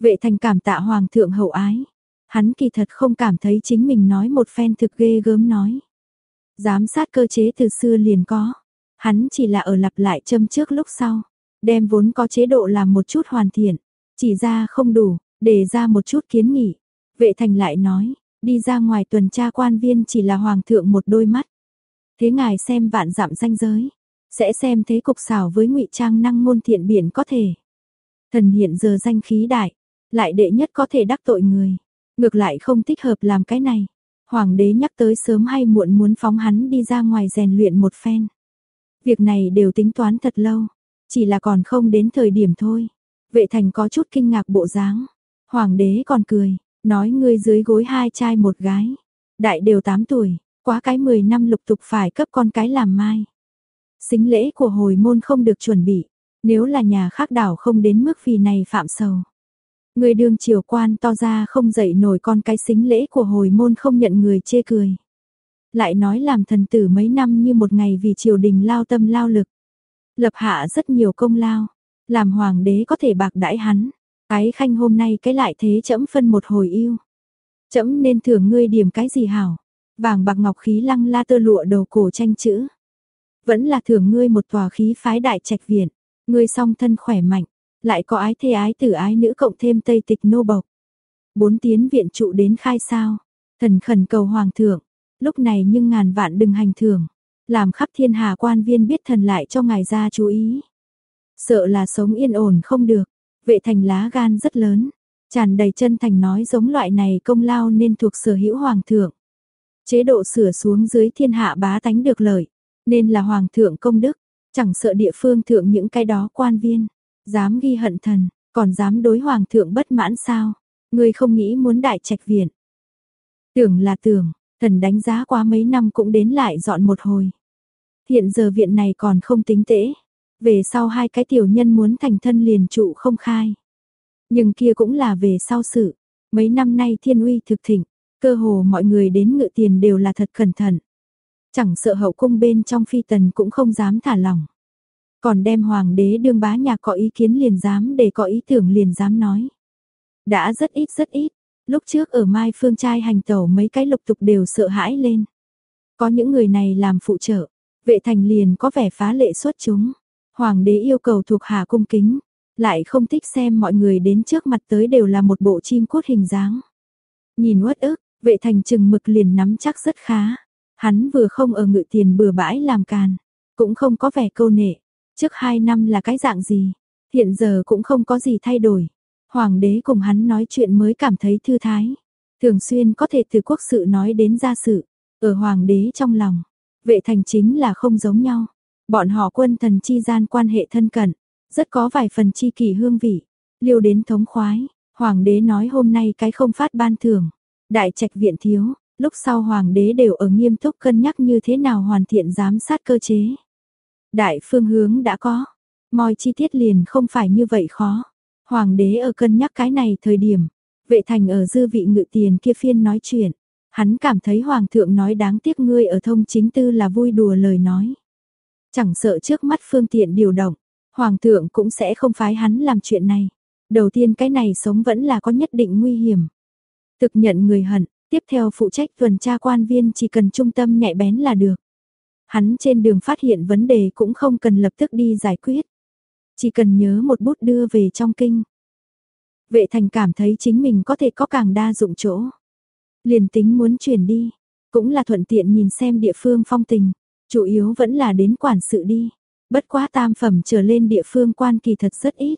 Vệ thành cảm tạ hoàng thượng hậu ái. Hắn kỳ thật không cảm thấy chính mình nói một phen thực ghê gớm nói. Giám sát cơ chế từ xưa liền có. Hắn chỉ là ở lặp lại châm trước lúc sau. Đem vốn có chế độ làm một chút hoàn thiện. Chỉ ra không đủ, để ra một chút kiến nghị. Vệ thành lại nói, đi ra ngoài tuần tra quan viên chỉ là hoàng thượng một đôi mắt. Thế ngài xem vạn dặm danh giới, sẽ xem thế cục xảo với ngụy trang năng ngôn thiện biển có thể. Thần hiện giờ danh khí đại, lại đệ nhất có thể đắc tội người, ngược lại không thích hợp làm cái này. Hoàng đế nhắc tới sớm hay muộn muốn phóng hắn đi ra ngoài rèn luyện một phen. Việc này đều tính toán thật lâu, chỉ là còn không đến thời điểm thôi. Vệ thành có chút kinh ngạc bộ dáng. Hoàng đế còn cười, nói ngươi dưới gối hai trai một gái. Đại đều 8 tuổi, quá cái 10 năm lục tục phải cấp con cái làm mai. Xính lễ của hồi môn không được chuẩn bị, nếu là nhà khác đảo không đến mức vì này phạm sầu. Người đường triều quan to ra không dậy nổi con cái xính lễ của hồi môn không nhận người chê cười. Lại nói làm thần tử mấy năm như một ngày vì triều đình lao tâm lao lực. Lập hạ rất nhiều công lao, làm hoàng đế có thể bạc đãi hắn. Cái khanh hôm nay cái lại thế chấm phân một hồi yêu. Chấm nên thưởng ngươi điểm cái gì hảo? Vàng bạc ngọc khí lăng la tơ lụa đầu cổ tranh chữ. Vẫn là thưởng ngươi một tòa khí phái đại trạch viện. Ngươi song thân khỏe mạnh, lại có ái thê ái tử ái nữ cộng thêm tây tịch nô bộc. Bốn tiến viện trụ đến khai sao. Thần khẩn cầu hoàng thượng. Lúc này nhưng ngàn vạn đừng hành thường Làm khắp thiên hà quan viên biết thần lại cho ngài ra chú ý. Sợ là sống yên ổn không được, vệ thành lá gan rất lớn, tràn đầy chân thành nói giống loại này công lao nên thuộc sở hữu hoàng thượng. Chế độ sửa xuống dưới thiên hạ bá tánh được lợi, nên là hoàng thượng công đức, chẳng sợ địa phương thượng những cái đó quan viên, dám ghi hận thần, còn dám đối hoàng thượng bất mãn sao? Ngươi không nghĩ muốn đại trạch viện. Tưởng là tưởng, thần đánh giá quá mấy năm cũng đến lại dọn một hồi. Hiện giờ viện này còn không tính tễ, về sau hai cái tiểu nhân muốn thành thân liền trụ không khai. Nhưng kia cũng là về sau sự. Mấy năm nay thiên uy thực thịnh, Cơ hồ mọi người đến ngự tiền đều là thật cẩn thận. Chẳng sợ hậu cung bên trong phi tần cũng không dám thả lỏng. Còn đem hoàng đế đương bá nhà có ý kiến liền dám để có ý tưởng liền dám nói. Đã rất ít rất ít, lúc trước ở Mai Phương trai hành tẩu mấy cái lục tục đều sợ hãi lên. Có những người này làm phụ trợ, vệ thành liền có vẻ phá lệ xuất chúng. Hoàng đế yêu cầu thuộc hạ cung kính, lại không thích xem mọi người đến trước mặt tới đều là một bộ chim cốt hình dáng. Nhìn uất ức, vệ thành chừng mực liền nắm chắc rất khá. Hắn vừa không ở ngự tiền bừa bãi làm càn, cũng không có vẻ câu nệ. Trước hai năm là cái dạng gì, hiện giờ cũng không có gì thay đổi. Hoàng đế cùng hắn nói chuyện mới cảm thấy thư thái. Thường xuyên có thể từ quốc sự nói đến gia sự. Ở hoàng đế trong lòng, vệ thành chính là không giống nhau. Bọn họ quân thần chi gian quan hệ thân cận, rất có vài phần chi kỳ hương vị, liêu đến thống khoái. Hoàng đế nói hôm nay cái không phát ban thưởng, đại trạch viện thiếu, lúc sau hoàng đế đều ở nghiêm túc cân nhắc như thế nào hoàn thiện giám sát cơ chế. Đại phương hướng đã có, mọi chi tiết liền không phải như vậy khó. Hoàng đế ở cân nhắc cái này thời điểm, vệ thành ở dư vị ngự tiền kia phiên nói chuyện. Hắn cảm thấy hoàng thượng nói đáng tiếc ngươi ở thông chính tư là vui đùa lời nói. Chẳng sợ trước mắt phương tiện điều động, hoàng thượng cũng sẽ không phái hắn làm chuyện này. Đầu tiên cái này sống vẫn là có nhất định nguy hiểm. Thực nhận người hận, tiếp theo phụ trách tuần tra quan viên chỉ cần trung tâm nhạy bén là được. Hắn trên đường phát hiện vấn đề cũng không cần lập tức đi giải quyết. Chỉ cần nhớ một bút đưa về trong kinh. Vệ thành cảm thấy chính mình có thể có càng đa dụng chỗ. Liền tính muốn chuyển đi, cũng là thuận tiện nhìn xem địa phương phong tình, chủ yếu vẫn là đến quản sự đi. Bất quá tam phẩm trở lên địa phương quan kỳ thật rất ít.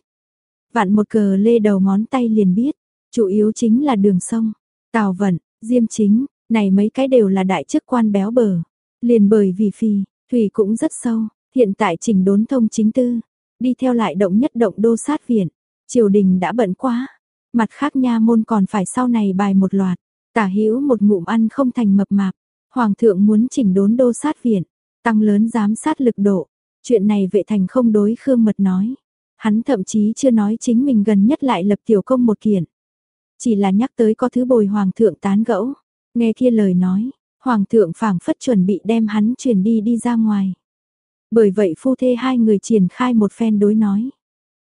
Vạn một cờ lê đầu ngón tay liền biết, chủ yếu chính là đường sông, tàu vận, diêm chính, này mấy cái đều là đại chức quan béo bở, Liền bởi vì phì, thủy cũng rất sâu, hiện tại chỉnh đốn thông chính tư, đi theo lại động nhất động đô sát viện, triều đình đã bận quá, mặt khác nha môn còn phải sau này bài một loạt, tả hữu một ngụm ăn không thành mập mạp, hoàng thượng muốn chỉnh đốn đô sát viện, tăng lớn giám sát lực độ, chuyện này vệ thành không đối khương mật nói, hắn thậm chí chưa nói chính mình gần nhất lại lập tiểu công một kiện, chỉ là nhắc tới có thứ bồi hoàng thượng tán gẫu, nghe kia lời nói, hoàng thượng phảng phất chuẩn bị đem hắn truyền đi đi ra ngoài. Bởi vậy phu thê hai người triển khai một phen đối nói.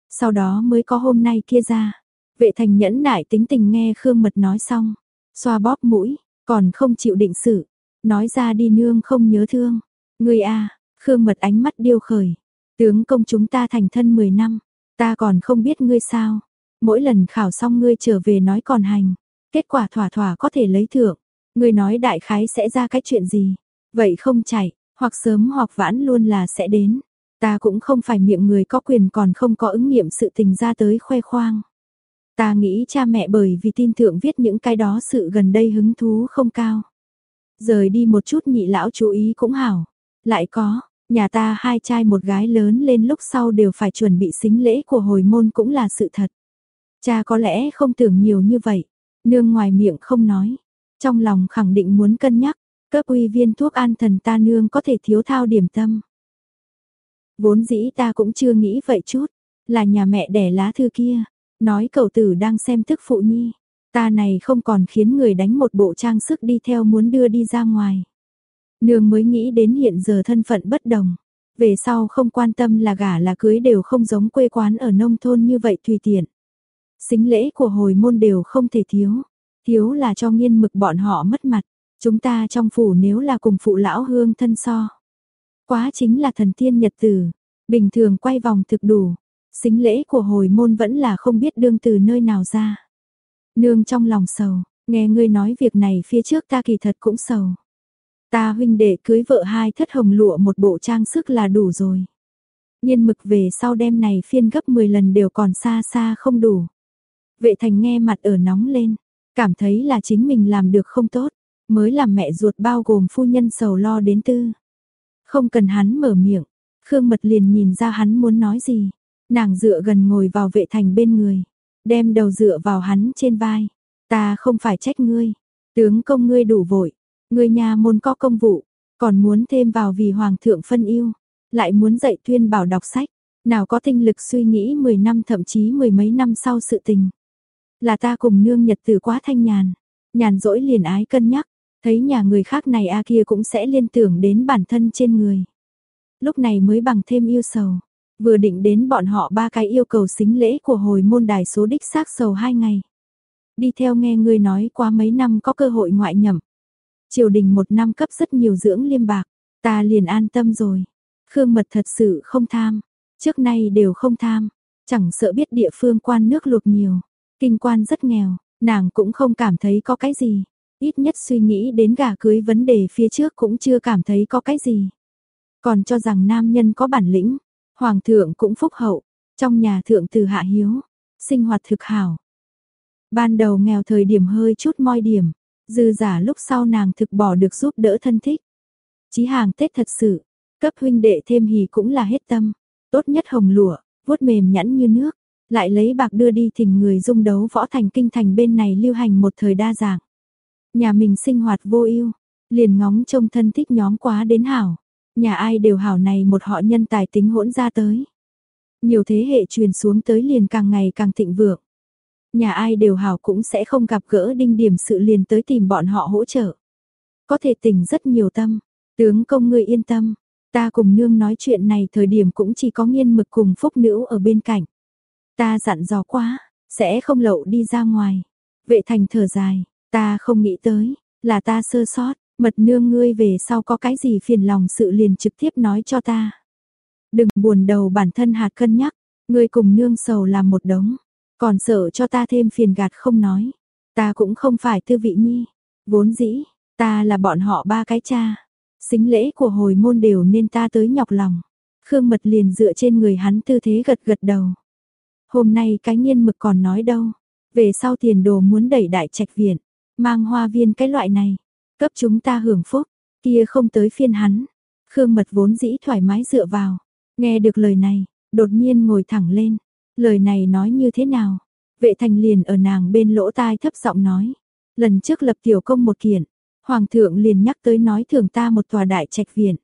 Sau đó mới có hôm nay kia ra. Vệ thành nhẫn nại tính tình nghe Khương Mật nói xong. Xoa bóp mũi, còn không chịu định sự. Nói ra đi nương không nhớ thương. Người a Khương Mật ánh mắt điêu khởi. Tướng công chúng ta thành thân 10 năm. Ta còn không biết ngươi sao. Mỗi lần khảo xong ngươi trở về nói còn hành. Kết quả thỏa thỏa có thể lấy thưởng. Ngươi nói đại khái sẽ ra cái chuyện gì. Vậy không chạy, hoặc sớm hoặc vãn luôn là sẽ đến. Ta cũng không phải miệng người có quyền còn không có ứng nghiệm sự tình ra tới khoe khoang. Ta nghĩ cha mẹ bởi vì tin thượng viết những cái đó sự gần đây hứng thú không cao. Rời đi một chút nhị lão chú ý cũng hảo. Lại có, nhà ta hai trai một gái lớn lên lúc sau đều phải chuẩn bị xính lễ của hồi môn cũng là sự thật. Cha có lẽ không tưởng nhiều như vậy. Nương ngoài miệng không nói. Trong lòng khẳng định muốn cân nhắc. Cấp uy viên thuốc an thần ta nương có thể thiếu thao điểm tâm. Vốn dĩ ta cũng chưa nghĩ vậy chút, là nhà mẹ đẻ lá thư kia, nói cậu tử đang xem thức phụ nhi. Ta này không còn khiến người đánh một bộ trang sức đi theo muốn đưa đi ra ngoài. Nương mới nghĩ đến hiện giờ thân phận bất đồng. Về sau không quan tâm là gả là cưới đều không giống quê quán ở nông thôn như vậy tùy tiện. Xính lễ của hồi môn đều không thể thiếu. Thiếu là cho nghiên mực bọn họ mất mặt. Chúng ta trong phủ nếu là cùng phụ lão hương thân so. Quá chính là thần tiên nhật tử, bình thường quay vòng thực đủ. Xính lễ của hồi môn vẫn là không biết đương từ nơi nào ra. Nương trong lòng sầu, nghe ngươi nói việc này phía trước ta kỳ thật cũng sầu. Ta huynh đệ cưới vợ hai thất hồng lụa một bộ trang sức là đủ rồi. Nhiên mực về sau đêm này phiên gấp 10 lần đều còn xa xa không đủ. Vệ thành nghe mặt ở nóng lên, cảm thấy là chính mình làm được không tốt mới làm mẹ ruột bao gồm phu nhân sầu lo đến tư. Không cần hắn mở miệng, Khương Mật liền nhìn ra hắn muốn nói gì. Nàng dựa gần ngồi vào vệ thành bên người, đem đầu dựa vào hắn trên vai. Ta không phải trách ngươi, tướng công ngươi đủ vội, ngươi nhà môn có công vụ, còn muốn thêm vào vì hoàng thượng phân yêu, lại muốn dạy tuyên bảo đọc sách, nào có tinh lực suy nghĩ 10 năm thậm chí mười mấy năm sau sự tình. Là ta cùng nương nhật từ quá thanh nhàn, nhàn rỗi liền ái cân nhắc, thấy nhà người khác này a kia cũng sẽ liên tưởng đến bản thân trên người. Lúc này mới bằng thêm yêu sầu, vừa định đến bọn họ ba cái yêu cầu xính lễ của hồi môn đài số đích xác sầu hai ngày. Đi theo nghe người nói qua mấy năm có cơ hội ngoại nhậm. Triều đình một năm cấp rất nhiều dưỡng liêm bạc, ta liền an tâm rồi. Khương Mật thật sự không tham, trước nay đều không tham, chẳng sợ biết địa phương quan nước luộc nhiều, kinh quan rất nghèo, nàng cũng không cảm thấy có cái gì, ít nhất suy nghĩ đến gà cưới vấn đề phía trước cũng chưa cảm thấy có cái gì. Còn cho rằng nam nhân có bản lĩnh, hoàng thượng cũng phúc hậu, trong nhà thượng từ hạ hiếu, sinh hoạt thực hảo. Ban đầu nghèo thời điểm hơi chút moi điểm, dư giả lúc sau nàng thực bỏ được giúp đỡ thân thích. Chí hàng Tết thật sự, cấp huynh đệ thêm hì cũng là hết tâm, tốt nhất hồng lụa, vuốt mềm nhẵn như nước, lại lấy bạc đưa đi thỉnh người dung đấu võ thành kinh thành bên này lưu hành một thời đa dạng. Nhà mình sinh hoạt vô ưu, liền ngóng trông thân thích nhóm quá đến hảo. Nhà ai đều hảo này một họ nhân tài tính hỗn ra tới. Nhiều thế hệ truyền xuống tới liền càng ngày càng thịnh vượng. Nhà ai đều hảo cũng sẽ không gặp gỡ đinh điểm sự liền tới tìm bọn họ hỗ trợ. Có thể tỉnh rất nhiều tâm, tướng công người yên tâm, ta cùng nương nói chuyện này thời điểm cũng chỉ có nghiên mực cùng phúc nữ ở bên cạnh. Ta dặn dò quá, sẽ không lậu đi ra ngoài. Vệ thành thở dài, ta không nghĩ tới, là ta sơ sót, mật nương ngươi về sau có cái gì phiền lòng sự liền trực tiếp nói cho ta. Đừng buồn đầu bản thân hạt cân nhắc, ngươi cùng nương sầu làm một đống, còn sợ cho ta thêm phiền gạt không nói. Ta cũng không phải tư vị nhi, vốn dĩ, ta là bọn họ ba cái cha. Xính lễ của hồi môn đều nên ta tới nhọc lòng. Khương Mật liền dựa trên người hắn tư thế gật gật đầu. Hôm nay cái nghiên mực còn nói đâu, về sau tiền đồ muốn đẩy đại trạch viện, mang hoa viên cái loại này, cấp chúng ta hưởng phúc, kia không tới phiên hắn. Khương Mật vốn dĩ thoải mái dựa vào, nghe được lời này, đột nhiên ngồi thẳng lên, lời này nói như thế nào? Vệ thành liền ở nàng bên lỗ tai thấp giọng nói, lần trước lập tiểu công một kiện, hoàng thượng liền nhắc tới nói thưởng ta một tòa đại trạch viện.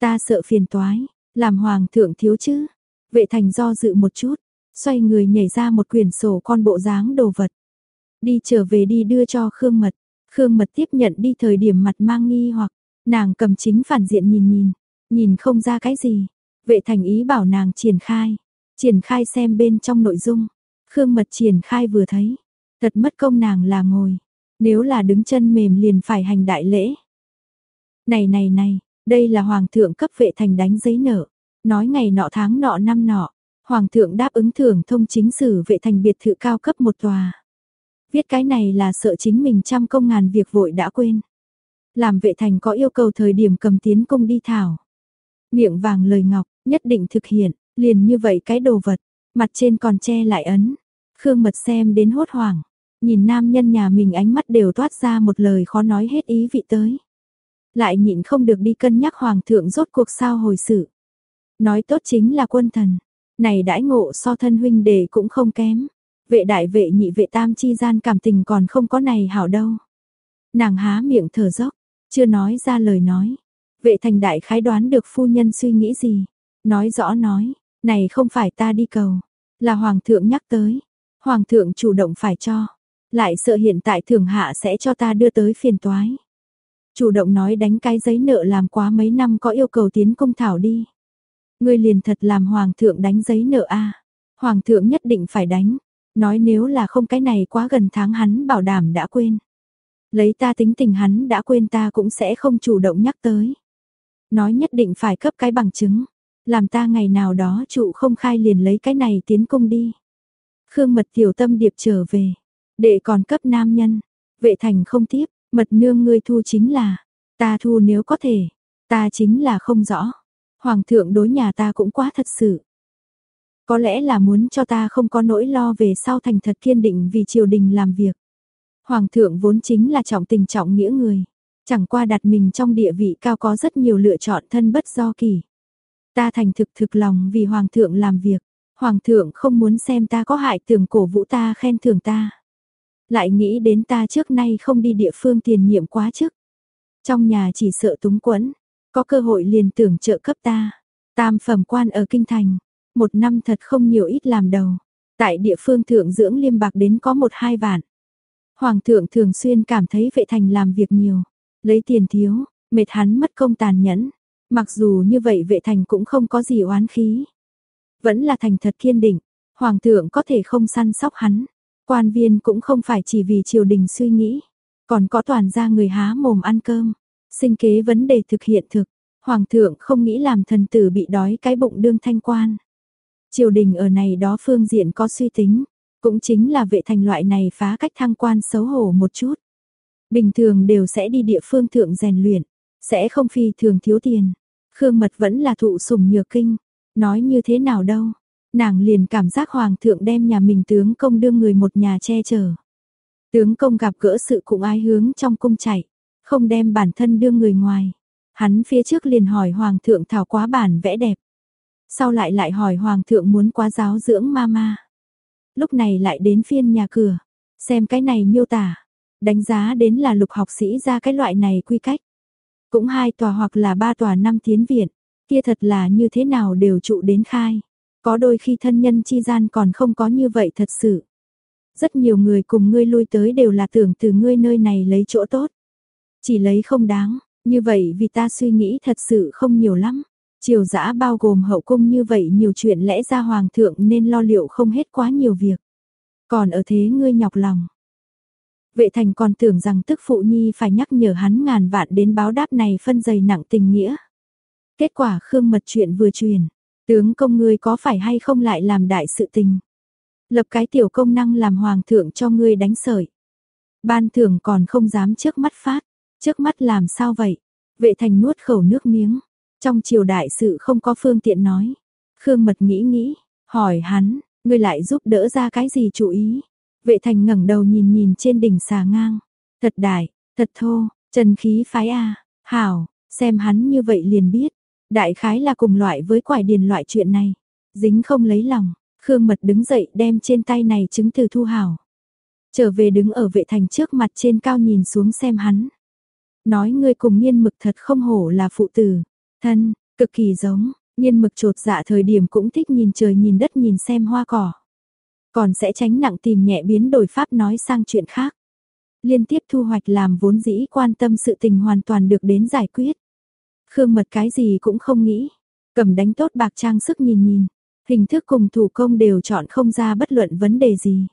Ta sợ phiền toái, làm hoàng thượng thiếu chứ? Vệ thành do dự một chút, xoay người nhảy ra một quyển sổ con bộ dáng đồ vật. Đi trở về đi đưa cho Khương Mật. Khương Mật tiếp nhận đi thời điểm mặt mang nghi hoặc, nàng cầm chính phản diện nhìn nhìn, nhìn không ra cái gì. Vệ thành ý bảo nàng triển khai, triển khai xem bên trong nội dung. Khương Mật triển khai vừa thấy, thật mất công nàng là ngồi, nếu là đứng chân mềm liền phải hành đại lễ. Này này này, đây là hoàng thượng cấp vệ thành đánh giấy nợ, nói ngày nọ tháng nọ năm nọ, Hoàng thượng đáp ứng thưởng thông chính sử vệ thành biệt thự cao cấp một tòa. Viết cái này là sợ chính mình trăm công ngàn việc vội đã quên. Làm vệ thành có yêu cầu thời điểm cầm tiến công đi thảo. Miệng vàng lời ngọc, nhất định thực hiện, liền như vậy cái đồ vật, mặt trên còn che lại ấn. Khương mật xem đến hốt hoảng, nhìn nam nhân nhà mình ánh mắt đều toát ra một lời khó nói hết ý vị tới. Lại nhịn không được đi cân nhắc hoàng thượng rốt cuộc sao hồi sự. Nói tốt chính là quân thần, này đãi ngộ so thân huynh đệ cũng không kém. Vệ đại vệ nhị vệ tam chi gian cảm tình còn không có này hảo đâu. Nàng há miệng thở dốc, chưa nói ra lời nói. Vệ thành đại khái đoán được phu nhân suy nghĩ gì. Nói rõ nói, này không phải ta đi cầu, là hoàng thượng nhắc tới. Hoàng thượng chủ động phải cho, lại sợ hiện tại thượng hạ sẽ cho ta đưa tới phiền toái. Chủ động nói đánh cái giấy nợ làm quá mấy năm có yêu cầu tiến công thảo đi. Ngươi liền thật làm hoàng thượng đánh giấy nợ a. Hoàng thượng nhất định phải đánh, nói nếu là không cái này quá gần tháng hắn bảo đảm đã quên. Lấy ta tính tình hắn đã quên ta cũng sẽ không chủ động nhắc tới. Nói nhất định phải cấp cái bằng chứng, làm ta ngày nào đó trụ không khai liền lấy cái này tiến công đi. Khương mật tiểu tâm điệp trở về, đệ còn cấp nam nhân, vệ thành không tiếp, mật nương ngươi thu chính là, ta thu nếu có thể, ta chính là không rõ. Hoàng thượng đối nhà ta cũng quá thật sự. Có lẽ là muốn cho ta không có nỗi lo về sau thành thật kiên định vì triều đình làm việc. Hoàng thượng vốn chính là trọng tình trọng nghĩa người. Chẳng qua đặt mình trong địa vị cao có rất nhiều lựa chọn thân bất do kỳ. Ta thành thực thực lòng vì Hoàng thượng làm việc. Hoàng thượng không muốn xem ta có hại tưởng cổ vũ ta khen thưởng ta. Lại nghĩ đến ta trước nay không đi địa phương tiền nhiệm quá chức. Trong nhà chỉ sợ túng quẫn, có cơ hội liền tưởng trợ cấp ta. Tam phẩm quan ở kinh thành, một năm thật không nhiều ít làm đầu. Tại địa phương thượng dưỡng liêm bạc đến có một hai vạn. Hoàng thượng thường xuyên cảm thấy vệ thành làm việc nhiều, lấy tiền thiếu, mệt hắn mất công tàn nhẫn. Mặc dù như vậy vệ thành cũng không có gì oán khí. Vẫn là thành thật kiên định, hoàng thượng có thể không săn sóc hắn. Quan viên cũng không phải chỉ vì triều đình suy nghĩ, còn có toàn gia người há mồm ăn cơm. Sinh kế vấn đề thực hiện thực, hoàng thượng không nghĩ làm thần tử bị đói cái bụng đương thanh quan. Triều đình ở này đó phương diện có suy tính, cũng chính là vệ thành loại này phá cách thăng quan xấu hổ một chút. Bình thường đều sẽ đi địa phương thượng rèn luyện, sẽ không phi thường thiếu tiền. Khương Mật vẫn là thụ sủng nhược kinh, nói như thế nào đâu. Nàng liền cảm giác hoàng thượng đem nhà mình tướng công đưa người một nhà che chở. Tướng công gặp gỡ sự cũng ai hướng trong cung chạy, không đem bản thân đưa người ngoài. Hắn phía trước liền hỏi hoàng thượng thảo quá bản vẽ đẹp. Sau lại lại hỏi hoàng thượng muốn quá giáo dưỡng mama. Lúc này lại đến phiên nhà cửa, xem cái này miêu tả, đánh giá đến là lục học sĩ ra cái loại này quy cách. Cũng hai tòa hoặc là ba tòa năm tiến viện, kia thật là như thế nào đều trụ đến khai. Có đôi khi thân nhân chi gian còn không có như vậy thật sự. Rất nhiều người cùng ngươi lui tới đều là tưởng từ ngươi nơi này lấy chỗ tốt. Chỉ lấy không đáng, như vậy vì ta suy nghĩ thật sự không nhiều lắm. Triều dã bao gồm hậu cung như vậy nhiều chuyện lẽ ra hoàng thượng nên lo liệu không hết quá nhiều việc. Còn ở thế ngươi nhọc lòng. Vệ thành còn tưởng rằng tức phụ nhi phải nhắc nhở hắn ngàn vạn đến báo đáp này phân dày nặng tình nghĩa. Kết quả khương mật chuyện vừa truyền, tướng công ngươi có phải hay không lại làm đại sự tình. Lập cái tiểu công năng làm hoàng thượng cho ngươi đánh sởi. Ban thưởng còn không dám trước mắt phát, trước mắt làm sao vậy? Vệ thành nuốt khẩu nước miếng, trong triều đại sự không có phương tiện nói. Khương mật nghĩ nghĩ, hỏi hắn, ngươi lại giúp đỡ ra cái gì chủ ý? Vệ thành ngẩng đầu nhìn nhìn trên đỉnh xà ngang. Thật đại, thật thô, trần khí phái a hảo, xem hắn như vậy liền biết. Đại khái là cùng loại với quải điền loại chuyện này. Dính không lấy lòng, Khương Mật đứng dậy đem trên tay này chứng từ thu hảo. Trở về đứng ở vệ thành trước mặt trên cao nhìn xuống xem hắn. Nói ngươi cùng nghiên mực thật không hổ là phụ tử. Thân, cực kỳ giống, nghiên mực trột dạ thời điểm cũng thích nhìn trời nhìn đất nhìn xem hoa cỏ. Còn sẽ tránh nặng tìm nhẹ biến đổi pháp nói sang chuyện khác. Liên tiếp thu hoạch làm vốn dĩ quan tâm sự tình hoàn toàn được đến giải quyết. Khương mật cái gì cũng không nghĩ. Cầm đánh tốt bạc trang sức nhìn nhìn. Hình thức cùng thủ công đều chọn không ra bất luận vấn đề gì.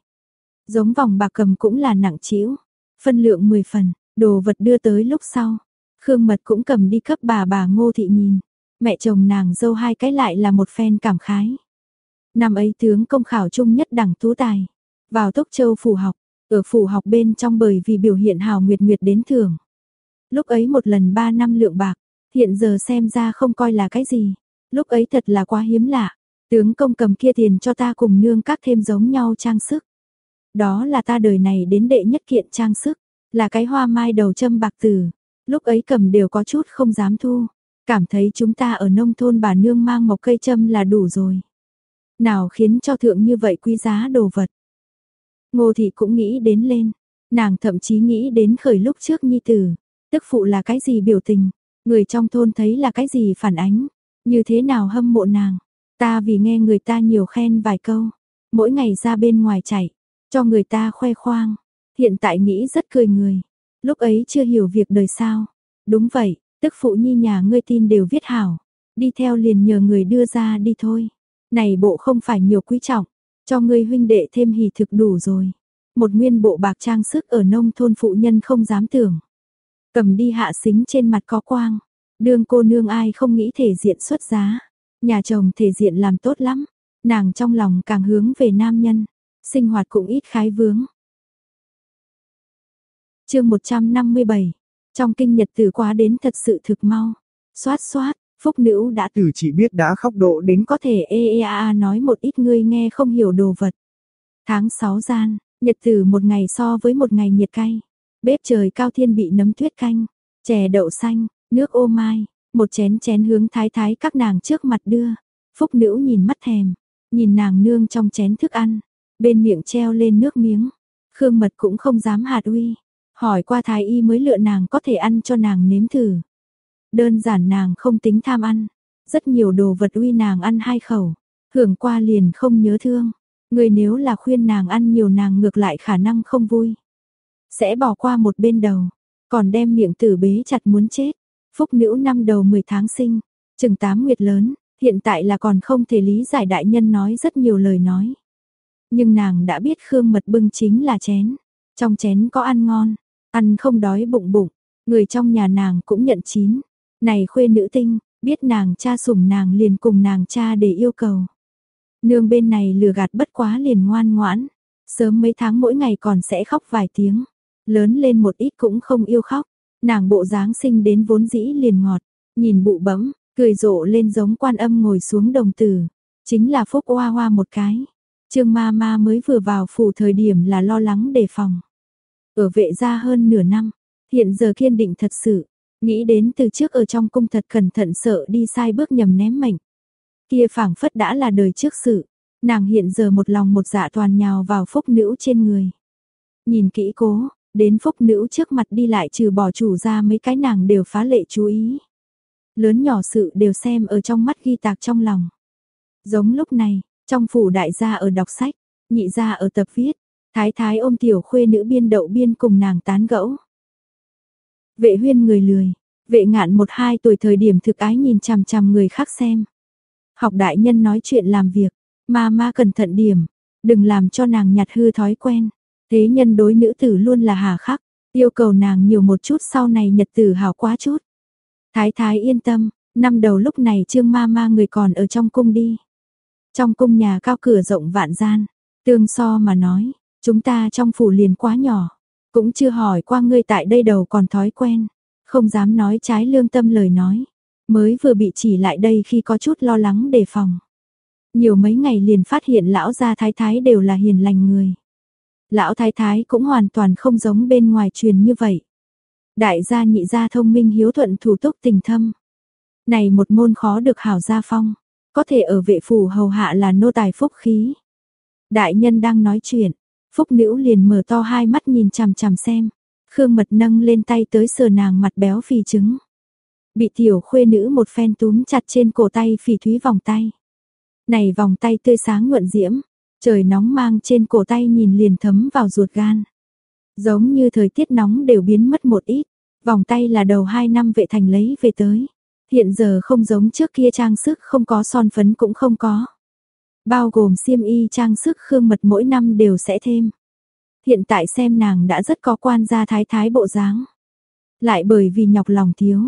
Giống vòng bạc cầm cũng là nặng trĩu, phân lượng 10 phần, đồ vật đưa tới lúc sau. Khương Mật cũng cầm đi cấp bà bà Ngô Thị nhìn. Mẹ chồng nàng dâu hai cái lại là một phen cảm khái. Năm ấy tướng công khảo trung nhất đẳng tú tài. Vào Tốc Châu phủ học, ở phủ học bên trong bởi vì biểu hiện hào nguyệt nguyệt đến thường. Lúc ấy một lần ba năm lượng bạc, hiện giờ xem ra không coi là cái gì. Lúc ấy thật là quá hiếm lạ. Tướng công cầm kia tiền cho ta cùng nương các thêm giống nhau trang sức. Đó là ta đời này đến đệ nhất kiện trang sức, là cái hoa mai đầu châm bạc tử. Lúc ấy cầm đều có chút không dám thu, cảm thấy chúng ta ở nông thôn bà nương mang một cây châm là đủ rồi. Nào khiến cho thượng như vậy quý giá đồ vật. Ngô thị cũng nghĩ đến lên, nàng thậm chí nghĩ đến khởi lúc trước nhi tử, tức phụ là cái gì biểu tình, người trong thôn thấy là cái gì phản ánh, như thế nào hâm mộ nàng. Ta vì nghe người ta nhiều khen vài câu, mỗi ngày ra bên ngoài chạy, cho người ta khoe khoang, hiện tại nghĩ rất cười người. Lúc ấy chưa hiểu việc đời sao. Đúng vậy, tức phụ nhi nhà ngươi tin đều viết hảo, đi theo liền nhờ người đưa ra đi thôi. Này bộ không phải nhiều quý trọng, cho ngươi huynh đệ thêm hỉ thực đủ rồi. Một nguyên bộ bạc trang sức ở nông thôn phụ nhân không dám tưởng. Cầm đi hạ xính trên mặt có quang, đương cô nương ai không nghĩ thể diện xuất giá. Nhà chồng thể diện làm tốt lắm, nàng trong lòng càng hướng về nam nhân, sinh hoạt cũng ít khái vướng chương 157, trong kinh nhật tử quá đến thật sự thực mau, xoát xoát, phúc nữ đã từ chỉ biết đã khóc độ đến có thể ê ê a a nói một ít ngươi nghe không hiểu đồ vật. Tháng 6 gian, nhật tử một ngày so với một ngày nhiệt cay, bếp trời cao thiên bị nấm tuyết canh, chè đậu xanh, nước ô mai, một chén chén hướng thái thái các nàng trước mặt đưa. Phúc nữ nhìn mắt thèm, nhìn nàng nương trong chén thức ăn, bên miệng treo lên nước miếng. Khương mật cũng không dám hạt uy, hỏi qua thái y mới lựa nàng có thể ăn cho nàng nếm thử. Đơn giản nàng không tính tham ăn, rất nhiều đồ vật uy nàng ăn hai khẩu, hưởng qua liền không nhớ thương. Người nếu là khuyên nàng ăn nhiều nàng ngược lại khả năng không vui. sẽ bỏ qua một bên đầu, còn đem miệng tử bế chặt muốn chết. Phúc nữ năm đầu 10 tháng sinh, chừng 8 nguyệt lớn, hiện tại là còn không thể lý giải đại nhân nói rất nhiều lời nói. Nhưng nàng đã biết Khương Mật bưng chính là chén, trong chén có ăn ngon, ăn không đói bụng bụng, người trong nhà nàng cũng nhận chín. Này khuê nữ tinh, biết nàng cha sủng nàng liền cùng nàng cha để yêu cầu. Nương bên này lừa gạt bất quá liền ngoan ngoãn, sớm mấy tháng mỗi ngày còn sẽ khóc vài tiếng, lớn lên một ít cũng không yêu khóc, nàng bộ dáng sinh đến vốn dĩ liền ngọt, nhìn bụ bấm, cười rộ lên giống quan âm ngồi xuống đồng tử, chính là phúc hoa hoa một cái. Trương ma ma mới vừa vào phủ thời điểm là lo lắng đề phòng. Ở vệ gia hơn nửa năm, hiện giờ kiên định thật sự, nghĩ đến từ trước ở trong cung thật cẩn thận sợ đi sai bước nhầm ném mảnh Kia phảng phất đã là đời trước sự, nàng hiện giờ một lòng một dạ toàn nhào vào phúc nữ trên người. Nhìn kỹ cố, đến phúc nữ trước mặt đi lại trừ bỏ chủ ra mấy cái nàng đều phá lệ chú ý. Lớn nhỏ sự đều xem ở trong mắt ghi tạc trong lòng. Giống lúc này, trong phủ đại gia ở đọc sách, nhị gia ở tập viết, thái thái ôm tiểu khuê nữ biên đậu biên cùng nàng tán gẫu. Vệ huyên người lười, vệ ngạn một hai tuổi thời điểm thực ái nhìn chằm chằm người khác xem. Học đại nhân nói chuyện làm việc, ma ma cẩn thận điểm, đừng làm cho nàng nhặt hư thói quen. Thế nhân đối nữ tử luôn là hà khắc, yêu cầu nàng nhiều một chút sau này nhật tử hào quá chút. Thái thái yên tâm, năm đầu lúc này trương ma ma người còn ở trong cung đi. Trong cung nhà cao cửa rộng vạn gian, tương so mà nói, chúng ta trong phủ liền quá nhỏ, cũng chưa hỏi qua ngươi tại đây đầu còn thói quen, không dám nói trái lương tâm lời nói, mới vừa bị chỉ lại đây khi có chút lo lắng đề phòng. Nhiều mấy ngày liền phát hiện lão gia thái thái đều là hiền lành người. Lão thái thái cũng hoàn toàn không giống bên ngoài truyền như vậy. Đại gia nhị gia thông minh hiếu thuận thủ túc tình thâm. Này một môn khó được hảo gia phong, có thể ở vệ phủ hầu hạ là nô tài phúc khí. Đại nhân đang nói chuyện, phúc nữ liền mở to hai mắt nhìn chằm chằm xem. Khương mật nâng lên tay tới sờ nàng mặt béo phì trứng. Bị tiểu khuê nữ một phen túm chặt trên cổ tay phỉ thúy vòng tay. Này vòng tay tươi sáng nhuận diễm, trời nóng mang trên cổ tay nhìn liền thấm vào ruột gan. Giống như thời tiết nóng đều biến mất một ít, vòng tay là đầu hai năm vệ thành lấy về tới. Hiện giờ không giống trước kia trang sức không có son phấn cũng không có. Bao gồm xiêm y trang sức khương mật mỗi năm đều sẽ thêm. Hiện tại xem nàng đã rất có quan gia thái thái bộ dáng. Lại bởi vì nhọc lòng thiếu,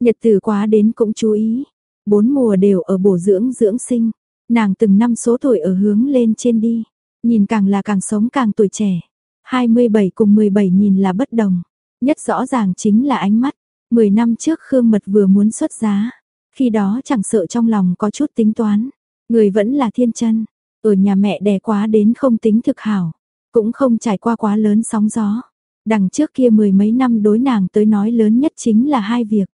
nhật tử quá đến cũng chú ý. Bốn mùa đều ở bổ dưỡng dưỡng sinh. Nàng từng năm số tuổi ở hướng lên trên đi. Nhìn càng là càng sống càng tuổi trẻ. 27 cùng 17 nhìn là bất đồng. Nhất rõ ràng chính là ánh mắt. 10 năm trước Khương Mật vừa muốn xuất giá. Khi đó chẳng sợ trong lòng có chút tính toán. Người vẫn là thiên chân. Ở nhà mẹ đẻ quá đến không tính thực hảo. Cũng không trải qua quá lớn sóng gió. Đằng trước kia mười mấy năm đối nàng tới nói lớn nhất chính là hai việc.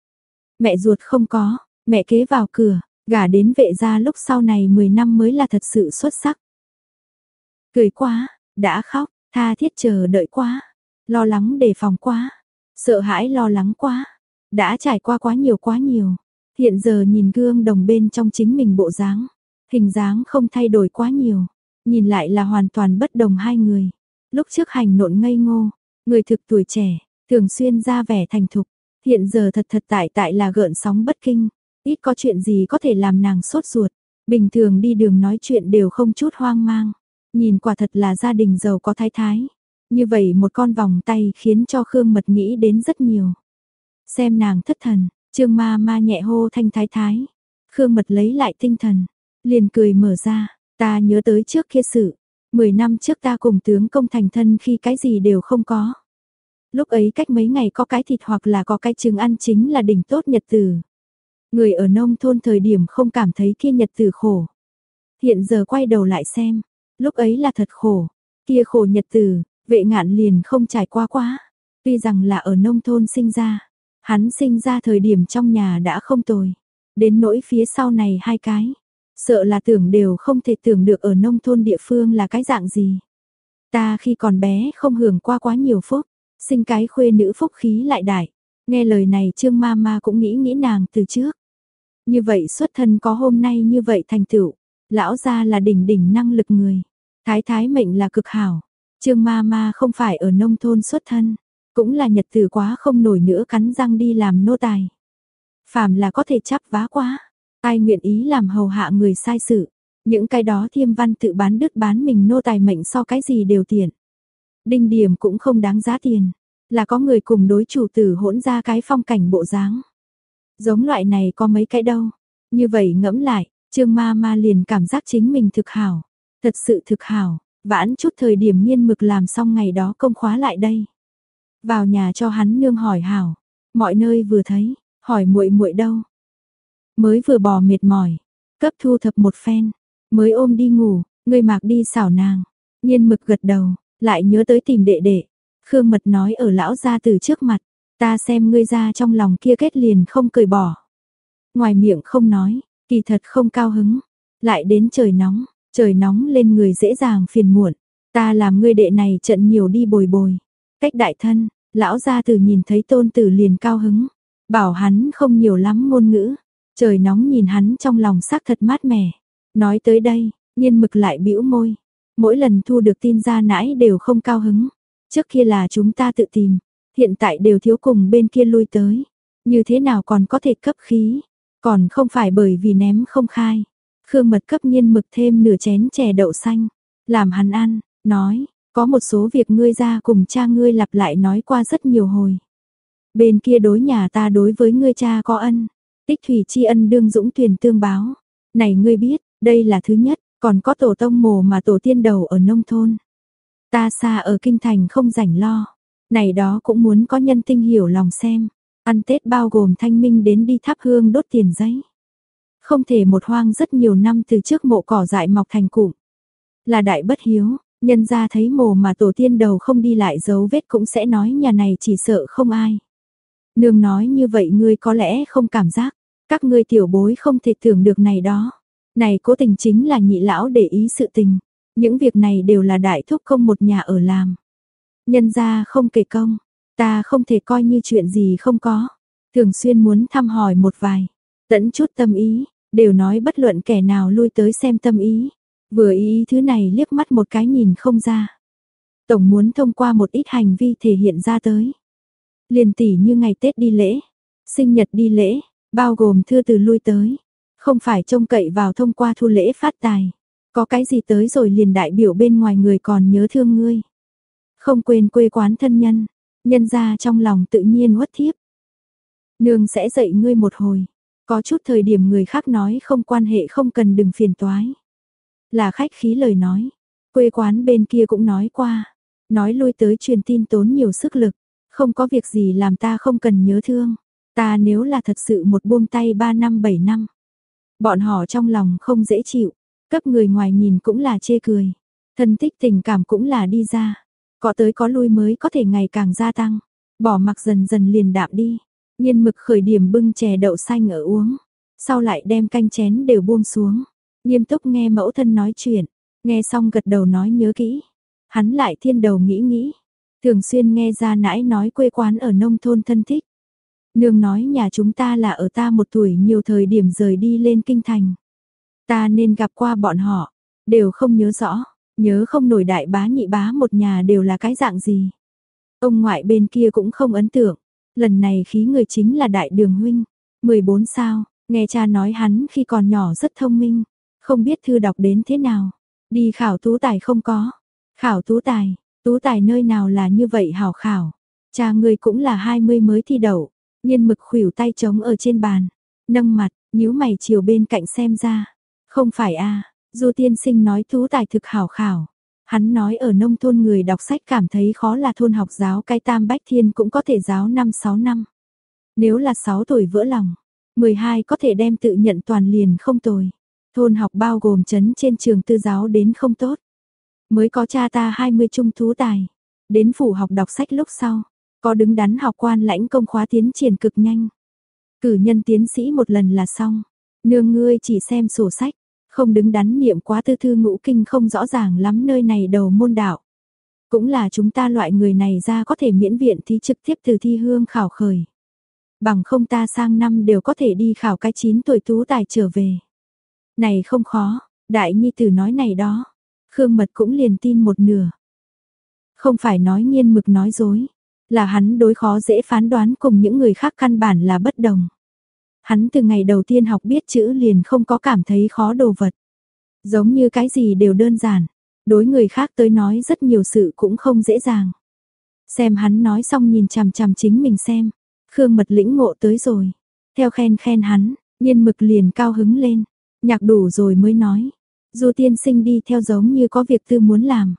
Mẹ ruột không có, mẹ kế vào cửa, gả đến vệ gia lúc sau này 10 năm mới là thật sự xuất sắc. Cười quá, đã khóc, tha thiết chờ đợi quá, lo lắng đề phòng quá, sợ hãi lo lắng quá, đã trải qua quá nhiều quá nhiều. Hiện giờ nhìn gương đồng bên trong chính mình bộ dáng, hình dáng không thay đổi quá nhiều, nhìn lại là hoàn toàn bất đồng hai người. Lúc trước hành nộn ngây ngô, người thực tuổi trẻ, thường xuyên ra vẻ thành thục, hiện giờ thật thật tại tại là gợn sóng bất kinh, ít có chuyện gì có thể làm nàng sốt ruột, bình thường đi đường nói chuyện đều không chút hoang mang. Nhìn quả thật là gia đình giàu có thái thái. Như vậy một con vòng tay khiến cho Khương Mật nghĩ đến rất nhiều. Xem nàng thất thần, Trương Ma Ma nhẹ hô thanh thái thái. Khương Mật lấy lại tinh thần, liền cười mở ra, ta nhớ tới trước kia sự, 10 năm trước ta cùng tướng công thành thân khi cái gì đều không có. Lúc ấy cách mấy ngày có cái thịt hoặc là có cái trứng ăn chính là đỉnh tốt nhật tử. Người ở nông thôn thời điểm không cảm thấy kia nhật tử khổ. Hiện giờ quay đầu lại xem, lúc ấy là thật khổ, kia khổ nhật tử, vệ ngạn liền không trải qua quá. Tuy rằng là ở nông thôn sinh ra, hắn sinh ra thời điểm trong nhà đã không tồi. Đến nỗi phía sau này hai cái, sợ là tưởng đều không thể tưởng được ở nông thôn địa phương là cái dạng gì. Ta khi còn bé không hưởng qua quá nhiều phúc, sinh cái khuê nữ phúc khí lại đại. Nghe lời này Trương Ma Ma cũng nghĩ nghĩ nàng từ trước. Như vậy xuất thân có hôm nay như vậy thành tựu, lão gia là đỉnh đỉnh năng lực người, thái thái mệnh là cực hảo. Trương ma ma không phải ở nông thôn xuất thân, cũng là nhật tử quá không nổi nữa cắn răng đi làm nô tài. Phàm là có thể chắp vá quá, ai nguyện ý làm hầu hạ người sai sự, những cái đó thiêm văn tự bán đứt bán mình nô tài mệnh so cái gì đều tiền. Đinh điểm cũng không đáng giá tiền, là có người cùng đối chủ tử hỗn ra cái phong cảnh bộ dáng. Giống loại này có mấy cái đâu, như vậy ngẫm lại, trương ma ma liền cảm giác chính mình thực hảo, thật sự thực hảo, vãn chút thời điểm nghiên mực làm xong ngày đó công khóa lại đây. Vào nhà cho hắn nương hỏi hảo, mọi nơi vừa thấy, hỏi muội muội đâu. Mới vừa bò mệt mỏi, cấp thu thập một phen, mới ôm đi ngủ, ngươi mạc đi xảo nàng. Nhiên mực gật đầu, lại nhớ tới tìm đệ đệ. Khương mật nói ở lão gia từ trước mặt, ta xem ngươi ra trong lòng kia kết liền không cười bỏ. Ngoài miệng không nói, kỳ thật không cao hứng, lại đến trời nóng, trời nóng lên người dễ dàng phiền muộn. Ta làm ngươi đệ này trận nhiều đi bồi bồi. Cách đại thân, lão gia từ nhìn thấy tôn tử liền cao hứng, bảo hắn không nhiều lắm ngôn ngữ. Trời nóng nhìn hắn trong lòng xác thật mát mẻ. Nói tới đây, nhiên mực lại bĩu môi. Mỗi lần thu được tin ra nãi đều không cao hứng. Trước kia là chúng ta tự tìm, hiện tại đều thiếu cùng bên kia lui tới. Như thế nào còn có thể cấp khí, còn không phải bởi vì ném không khai. Khương mật cấp nhiên mực thêm nửa chén chè đậu xanh, làm hắn ăn, nói, có một số việc ngươi ra cùng cha ngươi lặp lại nói qua rất nhiều hồi. Bên kia đối nhà ta đối với ngươi cha có ân, tích thủy tri ân đương dũng thuyền tương báo. Này ngươi biết, đây là thứ nhất, còn có tổ tông mồ mà tổ tiên đầu ở nông thôn. Ta xa ở kinh thành không rảnh lo. Này đó cũng muốn có nhân tinh hiểu lòng xem. Ăn Tết bao gồm thanh minh đến đi thắp hương đốt tiền giấy. Không thể một hoang rất nhiều năm từ trước mộ cỏ dại mọc thành cụm. Là đại bất hiếu, nhân ra thấy mồ mà tổ tiên đầu không đi lại dấu vết cũng sẽ nói nhà này chỉ sợ không ai. Nương nói như vậy ngươi có lẽ không cảm giác, các ngươi tiểu bối không thể tưởng được này đó. Này cố tình chính là nhị lão để ý sự tình. Những việc này đều là đại thúc không một nhà ở làm. Nhân ra không kể công, ta không thể coi như chuyện gì không có. Thường xuyên muốn thăm hỏi một vài, tẫn chút tâm ý, đều nói bất luận kẻ nào lui tới xem tâm ý. Vừa ý thứ này liếc mắt một cái nhìn không ra. Tổng muốn thông qua một ít hành vi thể hiện ra tới. Liền tỉ như ngày Tết đi lễ, sinh nhật đi lễ, bao gồm thư từ lui tới. Không phải trông cậy vào thông qua thu lễ phát tài. Có cái gì tới rồi liền đại biểu bên ngoài người còn nhớ thương ngươi. Không quên quê quán thân nhân, nhân ra trong lòng tự nhiên uất thiếp. Nương sẽ dạy ngươi một hồi. Có chút thời điểm người khác nói không quan hệ không cần đừng phiền toái. Là khách khí lời nói. Quê quán bên kia cũng nói qua. Nói lui tới truyền tin tốn nhiều sức lực. Không có việc gì làm ta không cần nhớ thương. Ta nếu là thật sự một buông tay 3 năm 7 năm. Bọn họ trong lòng không dễ chịu, cấp người ngoài nhìn cũng là chê cười. Thân thích tình cảm cũng là đi ra. Có tới có lui mới có thể ngày càng gia tăng. Bỏ mặc dần dần liền đạm đi. Nhiên mực khởi điểm bưng chè đậu xanh ở uống. Sau lại đem canh chén đều buông xuống. Nghiêm túc nghe mẫu thân nói chuyện. Nghe xong gật đầu nói nhớ kỹ. Hắn lại thiên đầu nghĩ nghĩ. Thường xuyên nghe ra nãi nói quê quán ở nông thôn thân thích. Nương nói nhà chúng ta là ở ta một tuổi nhiều thời điểm rời đi lên kinh thành. Ta nên gặp qua bọn họ, đều không nhớ rõ, nhớ không nổi đại bá nhị bá một nhà đều là cái dạng gì. Ông ngoại bên kia cũng không ấn tượng, lần này khí người chính là đại đường huynh, 14 sao, nghe cha nói hắn khi còn nhỏ rất thông minh, không biết thư đọc đến thế nào, đi khảo tú tài không có, khảo tú tài, tú tài nơi nào là như vậy hảo khảo, cha ngươi cũng là 20 mới thi đậu, Nhiên mực khuỷu tay trống ở trên bàn, nâng mặt, nhíu mày chiều bên cạnh xem ra. Không phải a, à, Du tiên sinh nói tú tài thực hảo khảo. Hắn nói ở nông thôn người đọc sách cảm thấy khó là thôn học giáo cái tam bách thiên cũng có thể giáo 5-6 năm. Nếu là 6 tuổi vỡ lòng, 12 có thể đem tự nhận toàn liền không tồi. Thôn học bao gồm chấn trên trường tư giáo đến không tốt. Mới có cha ta 20 trung thú tài. Đến phủ học đọc sách lúc sau, có đứng đắn học quan lãnh công khóa tiến triển cực nhanh. Cử nhân tiến sĩ một lần là xong. Nương ngươi chỉ xem sổ sách, không đứng đắn niệm quá tư thư ngũ kinh không rõ ràng lắm nơi này đầu môn đạo. Cũng là chúng ta loại người này ra có thể miễn viện thi trực tiếp từ thi hương khảo khởi. Bằng không ta sang năm đều có thể đi khảo cái 9 tuổi tú tài trở về. Này không khó, đại nhi tử nói này đó. Khương mật cũng liền tin một nửa. Không phải nói nghiên mực nói dối, là hắn đối khó dễ phán đoán cùng những người khác căn bản là bất đồng. Hắn từ ngày đầu tiên học biết chữ liền không có cảm thấy khó đồ vật. Giống như cái gì đều đơn giản, đối người khác tới nói rất nhiều sự cũng không dễ dàng. Xem hắn nói xong nhìn chằm chằm chính mình xem, Khương Mật lĩnh ngộ tới rồi, theo khen khen hắn, Nhiên Mực liền cao hứng lên, nhạc đủ rồi mới nói, Du tiên sinh đi theo giống như có việc tư muốn làm.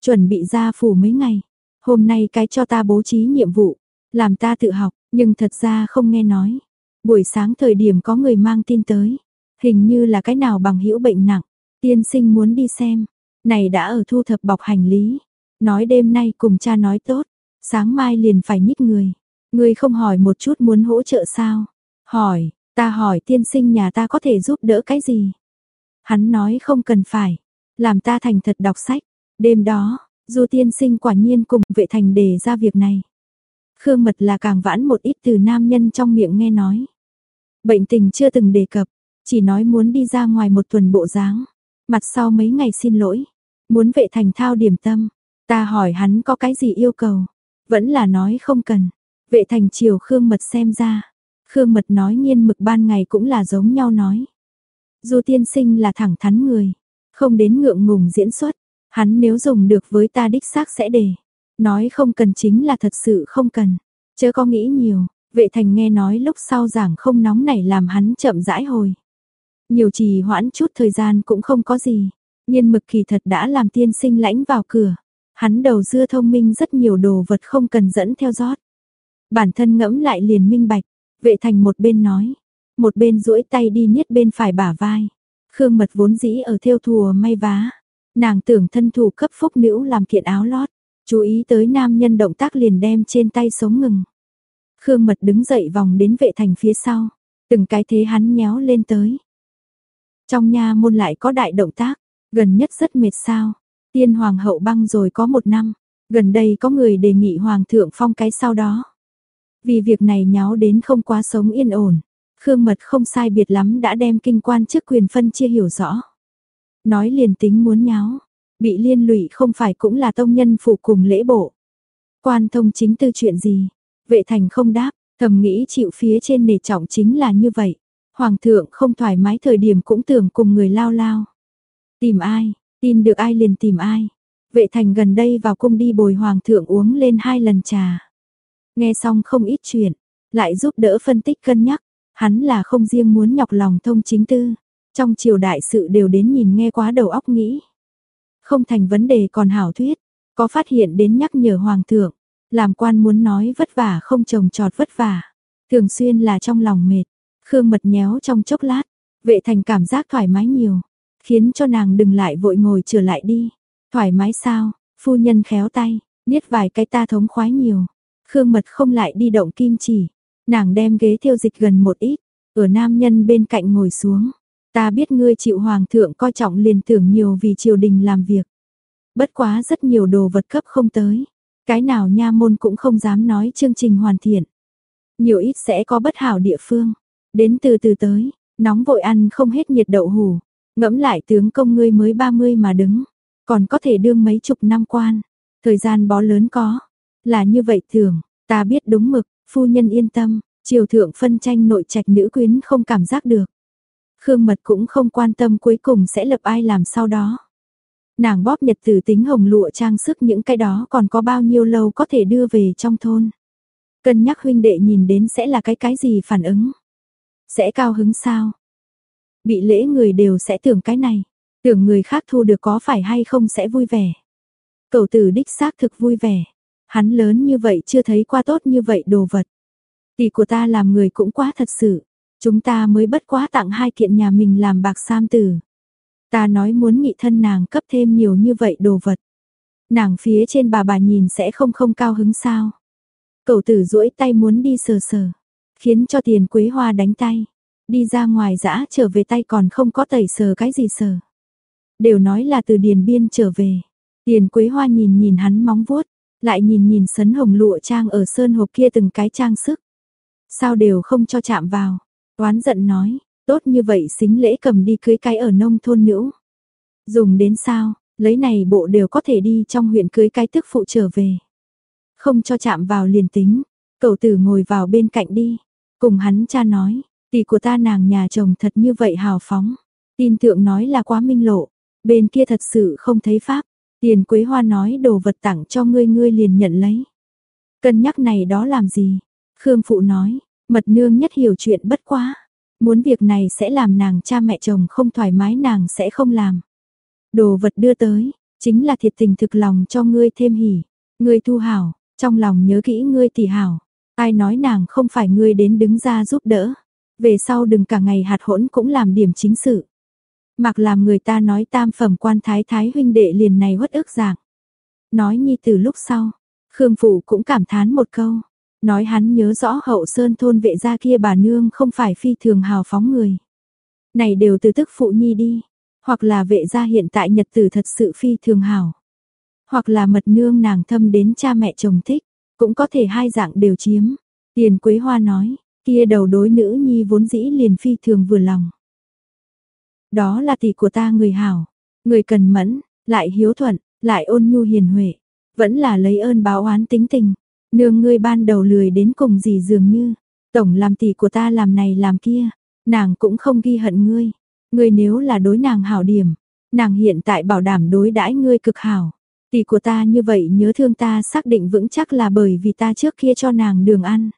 Chuẩn bị ra phủ mấy ngày, hôm nay cái cho ta bố trí nhiệm vụ, làm ta tự học, nhưng thật ra không nghe nói. Buổi sáng thời điểm có người mang tin tới, hình như là cái nào bằng hữu bệnh nặng, tiên sinh muốn đi xem, này đã ở thu thập bọc hành lý, nói đêm nay cùng cha nói tốt, sáng mai liền phải nhích người. Người không hỏi một chút muốn hỗ trợ sao? Hỏi, ta hỏi tiên sinh nhà ta có thể giúp đỡ cái gì? Hắn nói không cần phải, làm ta thành thật đọc sách. Đêm đó, Du tiên sinh quả nhiên cùng vệ thành đề ra việc này. Khương mật là càng vãn một ít từ nam nhân trong miệng nghe nói. Bệnh tình chưa từng đề cập, chỉ nói muốn đi ra ngoài một tuần bộ dáng. Mặt sau mấy ngày xin lỗi, muốn vệ thành thao điểm tâm. Ta hỏi hắn có cái gì yêu cầu, vẫn là nói không cần. Vệ thành chiều Khương mật xem ra. Khương mật nói nhiên mực ban ngày cũng là giống nhau nói. Du tiên sinh là thẳng thắn người, không đến ngượng ngùng diễn xuất, hắn nếu dùng được với ta đích xác sẽ để. Nói không cần chính là thật sự không cần, chớ có nghĩ nhiều, vệ thành nghe nói lúc sau giảng không nóng nảy làm hắn chậm rãi hồi. Nhiều trì hoãn chút thời gian cũng không có gì, nhiên mực kỳ thật đã làm tiên sinh lãnh vào cửa. Hắn đầu dưa thông minh rất nhiều đồ vật không cần dẫn theo rót. Bản thân ngẫm lại liền minh bạch, vệ thành một bên nói, một bên duỗi tay đi niết bên phải bả vai. Khương Mật vốn dĩ ở theo thùa may vá, nàng tưởng thân thủ cấp phúc nữ làm kiện áo lót, chú ý tới nam nhân động tác liền đem trên tay sống ngừng. Khương Mật đứng dậy vòng đến vệ thành phía sau, từng cái thế hắn nhéo lên tới. Trong nhà môn lại có đại động tác, gần nhất rất mệt sao, tiên hoàng hậu băng rồi có một năm, gần đây có người đề nghị hoàng thượng phong cái sau đó. Vì việc này nháo đến không quá sống yên ổn, Khương Mật không sai biệt lắm đã đem kinh quan chức quyền phân chia hiểu rõ. Nói liền tính muốn nháo, bị liên lụy không phải cũng là tông nhân phụ cùng lễ bộ. Quan thông chính tư chuyện gì? Vệ thành không đáp, thầm nghĩ chịu phía trên nề trọng chính là như vậy. Hoàng thượng không thoải mái thời điểm cũng tưởng cùng người lao lao. Tìm ai, tin được ai liền tìm ai. Vệ thành gần đây vào cung đi bồi hoàng thượng uống lên hai lần trà. Nghe xong không ít chuyện, lại giúp đỡ phân tích cân nhắc, Hắn là không riêng muốn nhọc lòng thông chính tư, trong triều đại sự đều đến nhìn nghe quá đầu óc nghĩ. Không thành vấn đề còn hảo thuyết, có phát hiện đến nhắc nhở hoàng thượng, làm quan muốn nói vất vả không trồng trọt vất vả, thường xuyên là trong lòng mệt, khương mật nhéo trong chốc lát, vệ thành cảm giác thoải mái nhiều, khiến cho nàng đừng lại vội ngồi trở lại đi, thoải mái sao, phu nhân khéo tay, niết vài cái ta thống khoái nhiều, khương mật không lại đi động kim chỉ, Nàng đem ghế thiêu dịch gần một ít, ở nam nhân bên cạnh ngồi xuống. Ta biết ngươi chịu hoàng thượng coi trọng liền tưởng nhiều vì triều đình làm việc. Bất quá rất nhiều đồ vật cấp không tới. Cái nào nha môn cũng không dám nói chương trình hoàn thiện. Nhiều ít sẽ có bất hảo địa phương. Đến từ từ tới, nóng vội ăn không hết nhiệt đậu hủ. Ngẫm lại tướng công ngươi mới 30 mà đứng. Còn có thể đương mấy chục năm quan. Thời gian bó lớn có. Là như vậy thường, ta biết đúng mực, Phu nhân yên tâm, triều thượng phân tranh nội trạch nữ quyến không cảm giác được. Khương Mật cũng không quan tâm cuối cùng sẽ lập ai làm sau đó. Nàng bóp nhật tử tính hồng lụa trang sức những cái đó còn có bao nhiêu lâu có thể đưa về trong thôn. Cân nhắc huynh đệ nhìn đến sẽ là cái cái gì phản ứng. Sẽ cao hứng sao? Bị lễ người đều sẽ tưởng cái này. Tưởng người khác thu được có phải hay không sẽ vui vẻ. Cầu tử đích xác thực vui vẻ. Hắn lớn như vậy chưa thấy qua tốt như vậy đồ vật. Tỷ của ta làm người cũng quá thật sự. Chúng ta mới bất quá tặng hai kiện nhà mình làm bạc sam tử. Ta nói muốn nghị thân nàng cấp thêm nhiều như vậy đồ vật. Nàng phía trên bà bà nhìn sẽ không không cao hứng sao. Cậu tử duỗi tay muốn đi sờ sờ. Khiến cho tiền quế hoa đánh tay. Đi ra ngoài dã trở về tay còn không có tẩy sờ cái gì sờ. Đều nói là từ điền biên trở về. Tiền quế hoa nhìn nhìn hắn móng vuốt. Lại nhìn nhìn sấn hồng lụa trang ở sơn hộp kia từng cái trang sức. Sao đều không cho chạm vào. Toán giận nói, tốt như vậy xính lễ cầm đi cưới cái ở nông thôn nữ. Dùng đến sao, lấy này bộ đều có thể đi trong huyện cưới cái tức phụ trở về. Không cho chạm vào liền tính, cậu tử ngồi vào bên cạnh đi, cùng hắn cha nói, tỷ của ta nàng nhà chồng thật như vậy hào phóng, tin tượng nói là quá minh lộ, bên kia thật sự không thấy pháp, tiền quế hoa nói đồ vật tặng cho ngươi ngươi liền nhận lấy. Cân nhắc này đó làm gì? Khương Phụ nói, mật nương nhất hiểu chuyện bất quá. Muốn việc này sẽ làm nàng cha mẹ chồng không thoải mái nàng sẽ không làm. Đồ vật đưa tới, chính là thiệt tình thực lòng cho ngươi thêm hỉ. Ngươi thu hảo, trong lòng nhớ kỹ ngươi tỷ hảo. Ai nói nàng không phải ngươi đến đứng ra giúp đỡ. Về sau đừng cả ngày hạt hỗn cũng làm điểm chính sự. Mặc làm người ta nói tam phẩm quan thái thái huynh đệ liền này hất ức dạng. Nói nhi từ lúc sau, Khương Phụ cũng cảm thán một câu. Nói hắn nhớ rõ hậu sơn thôn vệ gia kia bà nương không phải phi thường hào phóng người. Này đều từ tức phụ nhi đi. Hoặc là vệ gia hiện tại nhật tử thật sự phi thường hào. Hoặc là mật nương nàng thâm đến cha mẹ chồng thích. Cũng có thể hai dạng đều chiếm. Tiền Quế Hoa nói, kia đầu đối nữ nhi vốn dĩ liền phi thường vừa lòng. Đó là tỷ của ta người hảo, người cần mẫn, lại hiếu thuận, lại ôn nhu hiền huệ, vẫn là lấy ơn báo oán tính tình. Nương ngươi ban đầu lười đến cùng gì dường như, tổng làm tỷ của ta làm này làm kia, nàng cũng không ghi hận ngươi. Ngươi nếu là đối nàng hảo điểm, nàng hiện tại bảo đảm đối đãi ngươi cực hảo. Tỷ của ta như vậy nhớ thương ta xác định vững chắc là bởi vì ta trước kia cho nàng đường ăn.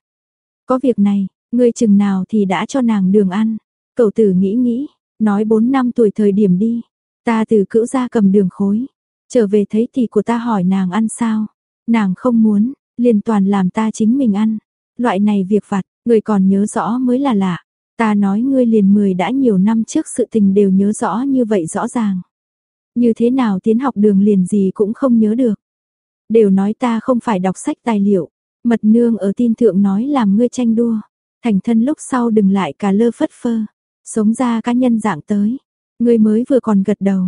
Có việc này, ngươi chừng nào thì đã cho nàng đường ăn. Cậu tử nghĩ nghĩ, nói 4 năm tuổi thời điểm đi. Ta từ cữu ra cầm đường khối. Trở về thấy thì của ta hỏi nàng ăn sao. Nàng không muốn, liền toàn làm ta chính mình ăn. Loại này việc vặt, người còn nhớ rõ mới là lạ. Ta nói ngươi liền 10 đã nhiều năm trước sự tình đều nhớ rõ như vậy rõ ràng. Như thế nào tiến học đường liền gì cũng không nhớ được. Đều nói ta không phải đọc sách tài liệu. Mật nương ở tin thượng nói làm ngươi tranh đua. Thành thân lúc sau đừng lại cả lơ phất phơ. Sống ra cá nhân dạng tới. Ngươi mới vừa còn gật đầu.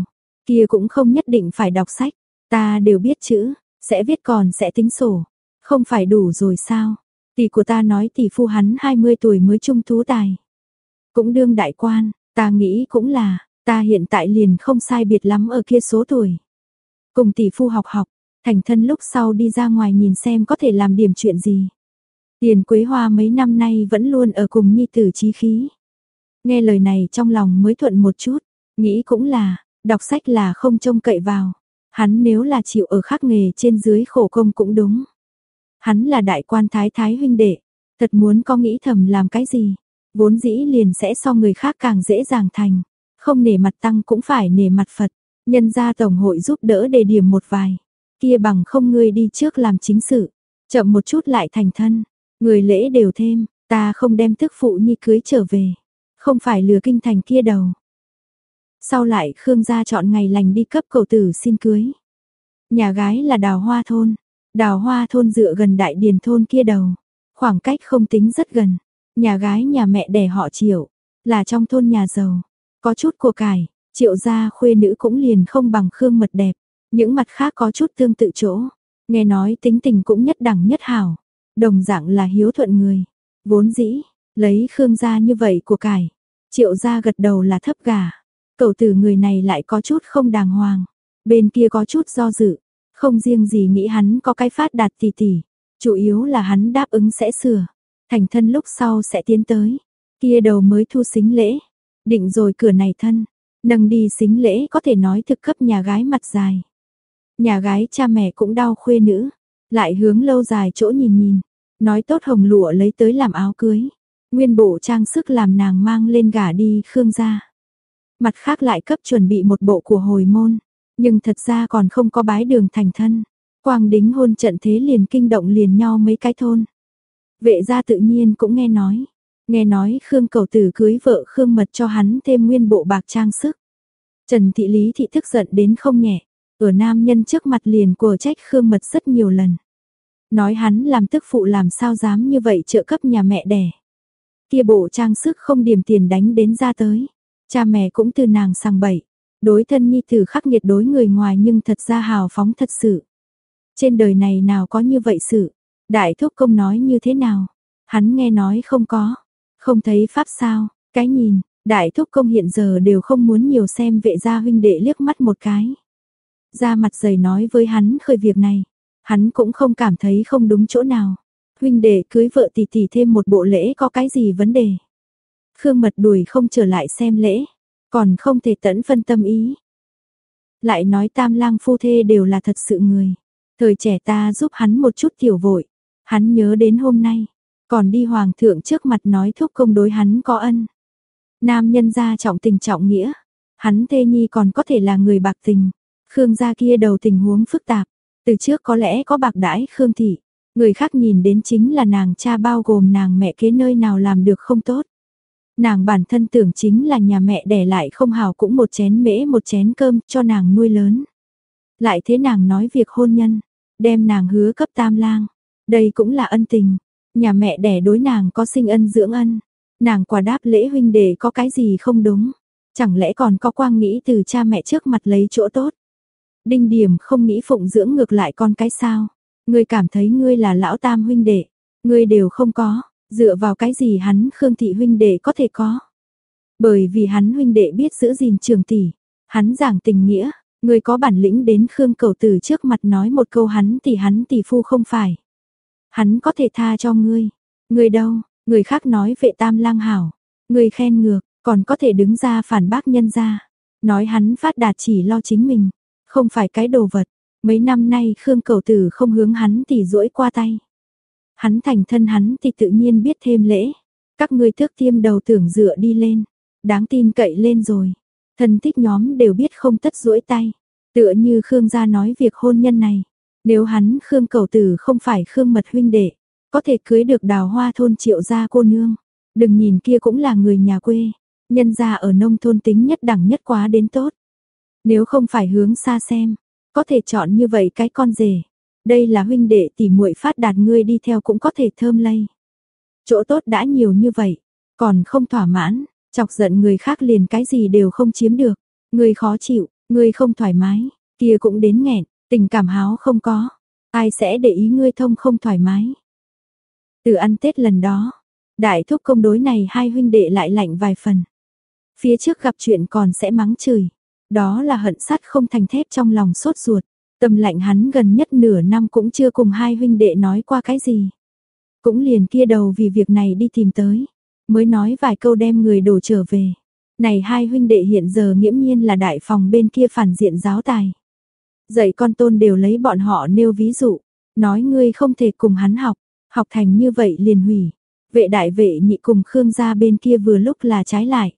Kia cũng không nhất định phải đọc sách. Ta đều biết chữ. Sẽ viết còn sẽ tính sổ. Không phải đủ rồi sao? Tỷ của ta nói tỷ phu hắn 20 tuổi mới trung tú tài. Cũng đương đại quan, ta nghĩ cũng là, ta hiện tại liền không sai biệt lắm ở kia số tuổi. Cùng tỷ phu học học, thành thân lúc sau đi ra ngoài nhìn xem có thể làm điểm chuyện gì. Tiền Quế Hoa mấy năm nay vẫn luôn ở cùng nhi tử chí khí. Nghe lời này trong lòng mới thuận một chút, nghĩ cũng là, đọc sách là không trông cậy vào. Hắn nếu là chịu ở khắc nghề trên dưới khổ công cũng đúng. Hắn là đại quan thái thái huynh đệ, thật muốn có nghĩ thầm làm cái gì, vốn dĩ liền sẽ so người khác càng dễ dàng thành, không nể mặt tăng cũng phải nể mặt Phật, nhân gia tổng hội giúp đỡ đề điểm một vài, kia bằng không ngươi đi trước làm chính sự, chậm một chút lại thành thân, người lễ đều thêm, ta không đem tức phụ nhi cưới trở về, không phải lừa kinh thành kia đầu. Sau lại Khương gia chọn ngày lành đi cấp cầu tử xin cưới. Nhà gái là đào hoa thôn, Đào hoa thôn dựa gần đại điền thôn kia đầu. Khoảng cách không tính rất gần. Nhà gái nhà mẹ đẻ họ triệu. Là trong thôn nhà giàu. Có chút của cải. Triệu gia khuê nữ cũng liền không bằng khương mật đẹp. Những mặt khác có chút tương tự chỗ. Nghe nói tính tình cũng nhất đẳng nhất hảo. Đồng dạng là hiếu thuận người. Vốn dĩ, lấy khương gia như vậy của cải. Triệu gia gật đầu là thấp gà. Cậu tử người này lại có chút không đàng hoàng. Bên kia có chút do dự. Không riêng gì nghĩ hắn có cái phát đạt tỷ tỷ, chủ yếu là hắn đáp ứng sẽ sửa, thành thân lúc sau sẽ tiến tới. Kia đầu mới thu xính lễ, định rồi cửa này thân, nâng đi xính lễ có thể nói thực cấp nhà gái mặt dài. Nhà gái cha mẹ cũng đau khuê nữ, lại hướng lâu dài chỗ nhìn nhìn, nói tốt hồng lụa lấy tới làm áo cưới, nguyên bộ trang sức làm nàng mang lên gả đi Khương gia. Mặt khác lại cấp chuẩn bị một bộ của hồi môn, nhưng thật ra còn không có bái đường thành thân. Quang đính hôn trận thế liền kinh động liền nho mấy cái thôn. Vệ gia tự nhiên cũng nghe nói. Nghe nói Khương cầu tử cưới vợ Khương mật cho hắn thêm nguyên bộ bạc trang sức. Trần Thị Lý Thị tức giận đến không nhẹ. Ở nam nhân trước mặt liền của trách Khương mật rất nhiều lần. Nói hắn làm tức phụ làm sao dám như vậy trợ cấp nhà mẹ đẻ. Kia bộ trang sức không điểm tiền đánh đến ra tới. Cha mẹ cũng từ nàng sang bậy. Đối thân nhi tử khắc nghiệt đối người ngoài nhưng thật ra hào phóng thật sự. Trên đời này nào có như vậy sự. Đại thúc công nói như thế nào? Hắn nghe nói không có. Không thấy pháp sao? Cái nhìn, đại thúc công hiện giờ đều không muốn nhiều xem vệ gia huynh đệ liếc mắt một cái. ra mặt dày nói với hắn khơi việc này. Hắn cũng không cảm thấy không đúng chỗ nào. Huynh đệ cưới vợ tỷ tỷ thêm một bộ lễ có cái gì vấn đề. Khương mật đuổi không trở lại xem lễ, còn không thể tẫn phân tâm ý. Lại nói tam lang phu thê đều là thật sự người. Thời trẻ ta giúp hắn một chút tiểu vội. Hắn nhớ đến hôm nay, còn đi hoàng thượng trước mặt nói thúc công đối hắn có ân. Nam nhân gia trọng tình trọng nghĩa, hắn thê nhi còn có thể là người bạc tình. Khương gia kia đầu tình huống phức tạp, từ trước có lẽ có bạc đãi Khương thị, người khác nhìn đến chính là nàng cha bao gồm nàng mẹ kế nơi nào làm được không tốt. Nàng bản thân tưởng chính là nhà mẹ đẻ lại không hào cũng một chén mễ một chén cơm cho nàng nuôi lớn. Lại thế nàng nói việc hôn nhân, đem nàng hứa cấp tam lang. Đây cũng là ân tình, nhà mẹ đẻ đối nàng có sinh ân dưỡng ân. Nàng quả đáp lễ huynh đệ có cái gì không đúng. Chẳng lẽ còn có quang nghĩ từ cha mẹ trước mặt lấy chỗ tốt. Đinh điểm không nghĩ phụng dưỡng ngược lại con cái sao. Ngươi cảm thấy ngươi là lão tam huynh đệ. Ngươi đều không có, dựa vào cái gì hắn Khương thị huynh đệ có thể có. Bởi vì hắn huynh đệ biết giữ gìn trường tỷ. Hắn giảng tình nghĩa, Người có bản lĩnh đến Khương Cầu Tử trước mặt nói một câu hắn tỷ hắn tỷ phu không phải. Hắn có thể tha cho ngươi. Người đâu, người khác nói vệ tam lang hảo. Người khen ngược, còn có thể đứng ra phản bác nhân ra. Nói hắn phát đạt chỉ lo chính mình, không phải cái đồ vật. Mấy năm nay Khương Cầu Tử không hướng hắn thì duỗi qua tay. Hắn thành thân hắn thì tự nhiên biết thêm lễ. Các ngươi thước tiêm đầu tưởng dựa đi lên. Đáng tin cậy lên rồi. Thân thích nhóm đều biết không tất duỗi tay. Tựa như Khương gia nói việc hôn nhân này. Nếu hắn Khương cầu tử không phải Khương mật huynh đệ, có thể cưới được đào hoa thôn triệu gia cô nương. Đừng nhìn kia cũng là người nhà quê, nhân gia ở nông thôn tính nhất đẳng nhất quá đến tốt. Nếu không phải hướng xa xem, có thể chọn như vậy cái con rể. Đây là huynh đệ tỷ muội phát đạt ngươi đi theo cũng có thể thơm lây. Chỗ tốt đã nhiều như vậy, còn không thỏa mãn, Chọc giận người khác liền cái gì đều không chiếm được. Người khó chịu, người không thoải mái, kia cũng đến nghẹn, tình cảm háo không có. Ai sẽ để ý ngươi thông không thoải mái. Từ ăn Tết lần đó, đại thúc công đối này hai huynh đệ lại lạnh vài phần. Phía trước gặp chuyện còn sẽ mắng chửi. Đó là hận sắt không thành thép trong lòng sốt ruột. Tâm lạnh hắn gần nhất nửa năm cũng chưa cùng hai huynh đệ nói qua cái gì. Cũng liền kia đầu vì việc này đi tìm tới mới nói vài câu đem người đổ trở về. Này hai huynh đệ hiện giờ nghiễm nhiên là đại phòng bên kia phản diện giáo tài. Dạy con tôn đều lấy bọn họ nêu ví dụ, nói ngươi không thể cùng hắn học, học thành như vậy liền hủy. Vệ đại vệ nhị cùng Khương gia bên kia vừa lúc là trái lại.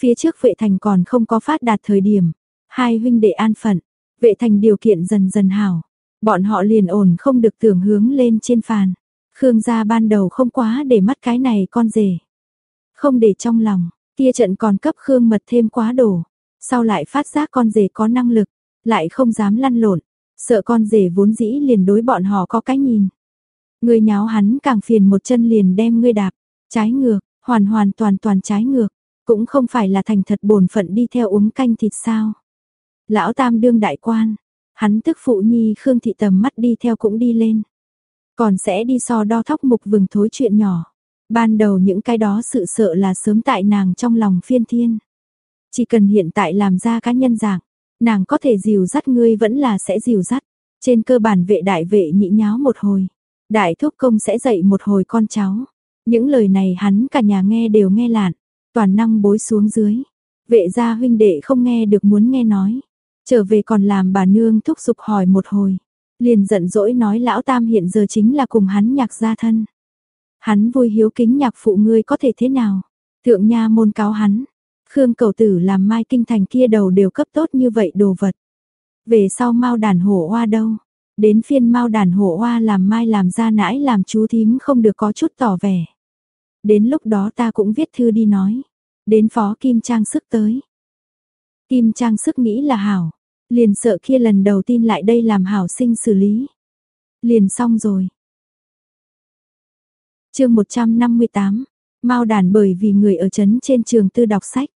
Phía trước vệ thành còn không có phát đạt thời điểm, hai huynh đệ an phận, vệ thành điều kiện dần dần hảo. Bọn họ liền ổn không được tưởng hướng lên trên phàn. Khương gia ban đầu không quá để mắt cái này con rể. Không để trong lòng, kia trận còn cấp Khương mật thêm quá đổ. Sau lại phát giác con rể có năng lực, lại không dám lăn lộn, sợ con rể vốn dĩ liền đối bọn họ có cái nhìn. Người nháo hắn càng phiền một chân liền đem ngươi đạp, trái ngược, hoàn hoàn toàn toàn trái ngược, cũng không phải là thành thật bổn phận đi theo uống canh thịt sao. Lão Tam đương đại quan, hắn tức phụ nhi Khương thị tầm mắt đi theo cũng đi lên. Còn sẽ đi so đo thóc mục vừng thối chuyện nhỏ. Ban đầu những cái đó sự sợ là sớm tại nàng trong lòng phiên thiên. Chỉ cần hiện tại làm ra cá nhân dạng, nàng có thể dìu dắt ngươi vẫn là sẽ dìu dắt. Trên cơ bản vệ đại vệ nhị nháo một hồi, đại thúc công sẽ dạy một hồi con cháu. Những lời này hắn cả nhà nghe đều nghe lạn, toàn năng bối xuống dưới. Vệ gia huynh đệ không nghe được muốn nghe nói. Trở về còn làm bà nương thúc giục hỏi một hồi. Liền giận dỗi nói lão tam hiện giờ chính là cùng hắn nhạc gia thân. Hắn vui hiếu kính nhạc phụ ngươi có thể thế nào? Thượng nha môn cáo hắn. Khương cầu tử làm mai kinh thành kia đầu đều cấp tốt như vậy đồ vật. Về sau mau đàn hổ hoa đâu? Đến phiên mau đàn hổ hoa làm mai làm ra nãi làm chú thím không được có chút tỏ vẻ. Đến lúc đó ta cũng viết thư đi nói. Đến phó kim trang sức tới. Kim trang sức nghĩ là hảo. Liền sợ kia lần đầu tin lại đây làm hảo sinh xử lý. Liền xong rồi chương 158, Mao đàn bởi vì người ở trấn trên trường tư đọc sách.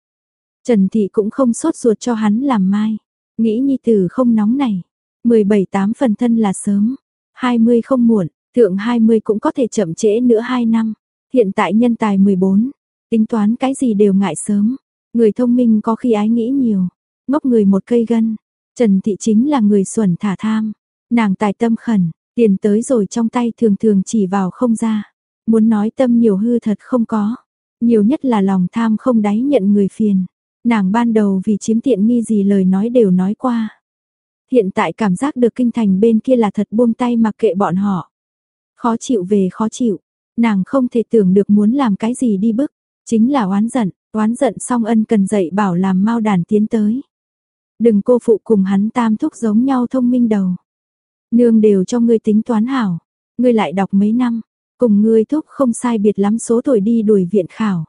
Trần Thị cũng không sốt ruột cho hắn làm mai. Nghĩ nhi tử không nóng này. 17 tám phần thân là sớm. 20 không muộn, thượng 20 cũng có thể chậm trễ nữa 2 năm. Hiện tại nhân tài 14. Tính toán cái gì đều ngại sớm. Người thông minh có khi ái nghĩ nhiều. Ngốc người một cây gân. Trần Thị chính là người xuẩn thả tham, nàng tài tâm khẩn, tiền tới rồi trong tay thường thường chỉ vào không ra. Muốn nói tâm nhiều hư thật không có, nhiều nhất là lòng tham không đáy nhận người phiền. Nàng ban đầu vì chiếm tiện nghi gì lời nói đều nói qua. Hiện tại cảm giác được kinh thành bên kia là thật buông tay mặc kệ bọn họ. Khó chịu về khó chịu, nàng không thể tưởng được muốn làm cái gì đi bức, chính là oán giận, oán giận xong ân cần dạy bảo làm mau đàn tiến tới. Đừng cô phụ cùng hắn tam thúc giống nhau thông minh đầu. Nương đều cho ngươi tính toán hảo, ngươi lại đọc mấy năm, cùng ngươi thúc không sai biệt lắm số tuổi đi đuổi viện khảo.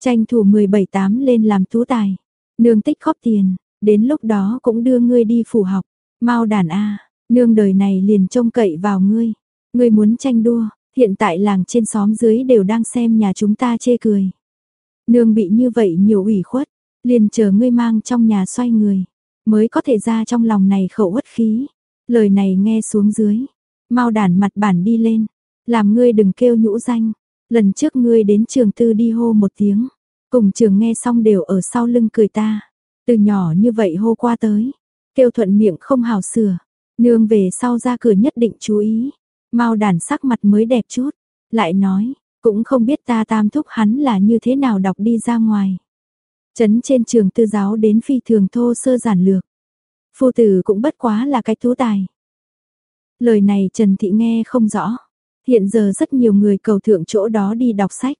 Tranh thủ 17-8 lên làm tú tài, nương tích góp tiền, đến lúc đó cũng đưa ngươi đi phủ học, mau đàn A, nương đời này liền trông cậy vào ngươi, ngươi muốn tranh đua, hiện tại làng trên xóm dưới đều đang xem nhà chúng ta chê cười. Nương bị như vậy nhiều ủy khuất, liền chờ ngươi mang trong nhà xoay người, mới có thể ra trong lòng này khẩu uất khí. Lời này nghe xuống dưới, mau đản mặt bản đi lên, làm ngươi đừng kêu nhũ danh, lần trước ngươi đến trường tư đi hô một tiếng, cùng trường nghe xong đều ở sau lưng cười ta, từ nhỏ như vậy hô qua tới, kêu thuận miệng không hào sửa, nương về sau ra cửa nhất định chú ý, mau đàn sắc mặt mới đẹp chút, lại nói, cũng không biết ta tam thúc hắn là như thế nào đọc đi ra ngoài. Chấn trên trường tư giáo đến phi thường thô sơ giản lược. Phu tử cũng bất quá là cái tú tài. Lời này Trần Thị nghe không rõ. Hiện giờ rất nhiều người cầu thượng chỗ đó đi đọc sách.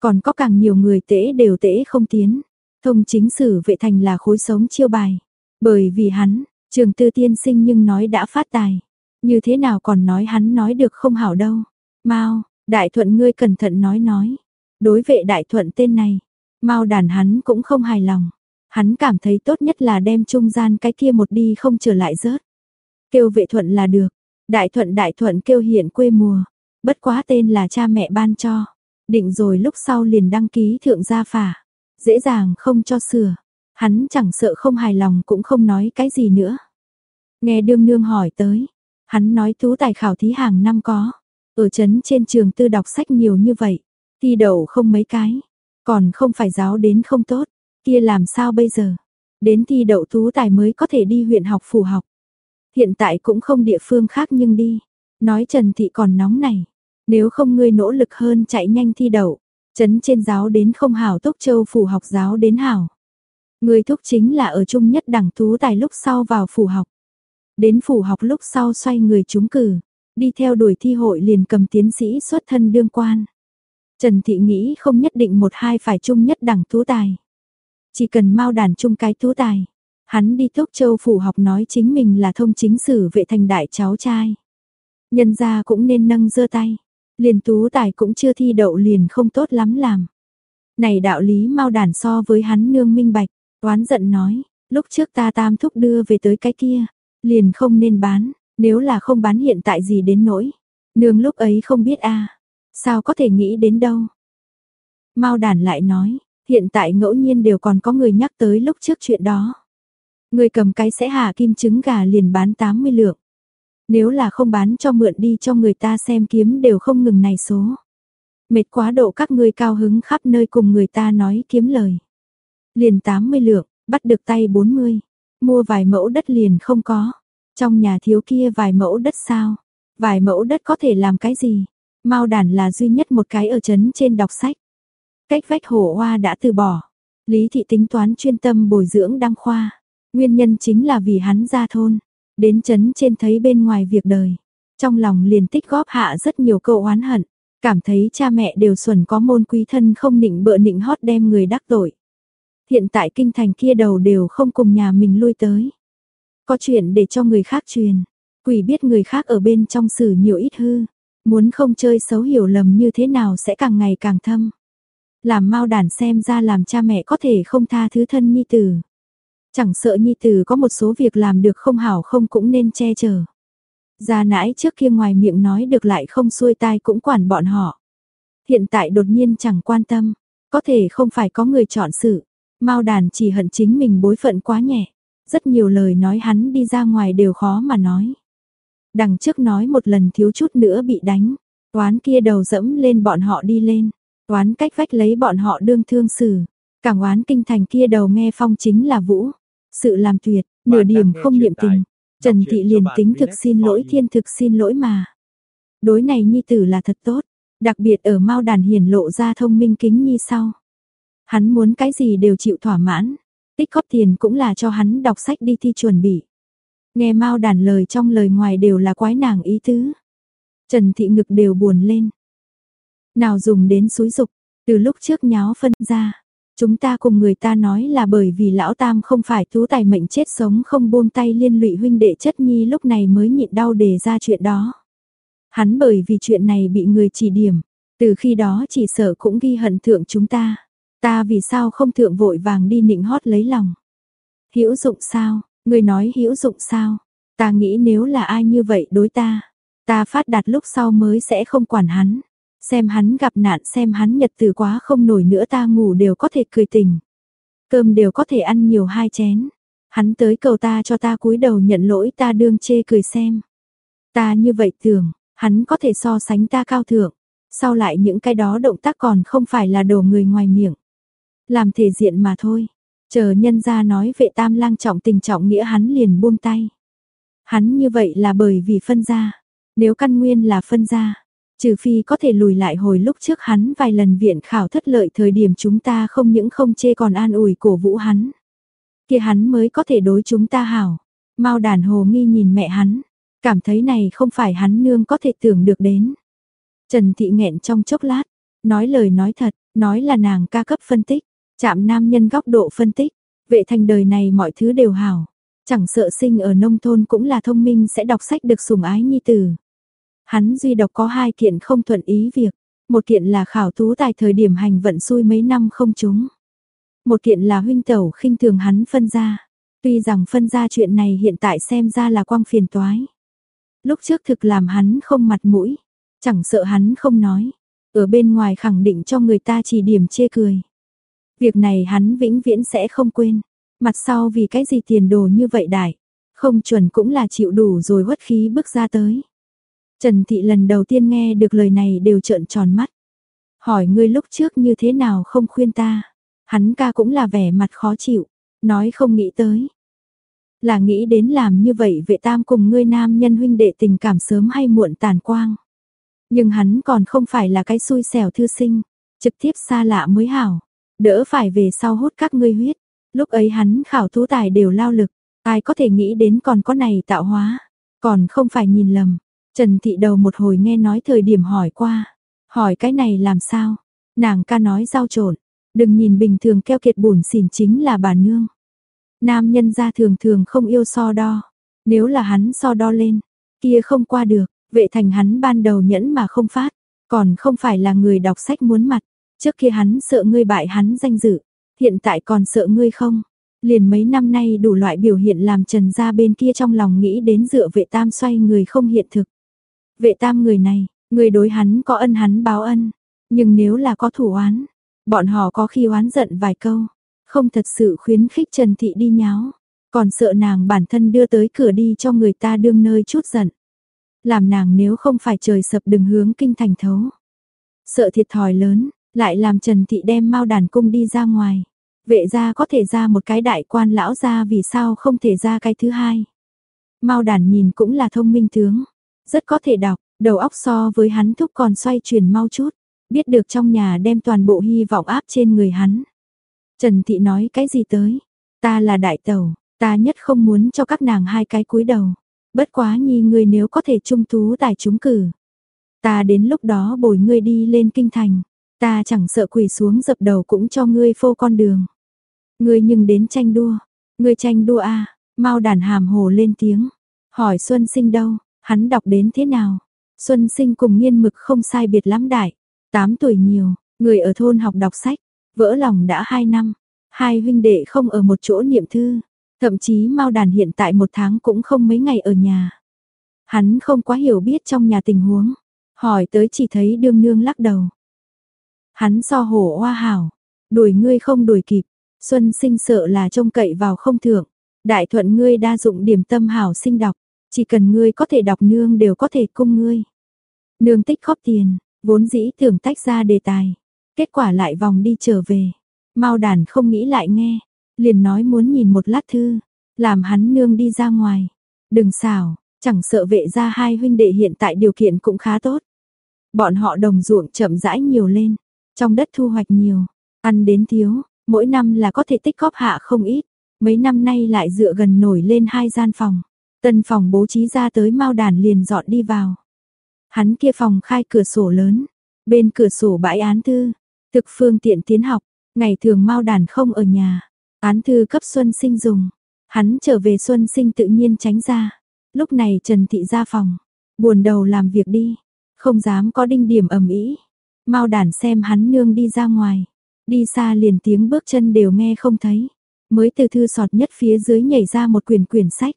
Còn có càng nhiều người tễ đều tễ không tiến. Thông chính sử vệ thành là khối sống chiêu bài. Bởi vì hắn, trường tư tiên sinh nhưng nói đã phát tài. Như thế nào còn nói hắn nói được không hảo đâu. Mau, đại thuận ngươi cẩn thận nói nói. Đối vệ đại thuận tên này, mau đàn hắn cũng không hài lòng. Hắn cảm thấy tốt nhất là đem trung gian cái kia một đi không trở lại rớt. Kêu vệ thuận là được. Đại thuận đại thuận kêu hiện quê mùa. Bất quá tên là cha mẹ ban cho. Định rồi lúc sau liền đăng ký thượng gia phả. Dễ dàng không cho sửa. Hắn chẳng sợ không hài lòng cũng không nói cái gì nữa. Nghe đương nương hỏi tới. Hắn nói tú tài khảo thí hàng năm có. Ở trấn trên trường tư đọc sách nhiều như vậy. Thi đậu không mấy cái. Còn không phải giáo đến không tốt. Kia làm sao bây giờ? Đến thi đậu tú tài mới có thể đi huyện học phù học. Hiện tại cũng không địa phương khác nhưng đi. Nói Trần Thị còn nóng này. Nếu không ngươi nỗ lực hơn chạy nhanh thi đậu. Trấn trên giáo đến không hảo tốc châu phù học giáo đến hảo. Người thúc chính là ở chung nhất đẳng tú tài lúc sau vào phù học. Đến phủ học lúc sau xoay người trúng cử. Đi theo đuổi thi hội liền cầm tiến sĩ xuất thân đương quan. Trần Thị nghĩ không nhất định một hai phải chung nhất đẳng tú tài. Chỉ cần mau đàn chung cái tú tài. Hắn đi thúc Châu phủ học nói chính mình là thông chính sử vệ thành đại cháu trai. Nhân gia cũng nên nâng dơ tay. Liền tú tài cũng chưa thi đậu liền không tốt lắm làm. Này đạo lý mau đàn so với hắn nương minh bạch, oán giận nói, lúc trước ta tam thúc đưa về tới cái kia, liền không nên bán, nếu là không bán hiện tại gì đến nỗi. Nương lúc ấy không biết a sao có thể nghĩ đến đâu. Mao đàn lại nói, hiện tại ngẫu nhiên đều còn có người nhắc tới lúc trước chuyện đó. Người cầm cái sẽ hạ kim trứng gà liền bán 80 lượng. Nếu là không bán cho mượn đi cho người ta xem kiếm đều không ngừng này số. Mệt quá độ các ngươi cao hứng khắp nơi cùng người ta nói kiếm lời. Liền 80 lượng, bắt được tay 40. Mua vài mẫu đất liền không có. Trong nhà thiếu kia vài mẫu đất sao? Vài mẫu đất có thể làm cái gì? Mao đàn là duy nhất một cái ở trấn trên đọc sách. Cách vách hổ hoa đã từ bỏ. Lý thị tính toán chuyên tâm bồi dưỡng đăng khoa. Nguyên nhân chính là vì hắn ra thôn. Đến trấn trên thấy bên ngoài việc đời. Trong lòng liền tích góp hạ rất nhiều câu oán hận. Cảm thấy cha mẹ đều xuẩn có môn quý thân không nịnh bợ nịnh hót đem người đắc tội. Hiện tại kinh thành kia đầu đều không cùng nhà mình lui tới. Có chuyện để cho người khác truyền. Quỷ biết người khác ở bên trong xử nhiều ít hư. Muốn không chơi xấu hiểu lầm như thế nào sẽ càng ngày càng thâm. Làm mau đàn xem ra làm cha mẹ có thể không tha thứ thân nhi tử. Chẳng sợ nhi tử có một số việc làm được không hảo không cũng nên che chở. Gia nãi trước kia ngoài miệng nói được lại không xuôi tai cũng quản bọn họ. Hiện tại đột nhiên chẳng quan tâm, có thể không phải có người chọn sự. Mao đàn chỉ hận chính mình bối phận quá nhẹ. Rất nhiều lời nói hắn đi ra ngoài đều khó mà nói. Đằng trước nói một lần thiếu chút nữa bị đánh. Toán kia đầu dẫm lên bọn họ đi lên. Toán cách vách lấy bọn họ đương thương xử. Cảng oán kinh thành kia đầu nghe phong chính là vũ. Sự làm tuyệt, Nửa điểm không niệm tình, Trần Thị liền tính thực xin lỗi thiên thực xin lỗi mà. Đối này nhi tử là thật tốt, đặc biệt ở mau đàn hiển lộ ra thông minh kính nhi sau. Hắn muốn cái gì đều chịu thỏa mãn, tích góp tiền cũng là cho hắn đọc sách đi thi chuẩn bị. Nghe mau đàn lời trong lời ngoài đều là quái nàng ý tứ. Trần Thị ngực đều buồn lên. Nào dùng đến suối dục, từ lúc trước nháo phân ra, chúng ta cùng người ta nói là bởi vì lão tam không phải tú tài mệnh chết sống không buông tay liên lụy huynh đệ chất nhi lúc này mới nhịn đau đề ra chuyện đó. Hắn bởi vì chuyện này bị người chỉ điểm, từ khi đó chỉ sợ cũng ghi hận thượng chúng ta. Ta vì sao không thượng vội vàng đi nịnh hót lấy lòng. Hữu dụng sao, người nói hữu dụng sao, ta nghĩ nếu là ai như vậy đối ta, ta phát đạt lúc sau mới sẽ không quản hắn. Xem hắn gặp nạn xem hắn nhật từ quá không nổi nữa ta ngủ đều có thể cười tình. Cơm đều có thể ăn nhiều hai chén. Hắn tới cầu ta cho ta cúi đầu nhận lỗi ta đương chê cười xem. Ta như vậy tưởng, hắn có thể so sánh ta cao thượng. Sau lại những cái đó động tác còn không phải là đồ người ngoài miệng. Làm thể diện mà thôi. Chờ nhân ra nói vệ tam lang trọng tình trọng nghĩa hắn liền buông tay. Hắn như vậy là bởi vì phân ra. Nếu căn nguyên là phân ra, trừ phi có thể lùi lại hồi lúc trước hắn vài lần viện khảo thất lợi thời điểm chúng ta không những không chê còn an ủi cổ vũ hắn. kia hắn mới có thể đối chúng ta hảo. Mao đàn hồ nghi nhìn mẹ hắn, cảm thấy này không phải hắn nương có thể tưởng được đến. Trần Thị nghẹn trong chốc lát, nói lời nói thật, nói là nàng ca cấp phân tích, chạm nam nhân góc độ phân tích, vệ thành đời này mọi thứ đều hảo. Chẳng sợ sinh ở nông thôn cũng là thông minh sẽ đọc sách được sủng ái nhi tử. Hắn duy độc có hai kiện không thuận ý việc, một kiện là khảo tú tài thời điểm hành vận xui mấy năm không trúng. Một kiện là huynh tẩu khinh thường hắn phân ra, tuy rằng phân ra chuyện này hiện tại xem ra là quang phiền toái. Lúc trước thực làm hắn không mặt mũi, chẳng sợ hắn không nói, ở bên ngoài khẳng định cho người ta chỉ điểm chê cười. Việc này hắn vĩnh viễn sẽ không quên, mặt sau vì cái gì tiền đồ như vậy đại, không chuẩn cũng là chịu đủ rồi huất khí bước ra tới. Trần Thị lần đầu tiên nghe được lời này đều trợn tròn mắt. Hỏi ngươi lúc trước như thế nào không khuyên ta. Hắn ca cũng là vẻ mặt khó chịu, nói không nghĩ tới. Là nghĩ đến làm như vậy vệ tam cùng ngươi nam nhân huynh đệ tình cảm sớm hay muộn tàn quang. Nhưng hắn còn không phải là cái xui xẻo thư sinh, trực tiếp xa lạ mới hảo, đỡ phải về sau hút các ngươi huyết. Lúc ấy hắn khảo tú tài đều lao lực, ai có thể nghĩ đến còn có này tạo hóa, còn không phải nhìn lầm, Trần Thị đầu một hồi nghe nói thời điểm hỏi qua. Hỏi cái này làm sao? Nàng ca nói giao trộn. Đừng nhìn bình thường keo kiệt bùn xỉn chính là bà nương. Nam nhân gia thường thường không yêu so đo. Nếu là hắn so đo lên, kia không qua được. Vệ thành hắn ban đầu nhẫn mà không phát. Còn không phải là người đọc sách muốn mặt. Trước kia hắn sợ ngươi bại hắn danh dự. Hiện tại còn sợ ngươi không? Liền mấy năm nay đủ loại biểu hiện làm trần gia bên kia trong lòng nghĩ đến dựa vệ tam xoay người không hiện thực. Vệ tam người này, người đối hắn có ân hắn báo ân, nhưng nếu là có thủ oán, bọn họ có khi oán giận vài câu, không thật sự khuyến khích Trần Thị đi nháo, còn sợ nàng bản thân đưa tới cửa đi cho người ta đương nơi chút giận. Làm nàng nếu không phải trời sập đừng hướng kinh thành thấu. Sợ thiệt thòi lớn, lại làm Trần Thị đem mau đàn cung đi ra ngoài. Vệ gia có thể ra một cái đại quan lão ra vì sao không thể ra cái thứ hai. Mau đàn nhìn cũng là thông minh tướng. Rất có thể đọc, đầu óc so với hắn thúc còn xoay chuyển mau chút, biết được trong nhà đem toàn bộ hy vọng áp trên người hắn. Trần Thị nói cái gì tới? Ta là đại tẩu, ta nhất không muốn cho các nàng hai cái cúi đầu. Bất quá nhi ngươi nếu có thể trung tú tài chúng cử. Ta đến lúc đó bồi ngươi đi lên kinh thành. Ta chẳng sợ quỳ xuống dập đầu cũng cho ngươi phô con đường. Ngươi nhưng đến tranh đua. Ngươi tranh đua a à, mau đàn hàm hồ lên tiếng. Hỏi Xuân sinh đâu? Hắn đọc đến thế nào? Xuân sinh cùng nghiên mực không sai biệt lắm đại. 8 tuổi nhiều, người ở thôn học đọc sách, vỡ lòng đã 2 năm. Hai huynh đệ không ở một chỗ niệm thư. Thậm chí mau Đàn hiện tại một tháng cũng không mấy ngày ở nhà. Hắn không quá hiểu biết trong nhà tình huống. Hỏi tới chỉ thấy đương nương lắc đầu. Hắn so hổ hoa hảo. Đuổi ngươi không đuổi kịp. Xuân sinh sợ là trông cậy vào không thượng. Đại thuận ngươi đa dụng điểm tâm hảo sinh đọc. Chỉ cần ngươi có thể đọc nương đều có thể cung ngươi. Nương tích góp tiền, vốn dĩ tưởng tách ra đề tài. Kết quả lại vòng đi trở về. Mau đàn không nghĩ lại nghe. Liền nói muốn nhìn một lát thư. làm hắn nương đi ra ngoài. Đừng xảo, chẳng sợ vệ gia hai huynh đệ hiện tại điều kiện cũng khá tốt. Bọn họ đồng ruộng chậm rãi nhiều lên, trong đất thu hoạch nhiều, ăn đến thiếu, mỗi năm là có thể tích góp hạ không ít. Mấy năm nay lại dựa gần nổi lên hai gian phòng. Tân phòng bố trí ra tới mau đàn liền dọn đi vào. Hắn kia phòng khai cửa sổ lớn, bên cửa sổ bãi án thư, thực phương tiện tiến học, ngày thường mau đàn không ở nhà, án thư cấp Xuân Sinh dùng. Hắn trở về Xuân Sinh tự nhiên tránh ra. Lúc này Trần Thị ra phòng, buồn đầu làm việc đi, không dám có đinh điểm ầm ĩ. Mau đàn xem hắn nương đi ra ngoài, đi xa liền tiếng bước chân đều nghe không thấy. Mới từ thư sọt nhất phía dưới nhảy ra một quyển quyển sách.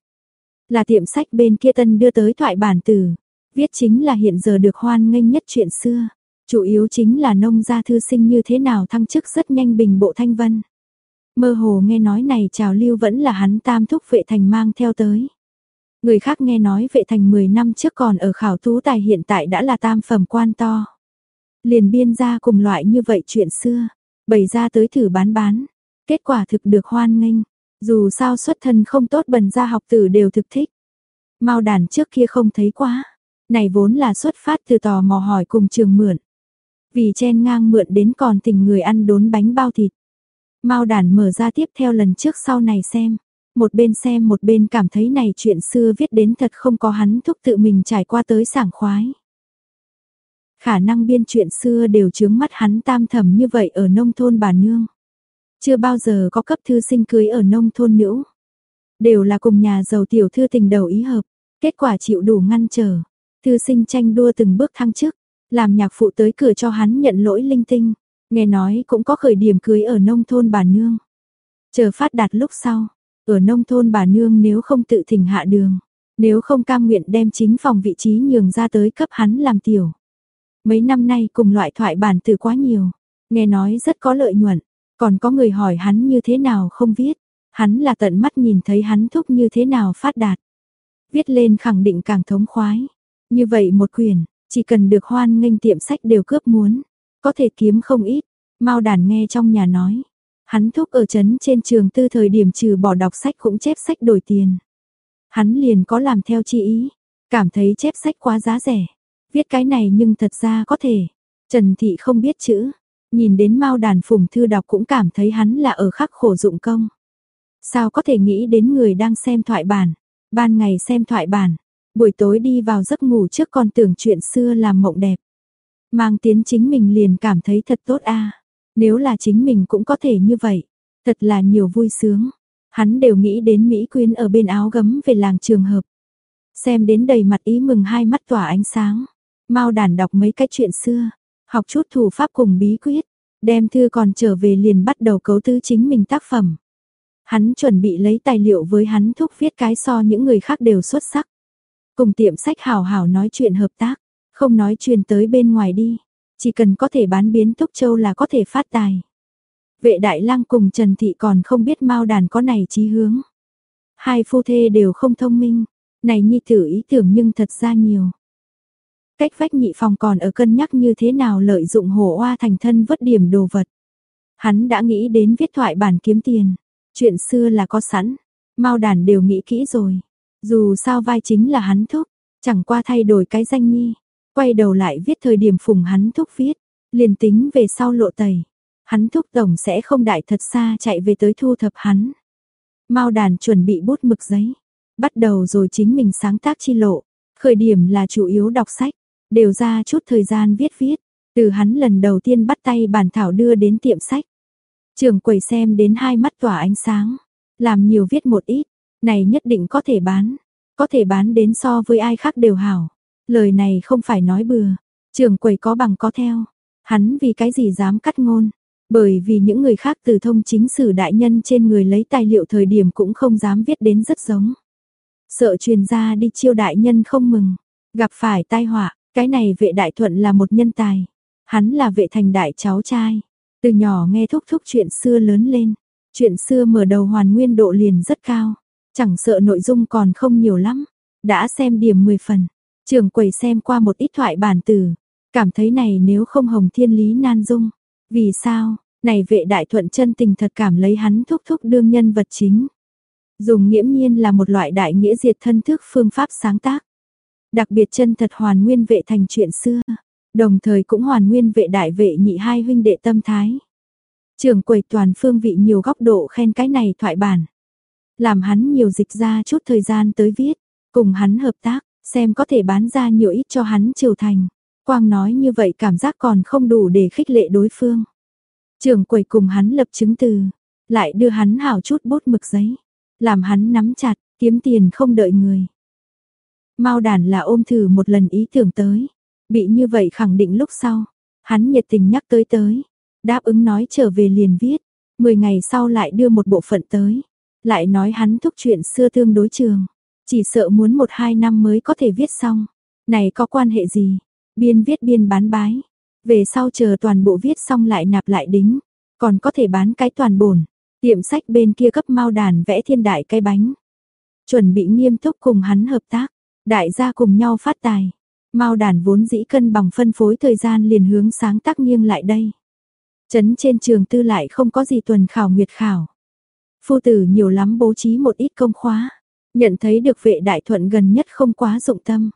Là tiệm sách bên kia tân đưa tới thoại bản từ viết chính là hiện giờ được hoan nghênh nhất chuyện xưa. Chủ yếu chính là nông gia thư sinh như thế nào thăng chức rất nhanh bình bộ thanh vân. Mơ hồ nghe nói này trào lưu vẫn là hắn tam thúc vệ thành mang theo tới. Người khác nghe nói vệ thành 10 năm trước còn ở khảo tú tài hiện tại đã là tam phẩm quan to. Liền biên ra cùng loại như vậy chuyện xưa, bày ra tới thử bán bán. Kết quả thực được hoan nghênh, dù sao xuất thân không tốt bần ra học tử đều thực thích. Mao đàn trước kia không thấy quá, này vốn là xuất phát từ tò mò hỏi cùng trường mượn. Vì chen ngang mượn đến còn tình người ăn đốn bánh bao thịt. Mao đàn mở ra tiếp theo lần trước sau này xem. Một bên xem một bên cảm thấy này chuyện xưa viết đến thật không có hắn thúc tự mình trải qua tới sảng khoái. Khả năng biên chuyện xưa đều chướng mắt hắn tam thầm như vậy ở nông thôn bà nương. Chưa bao giờ có cấp thư sinh cưới ở nông thôn nữ. Đều là cùng nhà giàu tiểu thư tình đầu ý hợp, kết quả chịu đủ ngăn trở. Thư sinh tranh đua từng bước thăng chức, làm nhạc phụ tới cửa cho hắn nhận lỗi linh tinh. Nghe nói cũng có khởi điểm cưới ở nông thôn bà nương. Chờ phát đạt lúc sau, ở nông thôn bà nương nếu không tự thỉnh hạ đường, nếu không cam nguyện đem chính phòng vị trí nhường ra tới cấp hắn làm tiểu. Mấy năm nay cùng loại thoại bản từ quá nhiều, nghe nói rất có lợi nhuận, còn có người hỏi hắn như thế nào không viết, hắn là tận mắt nhìn thấy hắn thúc như thế nào phát đạt. Viết lên khẳng định càng thống khoái. Như vậy một quyển, chỉ cần được hoan nghênh tiệm sách đều cướp muốn, có thể kiếm không ít. Mao đàn nghe trong nhà nói, hắn thúc ở chấn trên trường tư thời điểm trừ bỏ đọc sách cũng chép sách đổi tiền. Hắn liền có làm theo chi ý, cảm thấy chép sách quá giá rẻ. Viết cái này nhưng thật ra có thể. Trần Thị không biết chữ, nhìn đến Mao đàn phùng thư đọc cũng cảm thấy hắn là ở khắc khổ dụng công. Sao có thể nghĩ đến người đang xem thoại bản, ban ngày xem thoại bản, buổi tối đi vào giấc ngủ trước còn tưởng chuyện xưa làm mộng đẹp. Mang tiến chính mình liền cảm thấy thật tốt a. Nếu là chính mình cũng có thể như vậy, thật là nhiều vui sướng. Hắn đều nghĩ đến Mỹ Quyên ở bên áo gấm về làng trường hợp. Xem đến đầy mặt ý mừng hai mắt tỏa ánh sáng. Mao đàn đọc mấy cái chuyện xưa, học chút thủ pháp cùng bí quyết, đem thư còn trở về liền bắt đầu cấu tứ chính mình tác phẩm. Hắn chuẩn bị lấy tài liệu với hắn thúc viết cái so những người khác đều xuất sắc. Cùng tiệm sách hào hào nói chuyện hợp tác, không nói chuyện tới bên ngoài đi, chỉ cần có thể bán biến thúc Châu là có thể phát tài. Vệ đại lang cùng Trần Thị còn không biết Mao đàn có này chí hướng. Hai phu thê đều không thông minh, này nhi tử ý tưởng nhưng thật ra nhiều. Cách vách nhị phòng còn ở cân nhắc như thế nào lợi dụng hồ oa thành thân vất điểm đồ vật. Hắn đã nghĩ đến viết thoại bản kiếm tiền, chuyện xưa là có sẵn, mau đàn đều nghĩ kỹ rồi. Dù sao vai chính là hắn thúc, chẳng qua thay đổi cái danh nhi, quay đầu lại viết thời điểm phùng hắn thúc viết, liền tính về sau lộ tẩy. Hắn thúc tổng sẽ không đại thật xa chạy về tới thu thập hắn. Mao đàn chuẩn bị bút mực giấy, bắt đầu rồi chính mình sáng tác chi lộ, khởi điểm là chủ yếu đọc sách, đều ra chút thời gian viết viết, từ hắn lần đầu tiên bắt tay bản thảo đưa đến tiệm sách. Trường quầy xem đến hai mắt tỏa ánh sáng, làm nhiều viết một ít, này nhất định có thể bán, có thể bán đến so với ai khác đều hảo. Lời này không phải nói bừa, trường quầy có bằng có theo, hắn vì cái gì dám cắt ngôn, bởi vì những người khác từ thông chính sử đại nhân trên người lấy tài liệu thời điểm cũng không dám viết đến rất giống. Sợ truyền ra đi chiêu đại nhân không mừng, gặp phải tai họa, cái này vệ đại thuận là một nhân tài, hắn là vệ thành đại cháu trai, từ nhỏ nghe thúc thúc chuyện xưa lớn lên, chuyện xưa mở đầu hoàn nguyên độ liền rất cao, chẳng sợ nội dung còn không nhiều lắm, đã xem điểm 10 phần, trường quầy xem qua một ít thoại bản từ, cảm thấy này nếu không hồng thiên lý nan dung, vì sao, này vệ đại thuận chân tình thật cảm lấy hắn thúc thúc đương nhân vật chính. Dùng nghiễm nhiên là một loại đại nghĩa diệt thân thức phương pháp sáng tác. Đặc biệt chân thật hoàn nguyên vệ thành chuyện xưa, đồng thời cũng hoàn nguyên vệ đại vệ nhị hai huynh đệ tâm thái. Trường quầy toàn phương vị nhiều góc độ khen cái này thoại bản. Làm hắn nhiều dịch ra chút thời gian tới viết, cùng hắn hợp tác, xem có thể bán ra nhiều ít cho hắn triều thành. Quang nói như vậy cảm giác còn không đủ để khích lệ đối phương. Trường quầy cùng hắn lập chứng từ, lại đưa hắn hảo chút bút mực giấy, làm hắn nắm chặt, kiếm tiền không đợi người. Mao đàn là ôm thử một lần ý tưởng tới, bị như vậy khẳng định lúc sau, hắn nhiệt tình nhắc tới tới, đáp ứng nói trở về liền viết, 10 ngày sau lại đưa một bộ phận tới, lại nói hắn thúc chuyện xưa tương đối trường, chỉ sợ muốn 1-2 năm mới có thể viết xong, này có quan hệ gì, biên viết biên bán bái, về sau chờ toàn bộ viết xong lại nạp lại đính, còn có thể bán cái toàn bổn. Tiệm sách bên kia cấp mau đàn vẽ thiên đại cái bánh. Chuẩn bị nghiêm túc cùng hắn hợp tác, đại gia cùng nhau phát tài. Mao đàn vốn dĩ cân bằng phân phối thời gian liền hướng sáng tác nghiêng lại đây. Chấn trên trường tư lại không có gì tuần khảo nguyệt khảo. Phu tử nhiều lắm bố trí một ít công khóa. Nhận thấy được vệ đại thuận gần nhất không quá dụng tâm.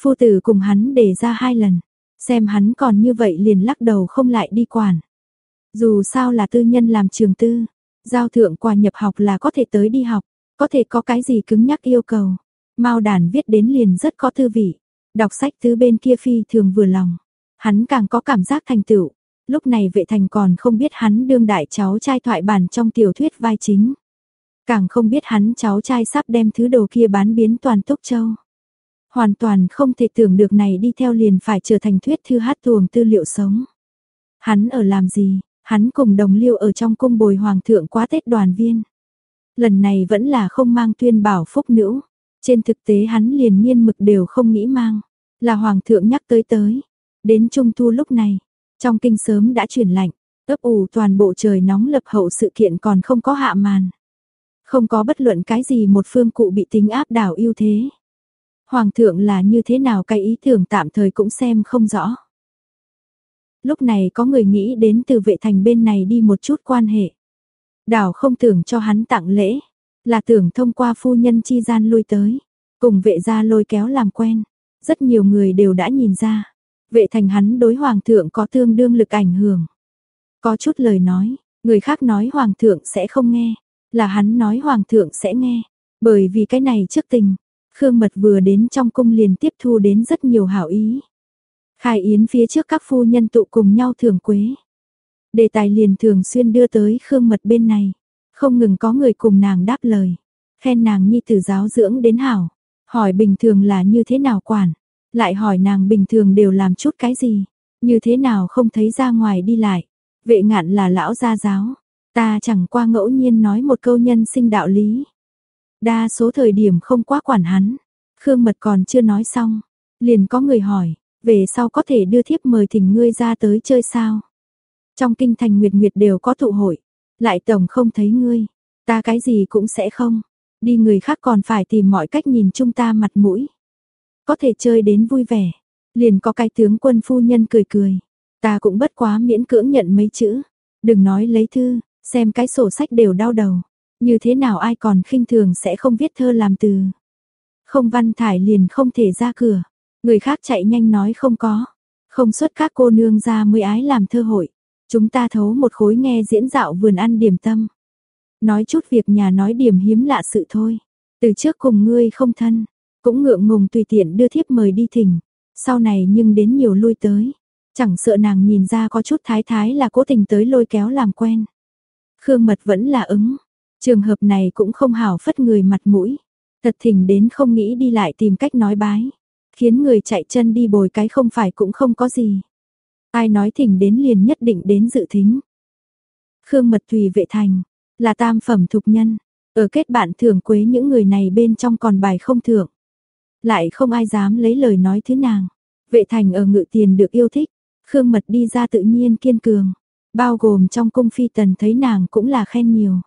Phu tử cùng hắn đề ra hai lần. Xem hắn còn như vậy liền lắc đầu không lại đi quản. Dù sao là tư nhân làm trường tư, giao thượng quà nhập học là có thể tới đi học, có thể có cái gì cứng nhắc yêu cầu. Mao đàn viết đến liền rất có thư vị, đọc sách thứ bên kia phi thường vừa lòng. Hắn càng có cảm giác thành tựu, lúc này vệ thành còn không biết hắn đương đại cháu trai thoại bản trong tiểu thuyết vai chính. Càng không biết hắn cháu trai sắp đem thứ đồ kia bán biến toàn tốc Châu. Hoàn toàn không thể tưởng được này đi theo liền phải trở thành thuyết thư hát tuồng tư liệu sống. Hắn ở làm gì, Hắn cùng đồng liêu ở trong cung bồi hoàng thượng quá Tết đoàn viên. Lần này vẫn là không mang tuyên bảo phúc nữ. Trên thực tế hắn liền nghiên mực đều không nghĩ mang. Là hoàng thượng nhắc tới tới. Đến trung thu lúc này, trong kinh sớm đã chuyển lạnh, ấp ủ toàn bộ trời nóng lập hậu sự kiện còn không có hạ màn. Không có bất luận cái gì một phương cụ bị tính áp đảo ưu thế. Hoàng thượng là như thế nào cái ý tưởng tạm thời cũng xem không rõ. Lúc này có người nghĩ đến từ vệ thành bên này đi một chút quan hệ. Đảo không tưởng cho hắn tặng lễ, là tưởng thông qua phu nhân chi gian lui tới, cùng vệ gia lôi kéo làm quen. Rất nhiều người đều đã nhìn ra, vệ thành hắn đối hoàng thượng có tương đương lực ảnh hưởng. Có chút lời nói, người khác nói hoàng thượng sẽ không nghe, là hắn nói hoàng thượng sẽ nghe, bởi vì cái này trước tình, Khương Mật vừa đến trong cung liền tiếp thu đến rất nhiều hảo ý. Khai yến phía trước các phu nhân tụ cùng nhau thưởng quế. Đề tài liền thường xuyên đưa tới Khương Mật bên này. Không ngừng có người cùng nàng đáp lời. Khen nàng nhi tử giáo dưỡng đến hảo. Hỏi bình thường là như thế nào quản. Lại hỏi nàng bình thường đều làm chút cái gì. Như thế nào không thấy ra ngoài đi lại. Vệ ngạn là lão gia giáo. Ta chẳng qua ngẫu nhiên nói một câu nhân sinh đạo lý. Đa số thời điểm không quá quản hắn. Khương Mật còn chưa nói xong. Liền có người hỏi, về sau có thể đưa thiếp mời thỉnh ngươi ra tới chơi sao. Trong kinh thành Nguyệt Nguyệt đều có tụ hội, lại tổng không thấy ngươi, ta cái gì cũng sẽ không, đi người khác còn phải tìm mọi cách nhìn chúng ta mặt mũi. Có thể chơi đến vui vẻ, liền có cái tướng quân phu nhân cười cười, ta cũng bất quá miễn cưỡng nhận mấy chữ, đừng nói lấy thư, xem cái sổ sách đều đau đầu, như thế nào ai còn khinh thường sẽ không viết thơ làm từ. Không văn thải liền không thể ra cửa, Người khác chạy nhanh nói không có. Không xuất các cô nương ra mới ái làm thơ hội. Chúng ta thấu một khối nghe diễn dạo vườn ăn điểm tâm. Nói chút việc nhà nói điểm hiếm lạ sự thôi. Từ trước cùng ngươi không thân. Cũng ngượng ngùng tùy tiện đưa thiếp mời đi thỉnh. Sau này nhưng đến nhiều lui tới. Chẳng sợ nàng nhìn ra có chút thái thái là cố tình tới lôi kéo làm quen. Khương Mật vẫn là ứng. Trường hợp này cũng không hảo phất người mặt mũi. Thật thỉnh đến không nghĩ đi lại tìm cách nói bái khiến người chạy chân đi bồi cái không phải cũng không có gì. Ai nói thỉnh đến liền nhất định đến dự thính. Khương Mật Thùy vệ thành, là tam phẩm thục nhân, ở kết bạn thưởng quế những người này bên trong còn bài không thưởng. Lại không ai dám lấy lời nói thứ nàng. Vệ thành ở ngự tiền được yêu thích, Khương Mật đi ra tự nhiên kiên cường, bao gồm trong cung phi tần thấy nàng cũng là khen nhiều.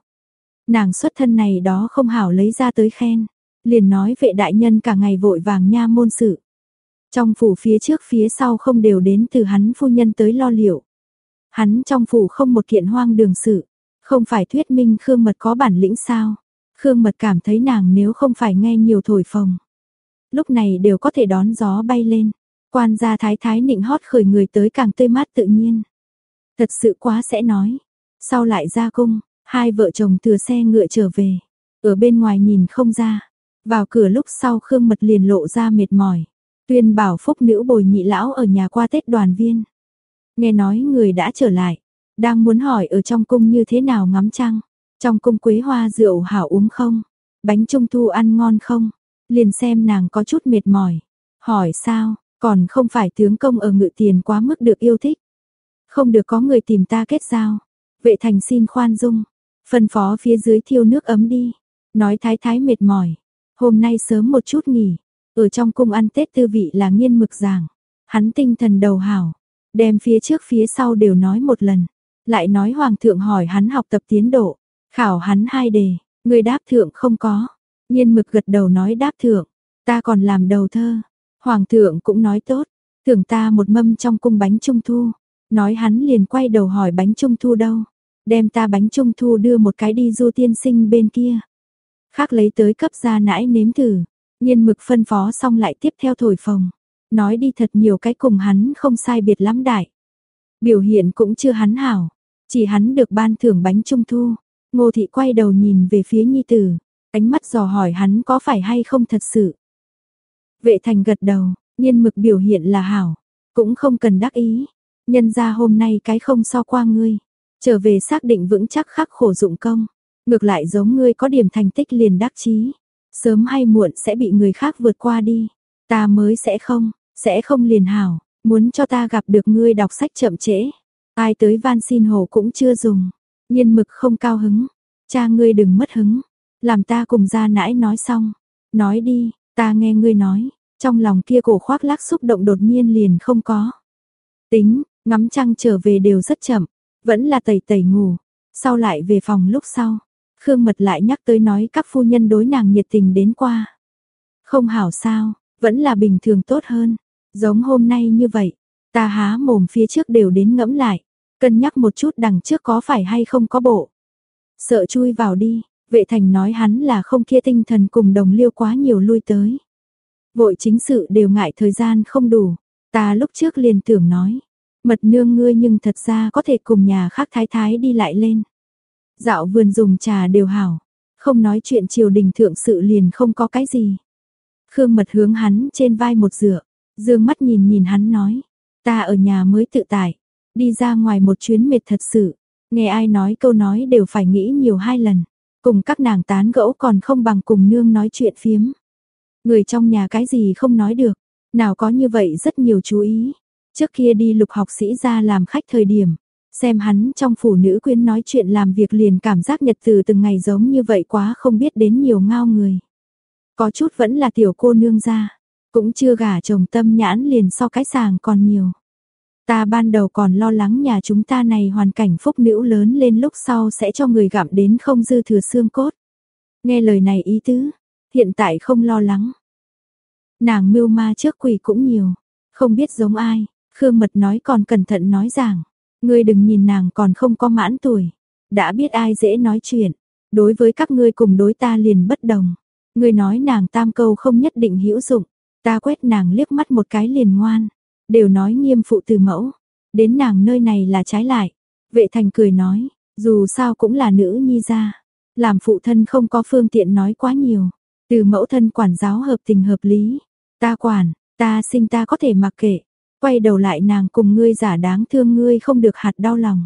Nàng xuất thân này đó không hảo lấy ra tới khen liền nói vệ đại nhân cả ngày vội vàng nha môn sự. Trong phủ phía trước phía sau không đều đến từ hắn phu nhân tới lo liệu. Hắn trong phủ không một kiện hoang đường sự, không phải thuyết minh Khương Mật có bản lĩnh sao? Khương Mật cảm thấy nàng nếu không phải nghe nhiều thổi phồng. Lúc này đều có thể đón gió bay lên. Quan gia thái thái nịnh hót khởi người tới càng tươi mát tự nhiên. Thật sự quá sẽ nói. Sau lại ra cung, hai vợ chồng thừa xe ngựa trở về. Ở bên ngoài nhìn không ra. Vào cửa lúc sau Khương Mật liền lộ ra mệt mỏi. Tuyên bảo phúc nữ bồi nhị lão ở nhà qua Tết đoàn viên. Nghe nói người đã trở lại. Đang muốn hỏi ở trong cung như thế nào ngắm trăng. Trong cung quế hoa rượu hảo uống không? Bánh trung thu ăn ngon không? Liền xem nàng có chút mệt mỏi. Hỏi sao, còn không phải tướng công ở ngự tiền quá mức được yêu thích. Không được có người tìm ta kết giao. Vệ thành xin khoan dung. Phân phó phía dưới thiêu nước ấm đi. Nói thái thái mệt mỏi. Hôm nay sớm một chút nghỉ. Ở trong cung ăn Tết tư vị là nghiên mực giảng. Hắn tinh thần đầu hảo. Đem phía trước phía sau đều nói một lần. Lại nói hoàng thượng hỏi hắn học tập tiến độ. Khảo hắn hai đề. Người đáp thượng không có. Nhiên mực gật đầu nói đáp thượng. Ta còn làm đầu thơ. Hoàng thượng cũng nói tốt. Thưởng ta một mâm trong cung bánh trung thu. Nói hắn liền quay đầu hỏi bánh trung thu đâu. Đem ta bánh trung thu đưa một cái đi du tiên sinh bên kia. Khác lấy tới cấp ra nãi nếm thử. Nhiên mực phân phó xong lại tiếp theo thổi phồng. Nói đi thật nhiều cái cùng hắn không sai biệt lắm đại. Biểu hiện cũng chưa hắn hảo. Chỉ hắn được ban thưởng bánh trung thu. Ngô thị quay đầu nhìn về phía nhi tử. Ánh mắt dò hỏi hắn có phải hay không thật sự. Vệ thành gật đầu, nhiên mực biểu hiện là hảo. Cũng không cần đắc ý. Nhân ra hôm nay cái không so qua ngươi. Trở về xác định vững chắc khắc khổ dụng công. Ngược lại giống ngươi có điểm thành tích liền đắc chí Sớm hay muộn sẽ bị người khác vượt qua đi. Ta mới sẽ không, sẽ không liền hảo. Muốn cho ta gặp được ngươi đọc sách chậm trễ. Ai tới van xin hồ cũng chưa dùng. Nhiên mực không cao hứng. Cha ngươi đừng mất hứng. Làm ta cùng ra nãi nói xong. Nói đi, ta nghe ngươi nói. Trong lòng kia cổ khoác lác xúc động đột nhiên liền không có. Tính, ngắm trăng trở về đều rất chậm. Vẫn là tẩy tẩy ngủ. Sau lại về phòng lúc sau. Khương Mật lại nhắc tới nói các phu nhân đối nàng nhiệt tình đến qua. Không hảo sao, vẫn là bình thường tốt hơn. Giống hôm nay như vậy, ta há mồm phía trước đều đến ngẫm lại. Cân nhắc một chút đằng trước có phải hay không có bộ. Sợ chui vào đi, vệ thành nói hắn là không kia tinh thần cùng đồng liêu quá nhiều lui tới. Vội chính sự đều ngại thời gian không đủ. Ta lúc trước liền tưởng nói, mật nương ngươi nhưng thật ra có thể cùng nhà khác thái thái đi lại lên. Dạo vườn dùng trà đều hảo, không nói chuyện triều đình thượng sự liền không có cái gì. Khương mật hướng hắn trên vai một dựa, dương mắt nhìn nhìn hắn nói, ta ở nhà mới tự tại, đi ra ngoài một chuyến mệt thật sự, nghe ai nói câu nói đều phải nghĩ nhiều hai lần, cùng các nàng tán gẫu còn không bằng cùng nương nói chuyện phiếm. Người trong nhà cái gì không nói được, nào có như vậy rất nhiều chú ý. Trước kia đi lục học sĩ ra làm khách thời điểm, xem hắn trong phủ nữ quyến nói chuyện làm việc liền cảm giác nhật từ từng ngày giống như vậy quá không biết đến nhiều ngao người. Có chút vẫn là tiểu cô nương ra, cũng chưa gả chồng tâm nhãn liền so cái sàng còn nhiều. Ta ban đầu còn lo lắng nhà chúng ta này hoàn cảnh phúc nữ lớn lên lúc sau sẽ cho người gặm đến không dư thừa xương cốt. Nghe lời này ý tứ, hiện tại không lo lắng. Nàng mưu ma trước quỷ cũng nhiều, không biết giống ai, Khương Mật nói còn cẩn thận nói rằng, ngươi đừng nhìn nàng còn không có mãn tuổi, đã biết ai dễ nói chuyện, đối với các ngươi cùng đối ta liền bất đồng. Ngươi nói nàng tam câu không nhất định hữu dụng, ta quét nàng liếc mắt một cái liền ngoan, đều nói nghiêm phụ từ mẫu, đến nàng nơi này là trái lại. Vệ thành cười nói, dù sao cũng là nữ nhi gia. Làm phụ thân không có phương tiện nói quá nhiều, từ mẫu thân quản giáo hợp tình hợp lý, ta quản, ta sinh ta có thể mặc kệ, quay đầu lại nàng cùng ngươi giả đáng thương ngươi không được hạt đau lòng.